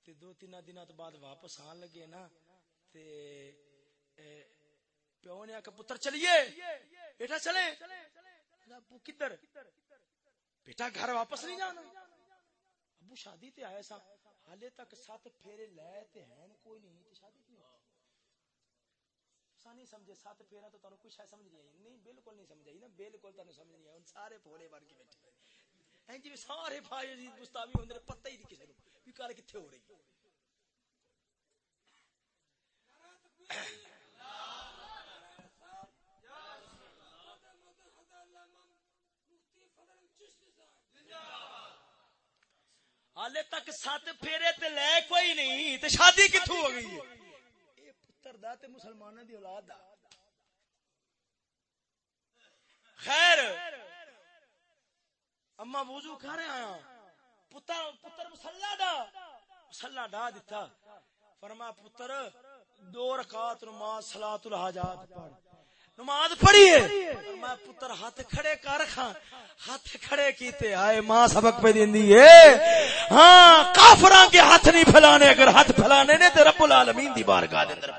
تے دو تین دن تو بعد واپس آن لگے نا تے پیو نے آ پتر چلیے۔ بیٹا چلے ابو کدھر بیٹا گھر واپس نہیں جانا۔ ابو شادی تے آئے سا۔ حالے تک سات پھیرے لے تے ہیں کوئی نہیں، تے شادی کیوں؟ نہیں سمجھے، سات پھیرا تو تانوں کچھ سمجھ نہیں آئی۔ نہیں، بالکل نہیں سمجھ آئی نا، بالکل تانوں سمجھ نہیں آئی۔ ان سارے پھولے بن کے بیٹھے ہیں۔ جی سارے بھائی عزیز مستاوی ہوندے پتہ ہی نہیں کسے نو بھی کل کتھے ہو رہی ہے؟ حالے تک سات پھیرے تے لے کوئی نہیں، تے شادی کتھوں ہو گئی؟ ہے اے پتر دا تے مسلماناں دی اولاد دا۔ خیر اما وضو کر آیا ہاں۔ پتر پتر مسلح دا. مسلح ڈا دیتا فرما پتر، دو رکعت نماز صلاۃ الحاجات پڑھ۔ نماز پڑھیے۔ میں پتر، ہاتھ کھڑے کر کھا ہاتھ کھڑے کیتے۔ آئے ماں سبق پہ دیندی ہے ہاں کافراں کے ہاتھ نہیں پھیلانے۔ اگر ہاتھ پھیلانے نے تے رب العالمین دی بارگاہ دے اندر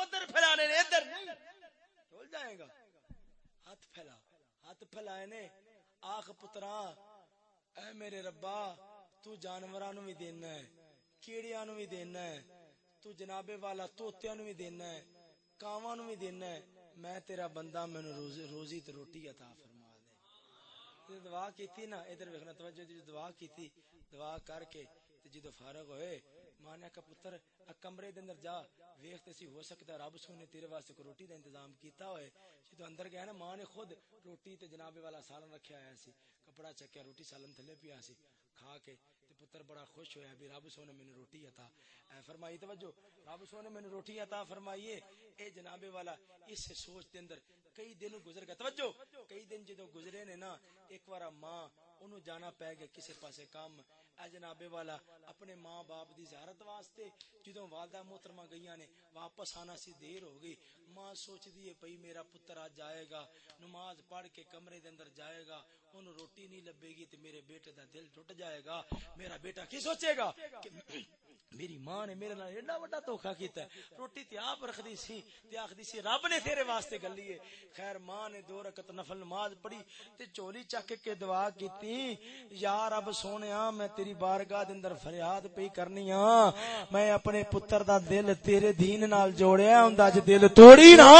ادھر پھیلانے نے، ادھر نہیں۔ جائے گا۔ ہاتھ پھیلا۔ ہاتھ پھیلائے نے۔ آخ پترا، اے میرے ربا، تو جانوراں نو بھی دینا ہے، کیڑیاں نو بھی دینا ہے، تو جنابے والا توتیاں نو بھی دینا ہے، کاواں نو بھی دینا ہے، میں تیرا بندہ مینوں روزی روزی تے روٹی عطا فرما دے۔ دعا کیتی نا، ادھر ویکھنا، توجہ دی دعا کیتی، دعا کر کے تے جدو فارغ ہوئے ماں نے کہا پتر کمرے دے اندر جا ویکھ تے سی ہو سکتا ہے، رب سونے تیرے واسطے کو روٹی دا انتظام کیتا ہوئے۔ جدو اندر گیا نا، ماں نے خود روٹی تے جنابے والا سالن رکھیا آیا سی، کپڑا چکیا روٹی سالن تھلے پیا سی، کھا کے تے پتر بڑا خوش ہویا بھی رب سونے میں روٹی عطا۔ اے فرمائی، توجہ، رب سونے میں روٹی عطا فرمائیے۔ اے جناب والا، اس سوچ دے اندر کئی دن گزر گئے۔ توجہ، کئی دن جدو گزرے نے نا، ایک بار ماں، انہوں جانا پے گیا کسی پاسے کام اے جناب والا، اپنے ماں باپ دی زیارت واسطے جدو والدہ محترمہ گئیاں نے واپس آنا سی دیر ہو گئی۔ ماں سوچ دیے پئی میرا پتر آج جائے گا، نماز پڑھ کے کمرے دے اندر جائے گا انہوں روٹی نہیں لبے گی تے میرے بیٹے دا دل ٹوٹ جائے گا۔ میرا بیٹا کی سوچے گا؟ کہ میری ماں نے میرے نال ایڈا بڑا دھوکا کیتا ہے۔ روٹی تے آپ رکھدی سی تے آکھدی سی رب نے تیرے واسطے گلی ہے۔ خیر ماں نے دو رکعت نفل نماز پڑھی تے چولی چک کے دعا کیتی۔ یا رب سونیا، میں تیری بارگاہ دے اندر فریاد پئی کرنی ہاں۔ میں اپنے پتر دا دل تیرے دین نال جوڑیا ہوندا اج دل توڑی نا۔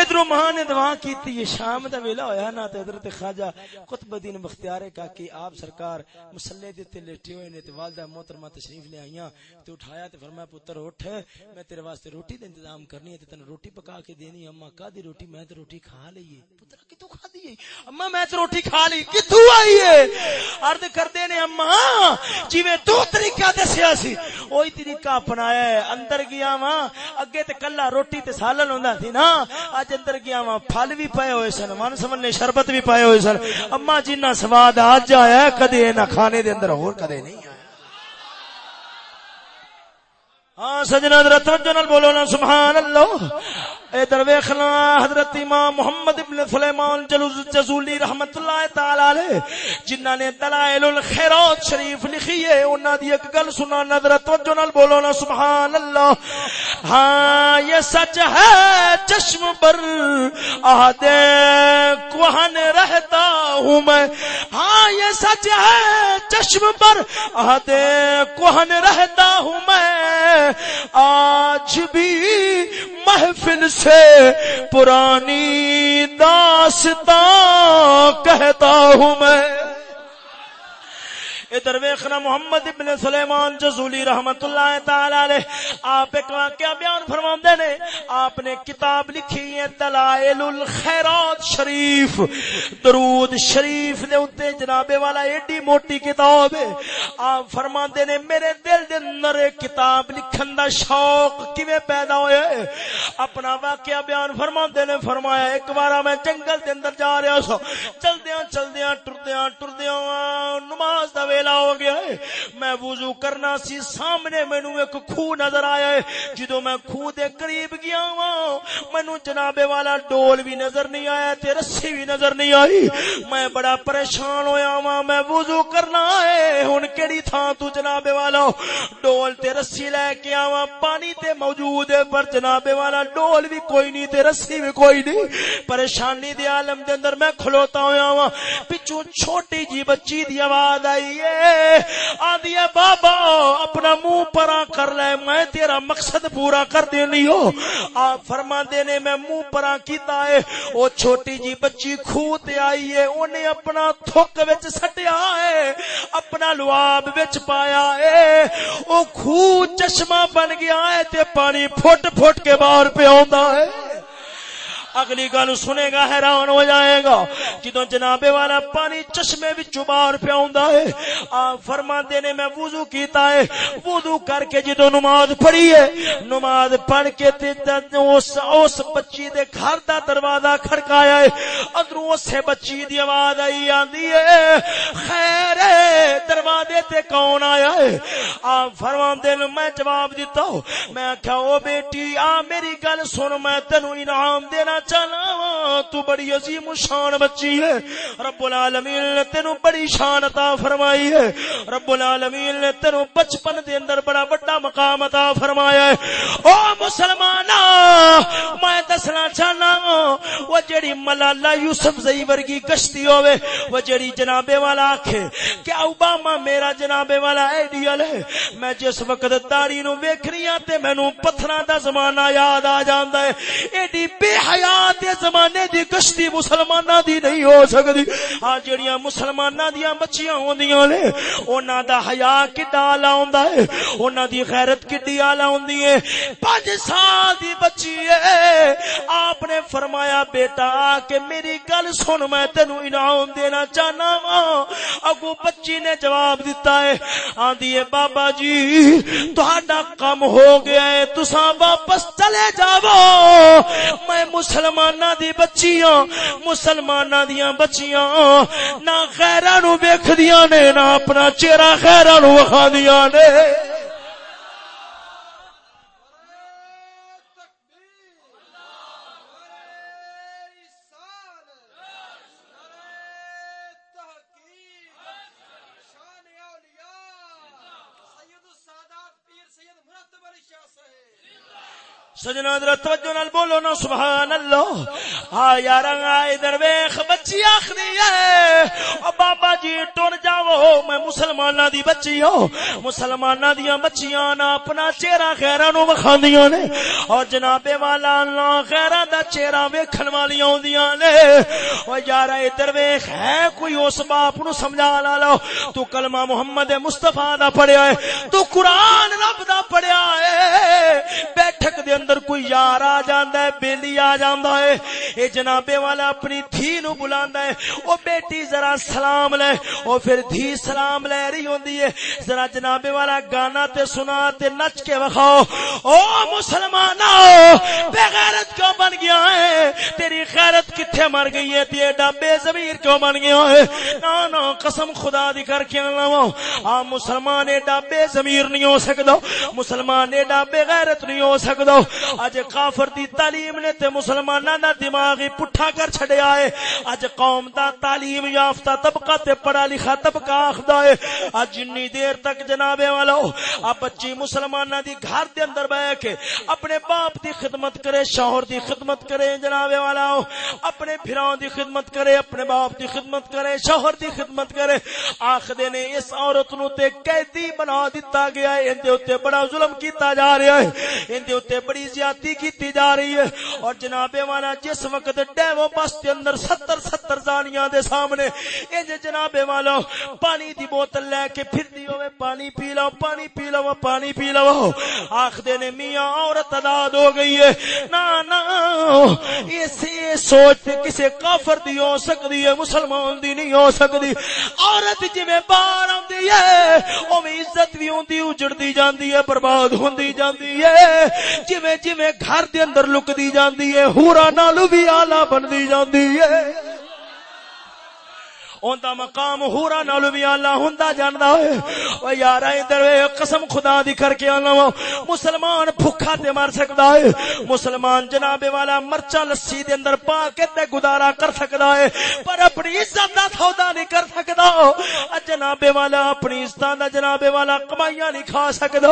ادھروں ماں نے دعا کیتی شام دا ویلا ہویا نا تے حضرت خواجہ قطب الدین بختیار کا کہ آپ سرکار مصلی دے تے لیٹے ہوئے نے تے والدہ محترمہ تشریف لے آئیاں۔ تے اٹھایا تے فرمایا، پتر، اٹھ، میں تیرے واسطے روٹی دا انتظام کرنی ہے تے تن روٹی پکا کے دینی اما کا دی روٹی؟ میں تے روٹی کھا لئی پتر، کتوں کھا دی اما میں تے روٹی کھا لی۔ کتوں آئی ہے؟ عرض کردے نے اما جویں تو طریقہ دسیا سی۔ اوہی طریقہ اپنایا ہے۔ اندر گیا وا اگے تے کلا روٹی تے سالن ہوندا سی نا۔ اج اندر گیا وا پھل بھی پئے ہوئے سن من سمن نے شربت بھی پائے ہوئے سن۔ اما جنہ سواد اج آیا کدے نہ کھانے دے اندر اور کدے نہیں آیا۔ ہاں سجنا توجہ نال بولو نا سبحان اللہ اے درویخنا حضرت امام محمد ابن سلیمان جلوز جزولی رحمت اللہ تعالی علیہ جنہ نے دلائل الخیرات شریف لکھی ہے، انہاں دی ایک گل سنا نظر توجہ نال بولو نا سبحان اللہ ہاں یہ سچ ہے، چشم پر عہد کوہن رہتا۔ ہوں میں۔ ہاں یہ سچ ہے، چشم پر آتے کوہن رہتا ہوں میں۔ آج بھی محفل سے پرانی داستان کہتا ہوں میں۔ ادھر ویخنا محمد ابن سلیمان جزولی رحمت اللہ تعالی علیہ، آپ ایک واقعہ بیان فرما نے، آپ نے کتاب لکھی ہے، دلائل الخیرات شریف، درود شریف دے اتے جنابے والا ایڈی موٹی کتاب ہے۔ آپ فرما نے، میرے دل دے اندر کتاب لکھن دا شوق کیویں پیدا ہویا ہے؟ اپنا واقعہ بیان فرما نے، فرمایا، ایک بار میں جنگل دے اندر جا رہا سا چلدیاں چلدیاں، ٹردیاں ٹردیاں، نماز دا ویلا ویلا ہو گیا ہے میں وضو کرنا سی سامنے مینو ایک خو نظر آیا ہے جدو میں خو دے قریب گیا وا مینو جناب والا ڈول بھی نظر نہیں آیا تے رسی بھی نظر نہیں آئی میں بڑا پریشان ہویا وا میں وضو کرنا ہے ہن کیڑی تھان تو جناب والا ڈول تے رسی لے کے آوا پانی تے موجود ہے پر جناب والا ڈول بھی کوئی نہیں تے رسی بھی کوئی نہیں پریشانی دے عالم دے اندر میں کھلوتا ہویا وا پچھو چھوٹی جی بچی دی آواز آئی ہے۔ آدھی ہے، بابا، اپنا منہ پرا کر لے، میں تیرا مقصد پورا کر دینی ہو۔ آپ فرما دینے میں منہ پرا کیتا ہے۔ او چھوٹی جی بچی خوہ آئی ہے انہیں اپنا تھوک وچ سٹیا ہے، اپنا لواب وچ پایا ہے۔ او خوہ چشمہ بن گیا ہے تے پانی پھٹ پھٹ کے باہر پہ آندا ہے۔ اگلی گل سنے گا حیران ہو جائے گا۔ جدو جنابے والا پانی چشمے بچ باہر پیا ہے آپ فرما نے میں وضو کیتا ہے۔ وضو کر کے جدو نماز پڑھی ہے نماز پڑھ کے اس, اس بچی دے گھر دا دروازہ کھڑکایا ہے۔ ادرو اسے بچی دی آواز آئی آندی ہے خیر دروازے تے کون آیا ہے؟ آپ فرما نے میں جواب دیتا ہوں۔ میں آخیا او بیٹی آ میری گل سن میں تینو انعام دینا بچہ چاہنا تو بڑی عظیم شان بچی ہے۔ رب العالمین نے تینو بڑی شان عطا فرمائی ہے۔ رب العالمین نے تینو بچپن دے اندر بڑا بڑا مقام عطا فرمایا ہے۔ او مسلمان میں دسنا چاہنا ہاں، وہ جڑی ملالا یوسف زئی ورگی کشتی ہوے وہ جڑی جنابے والا آکھے، کہ اوباما میرا جنابے والا ایڈیل ہے۔ میں جس وقت داڑھی نو ویکھنی ہاں تے مینوں پتھراں دا زمانہ یاد آ جاندا ہے۔ ایڈی بے حیا دے زمانے دی کشتی مسلمانہ دی نہیں ہو سکتی ہاں جڑیاں مسلمانہ دیاں بچیاں ہوندیاں نے، انہاں دا حیا کڈا اعلی ہوندا ہے، انہاں دی غیرت کڈی اعلی ہوندی ہے۔ پانچ سال دی بچی ہے۔ آپ نے فرمایا، بیٹا کہ میری گل سن، میں تینو انعام دینا چاہنا وا اگو بچی نے جواب دیتا ہے، آندی ہے، بابا جی تہاڈا کم ہو گیا ہے، تساں واپس چلے جاؤ۔ میں مسلمان مسلمانہ دی بچیاں مسلمانہ دیاں بچیاں، نہ خیرہ نو بیکھ دیا نے، نہ اپنا چہرہ خیرہ نو وخا دیا نے۔ سجنا در توجہ نال بولو نا سبحان اللہ ہاں یار ہاں ادھر ویخ، بچی آخری ہے۔ او بابا جی ٹر جاؤ۔ میں مسلمانہ دی بچی ہو مسلمانہ دیا بچیاں نا اپنا چہرہ خیرہ نو بخاندیاں نے۔ اور جناب والا اللہ خیرہ دا چہرہ ویکھن والی ہوندیاں نے۔ او یار، ادھر ویخ، ہے کوئی اس باپ نو سمجھا لا لو۔ تو کلمہ محمد مصطفیٰ دا پڑھیا ہے۔ تو قرآن رب دا پڑھیا ہے۔ بیٹھک دے اندر کوئی یار آ جاندا ہے بیلی آ جاندا ہے، اے جنابے والا اپنی تھی نو بلاندا ہے، او بیٹی ذرا سلام لے، او پھر دھی سلام لے رہی ہوندی ہے۔ ذرا جنابے والا گانا تے سنا تے نچ کے وکھاؤ۔ او مسلمانو، بے غیرت کیوں بن گیا ہے؟ تیری غیرت کتھے مر گئی ہے؟ تے ایڈا بے ضمیر کیوں بن گیا ہے؟ نا نا، قسم خدا دی کر کے لاواں۔ آ مسلمان ایڈا بے ضمیر نہیں ہو سکدا مسلمان ایڈا بے غیرت نہیں ہو سکدا اج کافر دی تعلیم نے تے مسلماناں دا دماغ ہی پٹھا کر چھڈیا ہے۔ اج قوم دا تعلیم یافتہ طبقہ تے پڑھا لکھا طبقہ آخدا ہے۔ اج جنی دیر تک جناب والو ا بچی مسلماناں دی گھر دے اندر بیٹھ کے اپنے باپ دی خدمت کرے، شوہر دی خدمت کرے جناب والا اپنے بھراؤں دی خدمت کرے، اپنے باپ دی خدمت کرے، شوہر دی خدمت کرے۔ آخدے نے اس عورت نو تے قیدی بنا دتا گیا ہے۔ ان دے اوتے بڑا ظلم کیتا جا رہا ہے۔ ان دے اوتے بڑی زیادتی کی جا رہی ہے۔ اور جناب والا جس وقت ڈیو بس کے اندر ستر ستر زانیاں دے سامنے، انج جناب والا پانی دی بوتل لے کے پھر دی ہوئے، پانی پی لو، پانی پی لو، پانی پی لو۔ آخ دے نے، میاں عورت آزاد ہو گئی ہے۔ نا نا اسی سوچ کسے کافر دی ہو سکتی ہے، مسلمان دی نہیں ہو سکتی عورت جی میں باہر آتی ہے وہ عزت بھی ہوندی اجڑتی جاندی ہے، برباد ہوندی جاندی ہے۔ جی جی گھر دے اندر لکتی جاندی ہے ہورا نالو بھی آلہ بندی جاندی ہے اوندا مقام ہورا نالو بھی اعلی ہوندا جاندا ہے او یار، ادھر قسم خدا دی کر کے انا مسلمان بھوکا تے مر سکدا ہے مسلمان جناب والا مرچا لسی دے اندر پا کے تے گزارا کر سکدا ہے پر اپنی عزت دا سودا نہیں کر سکدا۔ جناب والا اپنی عزت دا جناب والا کمائیاں نہیں کھا سکدا۔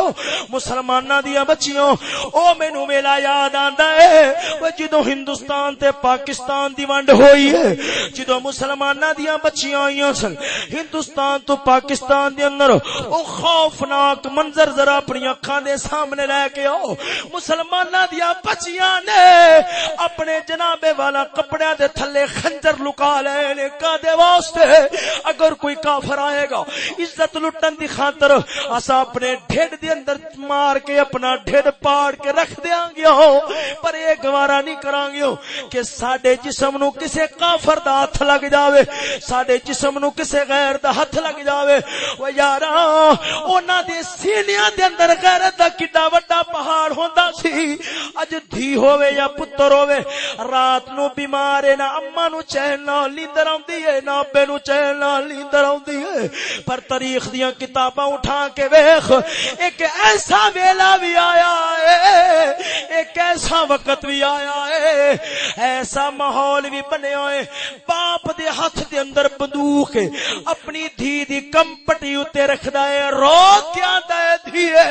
مسلماناں دی بچیاں او مینوں میلا یاد آندا ہے۔ او جدوں ہندوستان تے پاکستان دی ونڈ ہوئی ہے، جدوں مسلماناں دی بچیاں آئیاں سن۔ ہندوستان تو پاکستان دے اندر او خوفناک منظر ذرا اپنی اکھاں دے سامنے لے کے آؤ۔ مسلماناں دی بچیاں نے اپنے جناب والا کپڑے دے تھلے خنجر لکا لے نے۔ کا دے واسطے اگر کوئی کافر آئے گا، عزت لٹن دی خاطر اسا اپنے ڈھڈ دے اندر مار کے، اپنا ڈھڈ پاڑ کے رکھ دیاں گے۔ پر اے گوارا نہیں کران گے کہ ساڈے جسم نو کسے کافر دا ہاتھ لگ جاوے ساڈے جسم نو کسے غیر دا ہاتھ لگ جاوے۔ او یارا انہاں دے سینیاں دے اندر غیرت دا کڈا وڈا پہاڑ ہوندا سی۔ اج دھی ہووے یا پتر ہووے، رات نو بیمار ہے، نہ اما نو چین نہ نیندر اوندی ہے، نہ ابے نو چین نہ نیندر اوندی ہے۔ پر تاریخ دیاں کتاباں اٹھا کے ویکھ، ایک ایسا ویلا بھی آیا ہے، ایک ایسا وقت بھی آیا ہے۔ ایسا ماحول بھی بنیا ہے۔ باپ دے ہاتھ دے اندر بندوق اپنی دھی دی کمپٹی اتے رکھدا ہے۔ رو کیا دے دھیے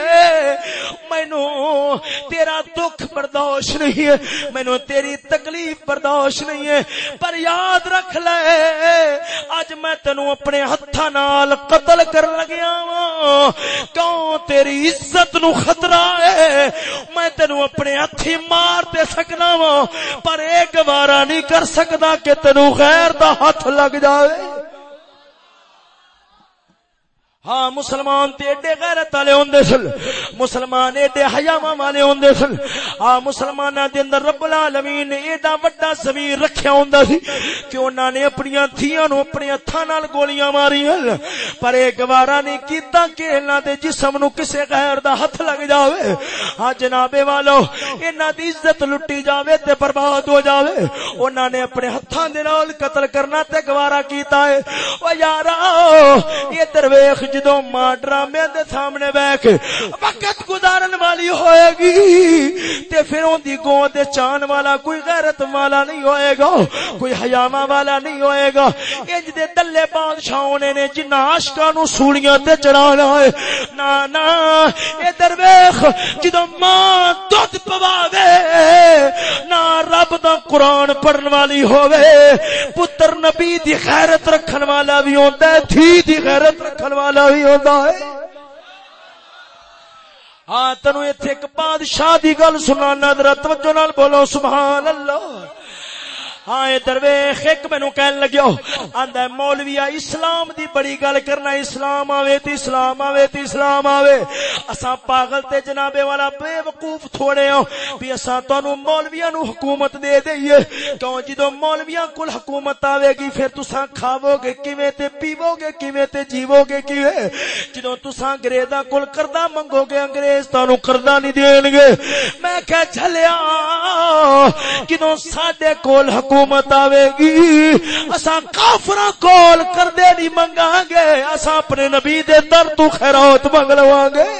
مینو تیرا دکھ برداشت نہیں ہے۔ مینو تیری تکلیف برداشت نہیں ہے۔ پر یاد رکھ لے۔ اج میں تینو اپنے ہتھاں نال قتل کر لگیا وا کیوں تیری عزت نو خطرہ ہے؟ میں تینو اپنے ہتھی مار دے سکنا وا پر ایک بارا نہیں کر سکدا کہ تینو غیر دا ہاتھ لگ جائے ہاں مسلمان تے ایڈے غیرت والے ہوندے سن۔ مسلمان ایڈے حیاواں والے ہوندے سن۔ ہاں مسلماناں دے اندر رب العالمین نے ایڈا بڑا ضمیر رکھیا ہوندا سی کہ انہاں نے اپنی تھیاں نو اپنے ہتھاں نال گولیاں ماریاں پر ایک گوارا نہیں کیتا کہ انہاں دے جسم نو کسے غیر دا ہتھ لگ جاوے۔ ہاں جناب والو، انہاں دی عزت لٹی جاوے تے برباد ہو جاوے۔ انہاں نے اپنے ہتھاں دے نال قتل کرنا تے گوارا کیتا ہے۔ او یارا یہ درویش جدو ماں ڈرامے دے سامنے بہ کے وقت گزارن والی ہوئے گی، تے پھر اون دی گود چان والا کوئی غیرت والا نہیں ہوئے گا، کوئی حیاما والا نہیں ہوئے گا۔ انج دے دلے بادشاہوں نے جنہ عاشقاں نو سوڑیاں تے چڑھانا ہے۔ نا نا، اے درویش، جدو ماں دودھ پواوے، نا رب دا قرآن پڑھن والی ہوئے پتر نبی دی غیرت رکھن والا بھی ہوندا ہے تھی دی غیرت رکھن والا بھی ہوندا ہے۔ ہاں تینو ایتھے ایک بادشاہ دی گل سنانا، ذرا توجہ نال بولو، سبحان اللہ۔ ہاں درویش، ایک مینوں کہن لگیو، آندا مولوی اسلام دی بڑی گل کرنا، اسلام آوے تے اسلام آوے تے اسلام آوے۔ اساں پاگل تے جناب والا بے وقوف تھوڑے ہو بھی اساں تانوں مولویاں نو حکومت دے دئیے۔ کیوں جدوں مولویاں کول حکومت آوے گی، پھر تساں کھاو گے کیویں تے پیو گے کیویں تے جیو گے کیویں؟ جدوں تساں انگریزاں کول قرضہ منگو گے انگریز تانوں قرضہ نہیں دین گے میں کہ چلیا جدوں ساڈے کول حکومت حکومت آوے گی اسا کافراں کول کردے نہیں منگاں گے اسا اپنے نبی دے در تو خیرات منگ لواں گے۔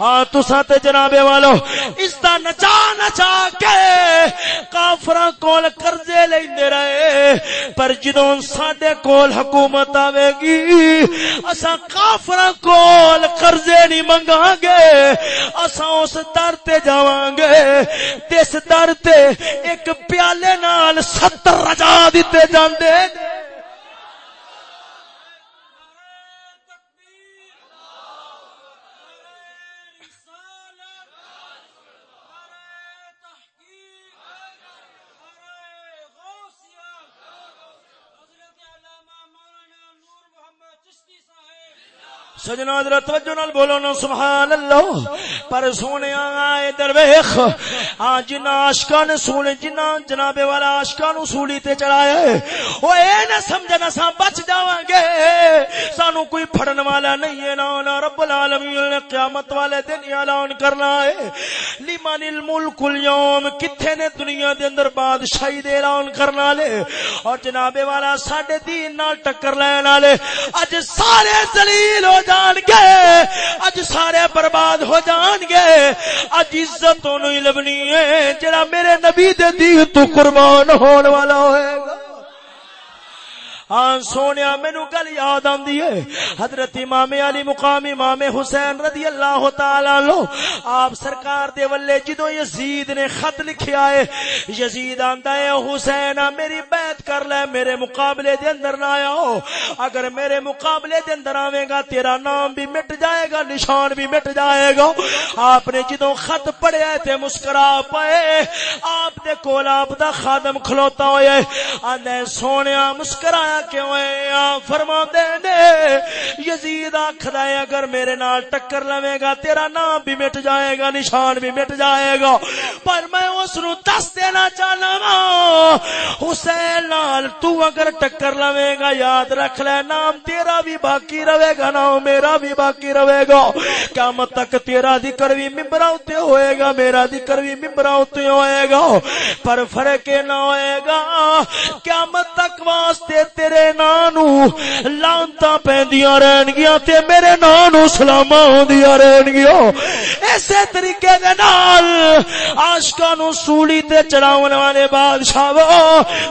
ہاں تسا تے جنابے والو، اس دا نچا نچا کے کافراں کول قرضے لیندے رہے۔ پر جدوں ساڈے کول حکومت آوے گی، اساں کافراں کول قرضے نہیں منگاں گے، اساں اس در تے جاواں گے۔ تس در تے ایک پیالے نال 70 رجا دتے جاندے۔ سجنا حضرت توجہ نال بولو نا سبحان اللہ پر سونے آئے درویخ ہاں جنا عاشقاں نے سونے جنا جناب والا عاشقاں نو سولی تے چڑھایا ہے او اے نہ سمجھنا سا بچ جاواں گے۔ سانو کوئی پھڑن والا نہیں ہے نا رب العالمین نے قیامت والے دن اعلان کرنا ہے۔ لمن الملک اليوم کتھے نے دنیا دے اندر بادشاہی دے اعلان کرنا لے؟ اور جناب والا ساڈے دین نال ٹکر لین والے، اج سارے ذلیل ہو جان گے اج سارے برباد ہو جان گے اج عزت انہوں لبنی ہے، جڑا میرے نبی دے دین تو قربان ہون والا ہوئے گا۔ ہاں سونے مینو گل یاد آندی ہے۔ حضرت امام علی مقام امام حسین رضی اللہ تعالی لو آپ سرکار دے ولے جدو یزید نے خط لکھیا ہے، یزید آندا ہے، حسین، میری بیعت کر لے، میرے مقابلے دے اندر نہ آؤ۔ اگر میرے مقابلے دے اندر آویں گا، تیرا نام بھی مٹ جائے گا، نشان بھی مٹ جائے گا۔ آپ نے جدو خط پڑھیا تے مسکرا پائے، آپ دے کول آپ دا خادم کھلوتا ہوئے آندے سونیا، مسکرایا کیوں ہے؟ فرما دے یزید آخر ہے، اگر میرے نال ٹکر لوے گا، تیرا نام بھی مٹ جائے گا، نشان بھی مٹ جائے گا۔ پر میں اس نو دس دینا چاہنا وا حسین نال تو اگر ٹکر لوے گا، یاد رکھ لے، نام تیرا بھی باقی رہے گا، نام میرا بھی باقی رہے گا۔ قیامت تک تیرا ذکر بھی ممبر ہوئے گا، میرا ذکر بھی ممبر ہوئے گا۔ پر فرق نہ ہوئے گا، قیامت تک واسطے تیرے نانو لانتا پہندیاں رہن گیا تے میرے نانو سلامہ ہوں دیا رہن گیا ایسے طریقے دے نال آشکانو سولی تے چڑھاون والے بادشاہ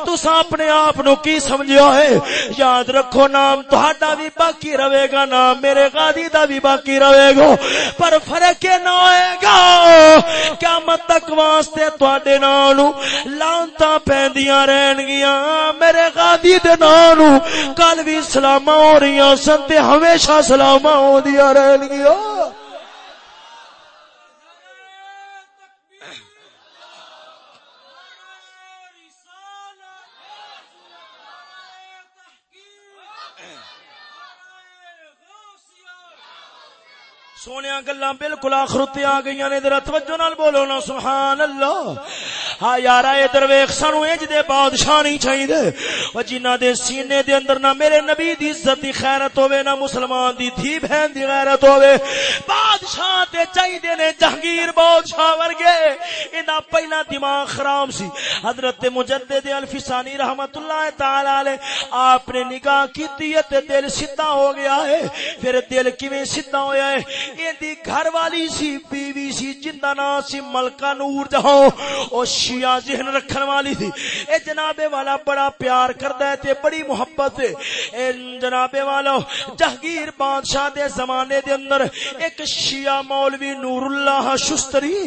تو سا اپنے آپ نو کی سمجھیا ہے؟ یاد رکھو، نام تو ہاڈا بھی باقی رہے گا، نام میرے غادی دا بھی باقی رہے گا۔ پر فرق نہ ہوئے گا، قیامت تک واسطے تواڈے نانو لانتا پہندیاں رہن گیا میرے غادی دے نام نو کل بھی سلام ہو رہی سن ہمیشہ سلام ہو دیا رہن گیا۔ سونے گلا بالکل آخرتے آ گئی نے، ذرا توجہ نال بولو نا سبحان اللہ ہاں یار ادھر ویخ سانو اج دے بادشاہ نہیں چاہیے وہ جنہ دے سینے دے اندر نہ میرے نبی دی عزت دی خیرت ہوے نہ مسلمان دی تھی بہن دی غیرت ہوے بادشاہ تے چاہیے نے جہانگیر بادشاہ ورگے۔ انہاں پہلا دماغ خراب سی۔ حضرت مجدد الفسانی رحمت اللہ تعالی علیہ آپ نے نگاہ کیتی تے دل سیدھا ہو گیا ہے۔ پھر دل کیویں سیدھا ہویا ہے؟ دی گھر والی سی، بیوی سی جندا نام سی ملکہ نور جہاں او شیعہ ذہن رکھن والی تھی اے جناب والا بڑا پیار کردا ہے تے بڑی محبت ہے۔ اے جناب والا، جہانگیر بادشاہ دے زمانے دے اندر ایک شیعہ مولوی نور اللہ شستری،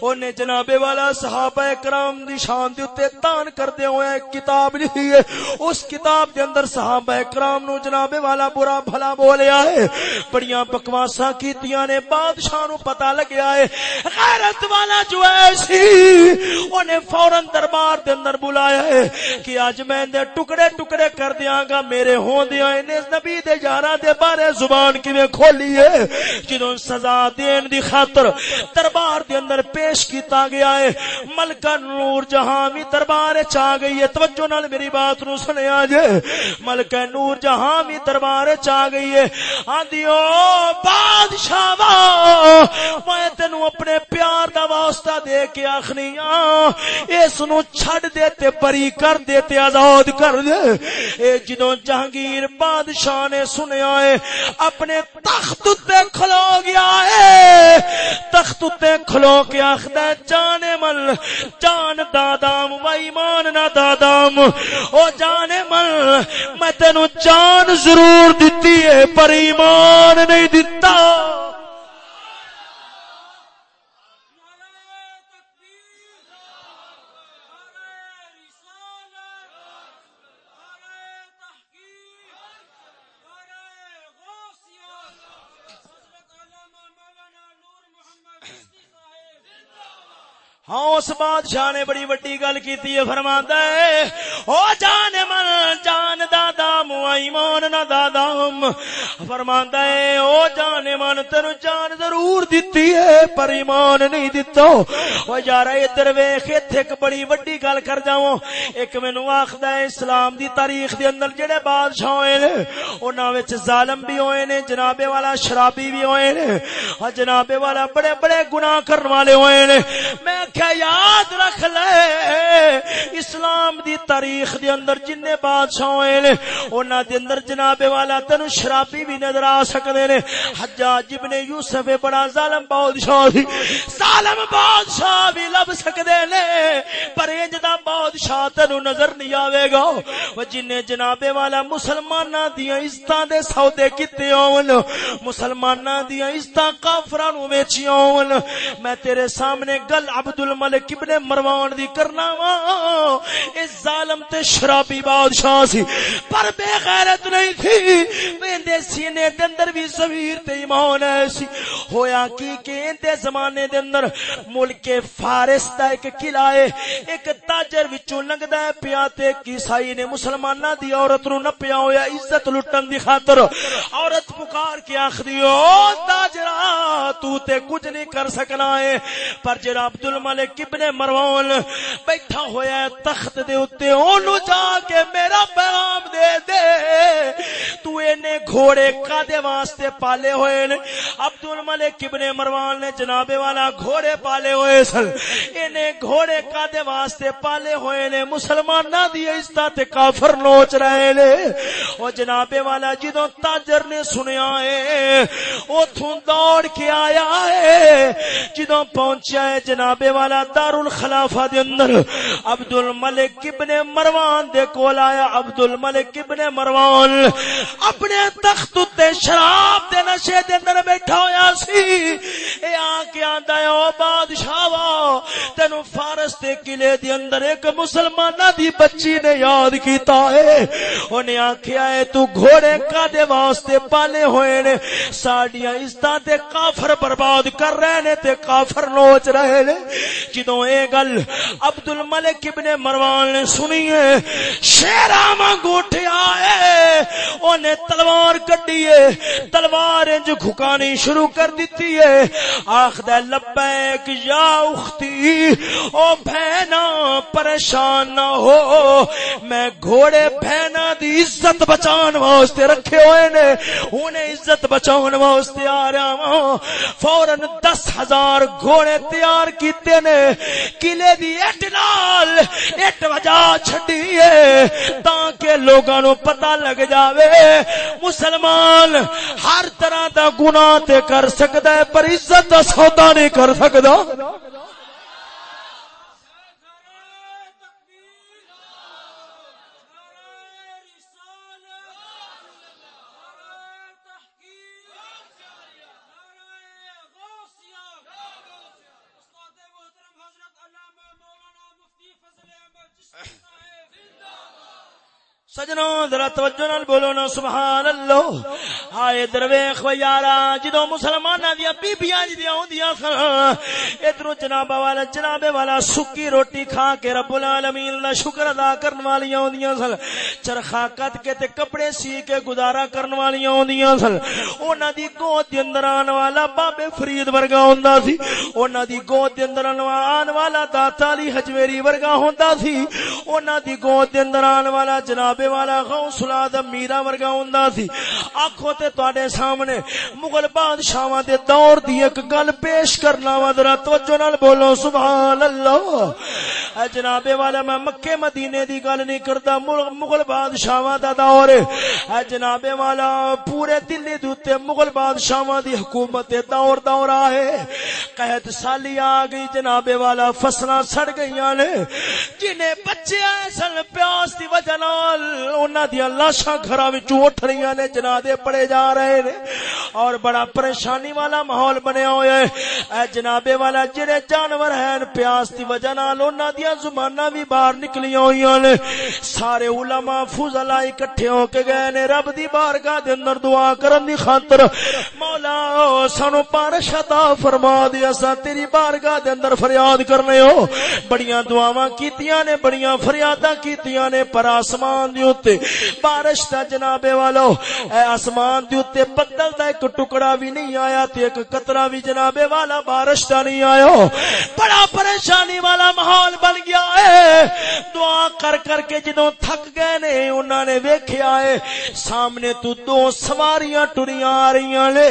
اونے جناب والا صحابہ کرام دی شان دے اوتے تان کردے ہوئے ایک کتاب لکھی ہے۔ اس کتاب دے اندر صحابہ کرام نو جناب والا برا بھلا بولیا ہے۔ بڑیاں بکواساں کیتیاں نے بادشاہ نو پتا لگیا ہے، غیرت والا جو ایسی انہیں فورن دربار دے اندر بلایا ہے کہ آج میں دے ٹکڑے ٹکڑے کر دیاں گا، میرے ہون دیا انہیں نبی دے جارہ دے بارے زبان کی میں کھولی ہے؟ جنہوں سزا دین دی خاطر دربار دے اندر پیش کیتا گیا ہے۔ ملکہ نور جہاں بھی دربار چاہ گئی ہے، توجہ نال میری بات نو سنے آجے ملکہ نور جہاں بھی دربار چاہ گئی ہے آن دیو بادشاہ میں تینو اپنے پیار دا واسطہ دے کے آخنی ہاں، اس نو چھڑ دے تے پری کر دے تے آزاد کر دے۔ اے جدوں جہانگیر بادشاہ نے سنیا ہے، اپنے تخت تے کھلو گیا ہے۔ تخت تے کھلو کے آخدا جان مل، جان دادام و ایمان نہ دادام۔ او جان مل، میں تینو جان ضرور دتی ہے، پر ایمان نہیں دتا ہاں اس بادشاہ نے بڑی وڈی گل کی فرما ہے، او جان من، جان دادا دام ایمان نہ دادام فرماندا ہے، او جان من، تینو جان ضرور دتی ہے، پر ایمان نہیں دتا۔ او یار ادھر ویکھ ایتھے ایک بڑی وڈی گل کر جاواں۔ ایک مینوں آکھدا ہے، اسلام دی تاریخ دے اندر جڑے بادشاہ ہوئے نے، انہاں وچ ظالم بھی ہوئے نے جناب والا شرابی بھی ہوئے نے۔ اور جناب والا بڑے بڑے گناہ کرنے والے ہوئے نے۔ میں کیا یاد رکھ لے؟ اسلام دی تاریخ دے اندر جن بادشاہ ہوئے نے، انہاں دے اندر جناب والا تینو شرابی بھی نظر آ سکدے نے۔ حجاج ابن یوسف بڑا ظالم بادشاہ سی ظالم بادشاہ بھی لب سکدے نے، پر انج دا بادشاہ تینو نظر نہیں آوے گا۔ وہ جن جناب والا مسلماناں دیاں عزتاں دے سودے کیتے ہون، مسلماناں دیاں عزتاں کافراں نو ویچیاں ہون۔ میں تیرے سامنے گل عبد الملک ابن مروان دی کرنا وا۔ اے ظالم تے شرابی بادشاہ سی۔ پر بے غیرت نہیں تھی۔ میندے سینے دے اندر بھی زمیر تے ایمان ہے سی۔ ہویا کی کہ اندے زمانے دے اندر ملک فارس دا ایک قلعہ ہے۔ ایک تاجر وچوں لنگدا ہے پیا تے عیسائی نے مسلماناں دی عورت نو نپیا ہویا عزت لٹن دی خاطر۔ عورت پکار کے آخدی، او تاجرا، تو تے کچھ نہیں کر سکنا ہے۔ پر جڑا عبد الملک ابن مروان بیٹھا ہویا ہے تخت دے اوتے، اونوں جا کے میرا پیغام دے دے۔ تو اینے گھوڑے کادے واسطے پالے ہوئے نے۔ عبد الملک ابن مروان نے جناب والا گھوڑے پالے ہوئے سن۔ اینے گھوڑے کادے واسطے پالے ہوئے نے۔ مسلماناں دی عزت تے کافر نوچ رہے نے۔ او جناب والا جدوں تاجر نے سنیا ہے، اوتھوں دوڑ کے آیا ہے۔ جدوں پہنچیا ہے جناب والا دار الخلافہ دے اندر عبد الملک ابن مروان دے کول آیا۔ عبد الملک ابن مروان اپنے تخت تے شراب دے نشے دے اندر بیٹھا ہویا سی۔ اے آ کے آندا ہے، او بادشاہ وا، تینو فارس دے قلعے دے اندر ایک مسلمانہ دی بچی نے یاد کیتا ہے۔ انہیں آکھیا ہے، تو گھوڑے کا دے واسطے پالے ہوئے نے۔ ساڈیاں عزتاں تے کافر برباد کر رہے نے تے کافر نوچ رہے نے۔ جدوں اے گل عبد الملک ابن مروان نے سنی ہے شیرا وانگو اٹھیا اونے تلوار کڈی ہے۔ تلوار انج کھکانی شروع کر دیتی ہے۔ آخدا لبیک یا اختی، او بہنا پریشان نہ ہو۔ میں گھوڑے بہنا دی عزت بچان واسطے رکھے ہوئے نے۔ انہیں عزت بچان واسطے آ رہا ہوں فورن دس ہزار گھوڑے تیار کیتے نے۔ قلعے دی اٹ نال اٹ وجہ چھڈی ہے۔ تاکہ لوگاں نو پتہ لگ جاوے۔ مسلمان ہر طرح دا گناہ تے کر سکدا ہے، پر عزت دا سودا نہیں کر سکدا سجنوں ذرا توجہ نال بولو نا سبحان اللہ آئے درویخ و یارا جدو مسلمان دیا بیبیاں جی دیا ہوندیاں سن، ادھروں جناب والا جناب والا سکی روٹی کھا کے رب العالمین دا شکر ادا کرن والیاں ہوندیاں سن۔ چرخا کٹ کے تے کپڑے سی کے گزارا کرن والیاں ہوندیاں سن۔ انہاں دی گود دے اندر آن والا بابے فرید ورگا ہوندا سی۔ انہاں دی گود دے اندر آن والا داتا علی حجویری ورگا ہوندا سی۔ انہاں دی گود دے اندر آن والا جناب بابے والا غوث العظم میرا ورگا ہوندا سی۔ آکھو تے تواڈے سامنے مغل بادشاہاں دے دور دی ایک گل پیش کرنا وا، ذرا توجہ نال بولو سبحان اللہ اے جناب والا، میں مکے مدینے دی گل نہیں کردا، مغل بادشاہاں دا دور۔ اے جناب والا، پورے دلی دے مغل بادشاہاں دی حکومت دے دور دور آئے۔ قحط سالی آ گئی جناب والا، فصلاں سڑ گئیاں نے۔ جنہیں بچے سن، پیاس دی وجہ نال انہاں دی لاشاں گھراں وچوں اٹھ رہی نے جنازے پڑے جا رہے نے اور بڑا پریشانی والا ماحول بنیا ہوا ہے اے جنابے والا جڑے جانور ہیں پیاس دی وجہ نال انہاں دی دیا زبانہ بھی باہر نکلیاں ہوئی نے سارے علماء فضلاء اکٹھے ہو کے گئے نے رب دی بارگاہ دے اندر دعا کرن دی خاطر مولا سانو بارش عطا فرما دیا سا تیری بارگاہ دے اندر فریاد کرنے ہو بڑیاں دعاواں کیتیاں نے بڑیاں فریاداں کیتیاں نے پر آسمان دی اوتے۔ بارش دا جناب والو، اے آسمان دی اوتے بدل دا ایک ٹکڑا بھی نہیں آیا تے ایک قطرہ بھی جناب والا بارش دا نہیں آیا۔ بڑا پریشانی والا ماحول بن گیا ہے دعا کر کر کے جدوں تھک گئے نے، انہاں نے ویکھیا ہے سامنے تو دو سواریاں ٹریاں آ رہی نے۔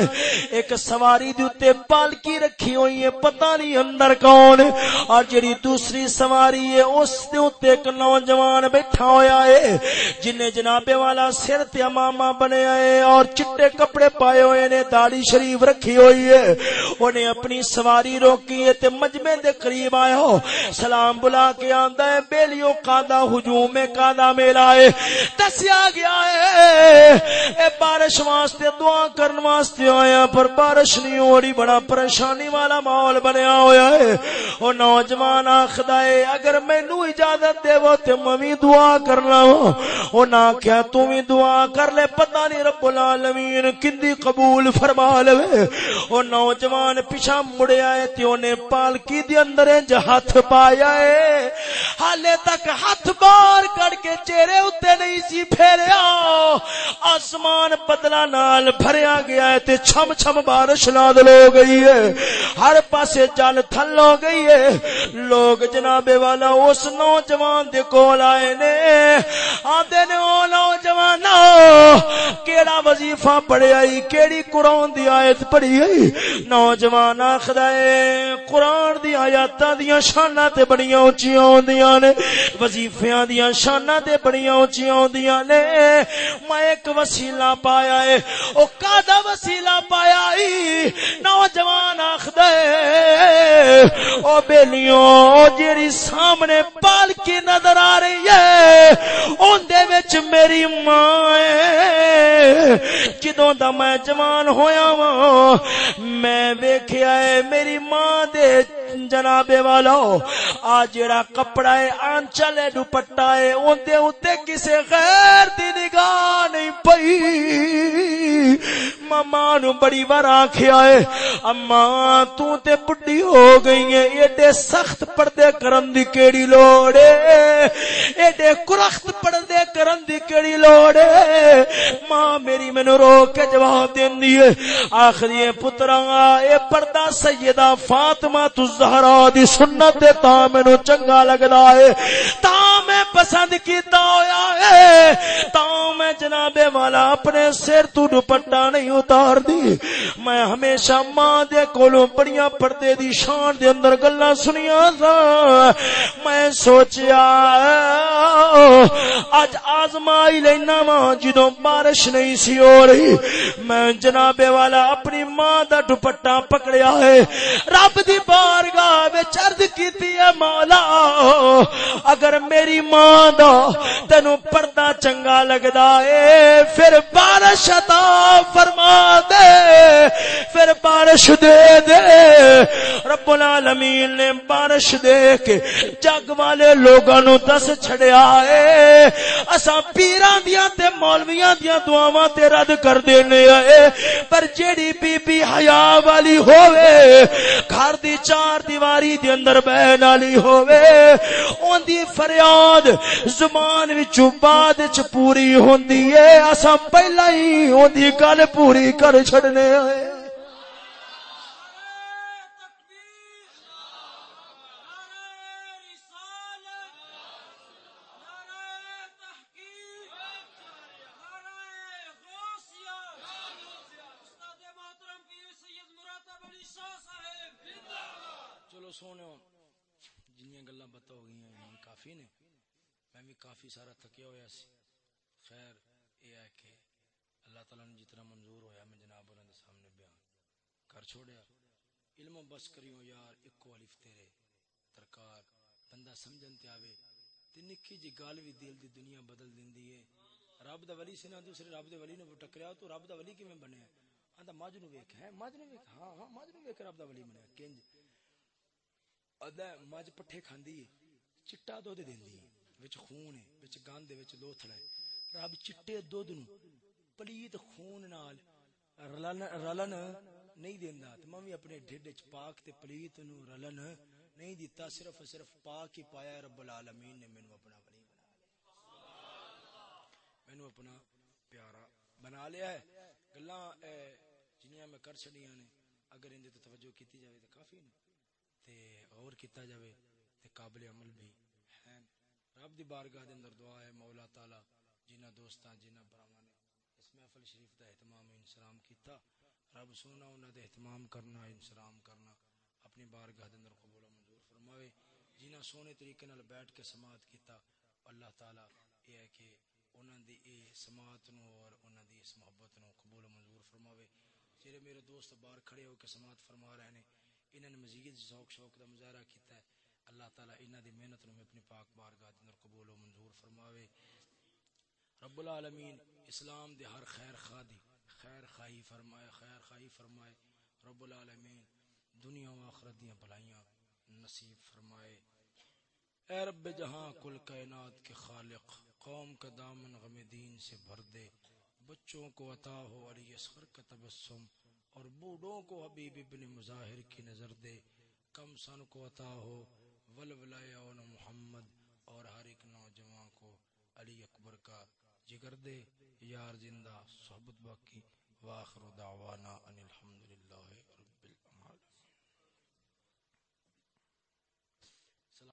ایک سواری دے اوتے پالکی رکھی ہوئی ہے پتہ نہیں اندر کون۔ اور جڑی دوسری سواری ہے اس دے اوتے ایک نوجوان بیٹھا ہویا ہے جن جناب والا سر تے امامہ بنے ہے اور چٹے کپڑے پائے ہوئے نے، داڑھی شریف رکھی ہوئی ہے۔ انہیں اپنی سواری روکی ہے تے مجمع دے قریب آیا ہو۔ سلام بلا کے آندا ہے بیلیو کادا ہجوم میں کادا میلا ہے۔ دسیا گیا ہے، اے بارش واسطے دعا کرن واسطے آیا ہاں، پر بارش نہیں ہو رہی، بڑا پریشانی والا ماحول بنیا ہویا ہے۔ او نوجوان آخدا ہے، اگر مینوں اجازت دے وہ تے میں دعا کرنا ہوں او نہ کیا تو بھی دعا کر لے، پتہ نہیں رب العالمین کندی قبول فرما لے او نوجوان پیچھا مڑیا ہے تے اونے پالکی دے اندر انج ہاتھ پایا ہے۔ حالے تک ہاتھ بار کر کے چہرے اتے نہیں سی پھیریا۔ آسمان بدلا نال بھریا گیا ہے تے چھم چھم بارش نادل ہو گئی ہے۔ ہر پاسے جل تھل ہو گئی ہے۔ لوگ جناب والا، اس نوجوان دے کول آئے نے۔ آندے نے او نوجوان کیڑا وظیفہ پڑھیا ای، کیڑی قرآن دی آیت پڑھی ای۔ نوجوان آخدا ہے قرآن دی آیاتاں دیاں شاناں تے بڑیاں اونچیاں ہوندیاں نے، وظیفیاں دیاں شاناں تے بڑیاں اونچیاں ہوندیاں نے۔ میں ایک وسیلہ پایا ہے او کادا وسیلہ پایا ای؟ نوجوان آخدا ہے او بیلیوں، جیڑی سامنے پال کی نظر آ رہی ہے اون وچ میری ماں ہے۔ جدوں دا میں جوان ہویا وا میں ویکھیا ہے میری ماں دے جناب والا، آ جڑا کپڑا ہے آنچل ہے دوپٹہ ہے اون دے اوتے کسے غیر دی نگاہ نہیں پئی۔ ماما نو بڑی بار آکھیا ہے اما تو تے بڈھی ہو گئی ہے ایڈے سخت پردے کرن دی کیڑی لوڑ ہے۔ ایڈے کرخت پردے کرن دی کیڑی لوڑ ہے۔ ماں میری مینوں رو کے جواب دیندی ہے۔ آخری پتراں، اے پردہ سیدہ فاطمہ، تو زہرا دی سنت دے تا مینوں چنگا لگدا ہے۔ تا میں پسند کیتا ہویا ہے۔ تا میں جناب والا اپنے سر تو دوپٹا نہیں اتار دی میں ہمیشہ ماں دے کولوں بڑیاں پردے دی شان دے اندر گلاں سنیاں سا میں سوچیا اج آزمائی لینا وا جدوں بارش نے نہیں سی ہو رہی۔ میں جناب والا اپنی ماں دا دوپٹا پکڑیا ہے۔ رب دی بارگاہ وچ عرض کیتی ہے، مولا، اگر میری ماں دا تینو پردہ چنگا لگدا اے پھر بارش عطا فرما دے، پھر بارش دے دے۔ رب العالمین نے بارش دے کے جگ والے لوگاں نو دس چھڑیا اے اساں پیراں دیاں تے مولویاں دیاں دعاواں تے رد کر دینے اے پر جیڑی بی بی حیا والی ہووے، گھر دی چار دیواری دے اندر بہن والی ہووے، اون دی فریاد زبان وچوں بعد وچ پوری ہوندی اے اساں پہلا ہی اون دی گل پوری کر چھڑنے اے چلو سونے جنیاں گلا بتا ہو گئی ہیں کافی نے میں بھی کافی سارا تھکیا ہوا سی خیر یہ ہے کہ اللہ تعالیٰ نے جتنا منظور ہویا میں جناب انہوں نے سامنے بیان کر چھوڑیا علم و بس کریو یار، اکو الف تیرے۔ ترکار، بندہ سمجھن تے آوے۔ تے نکھی جی گال بھی دل دی دنیا بدل دیندی ہے۔ رب دا ولی سے دوسرے رب دے ولی نو ٹکریا، تو رب دا ولی کیویں بنیا؟ آندا ماج نو ویکھ ہے ماج نو ویکھ ہاں ہاں ماج نو ویکھ رب دا ولی بنیا کنج ادا ماج پٹھے کھاندی ہے، چٹا دودھ دیندی ہے۔ وچ خون ہے، وچ گند ہے، وچ لوتھڑا ہے۔ رب چٹے دودھ نو، پلیت خون نال رلن رلن نہیں دیندا تے میں اپنے ڈھڈ وچ پاک تے پلیت نو رلن نہیں دیتا صرف صرف پاک ہی پایا رب العالمین نے مینوں اپنا ولی بنا لیا مینوں اپنا پیارا بنا لیا ہے گلاں جنیاں میں کر چھڑیاں نے اگر اندے تو توجہ کیتی جاوے تے کافی نے تے اور کیتا جاوے تے قابل عمل بھی ہیں رب دی بارگاہ دے اندر دعا ہے مولا تعالی جنہ دوستاں جنہ براواں نے اس محفل شریف دا اہتمام و انسلام کیتا رب سونا، انہاں دے اہتمام کرنا، انسلام کرنا، اپنی بارگاہ دے اندر قبول و منظور فرماوے۔ جنہ سونے طریقے نال بیٹھ کے سماعت کیتا، اللہ تعالی یہ ہے کہ انہاں دی اے سماعت نو اور انہاں دی اس محبت نو قبول و منظور فرماوے۔ جڑے میرے دوست باہر کھڑے ہو کے سماعت فرما رہے ہیں انہوں نے مزید ذوق شوق دا مظاہرہ کیتا ہے۔ اللہ تعالی انہاں دی محنت نو اپنی پاک بارگاہ دے اندر قبول و منظور فرماوے۔ رب العالمین، اسلام دے ہر خیر خواہ دی۔ خیر خواہی فرمائے، خیر خواہی فرمائے۔ رب العالمین، دنیا و آخرت دیاں بھلائیاں نصیب فرمائے۔ اے رب جہاں کل کائنات کے خالق، قوم کا دامن غم دین سے بھر دے۔ بچوں کو عطا ہو علی اصغر کا تبسم اور بوڑھوں کو حبیب ابن مظاہر کی نظر دے۔ کم سن کو عطا ہو ولولا محمد اور ہر ایک نوجوان کو علی اکبر کا جگر دے۔ یار زندہ صحبت باقی واخر دعوانا ان الحمدللہ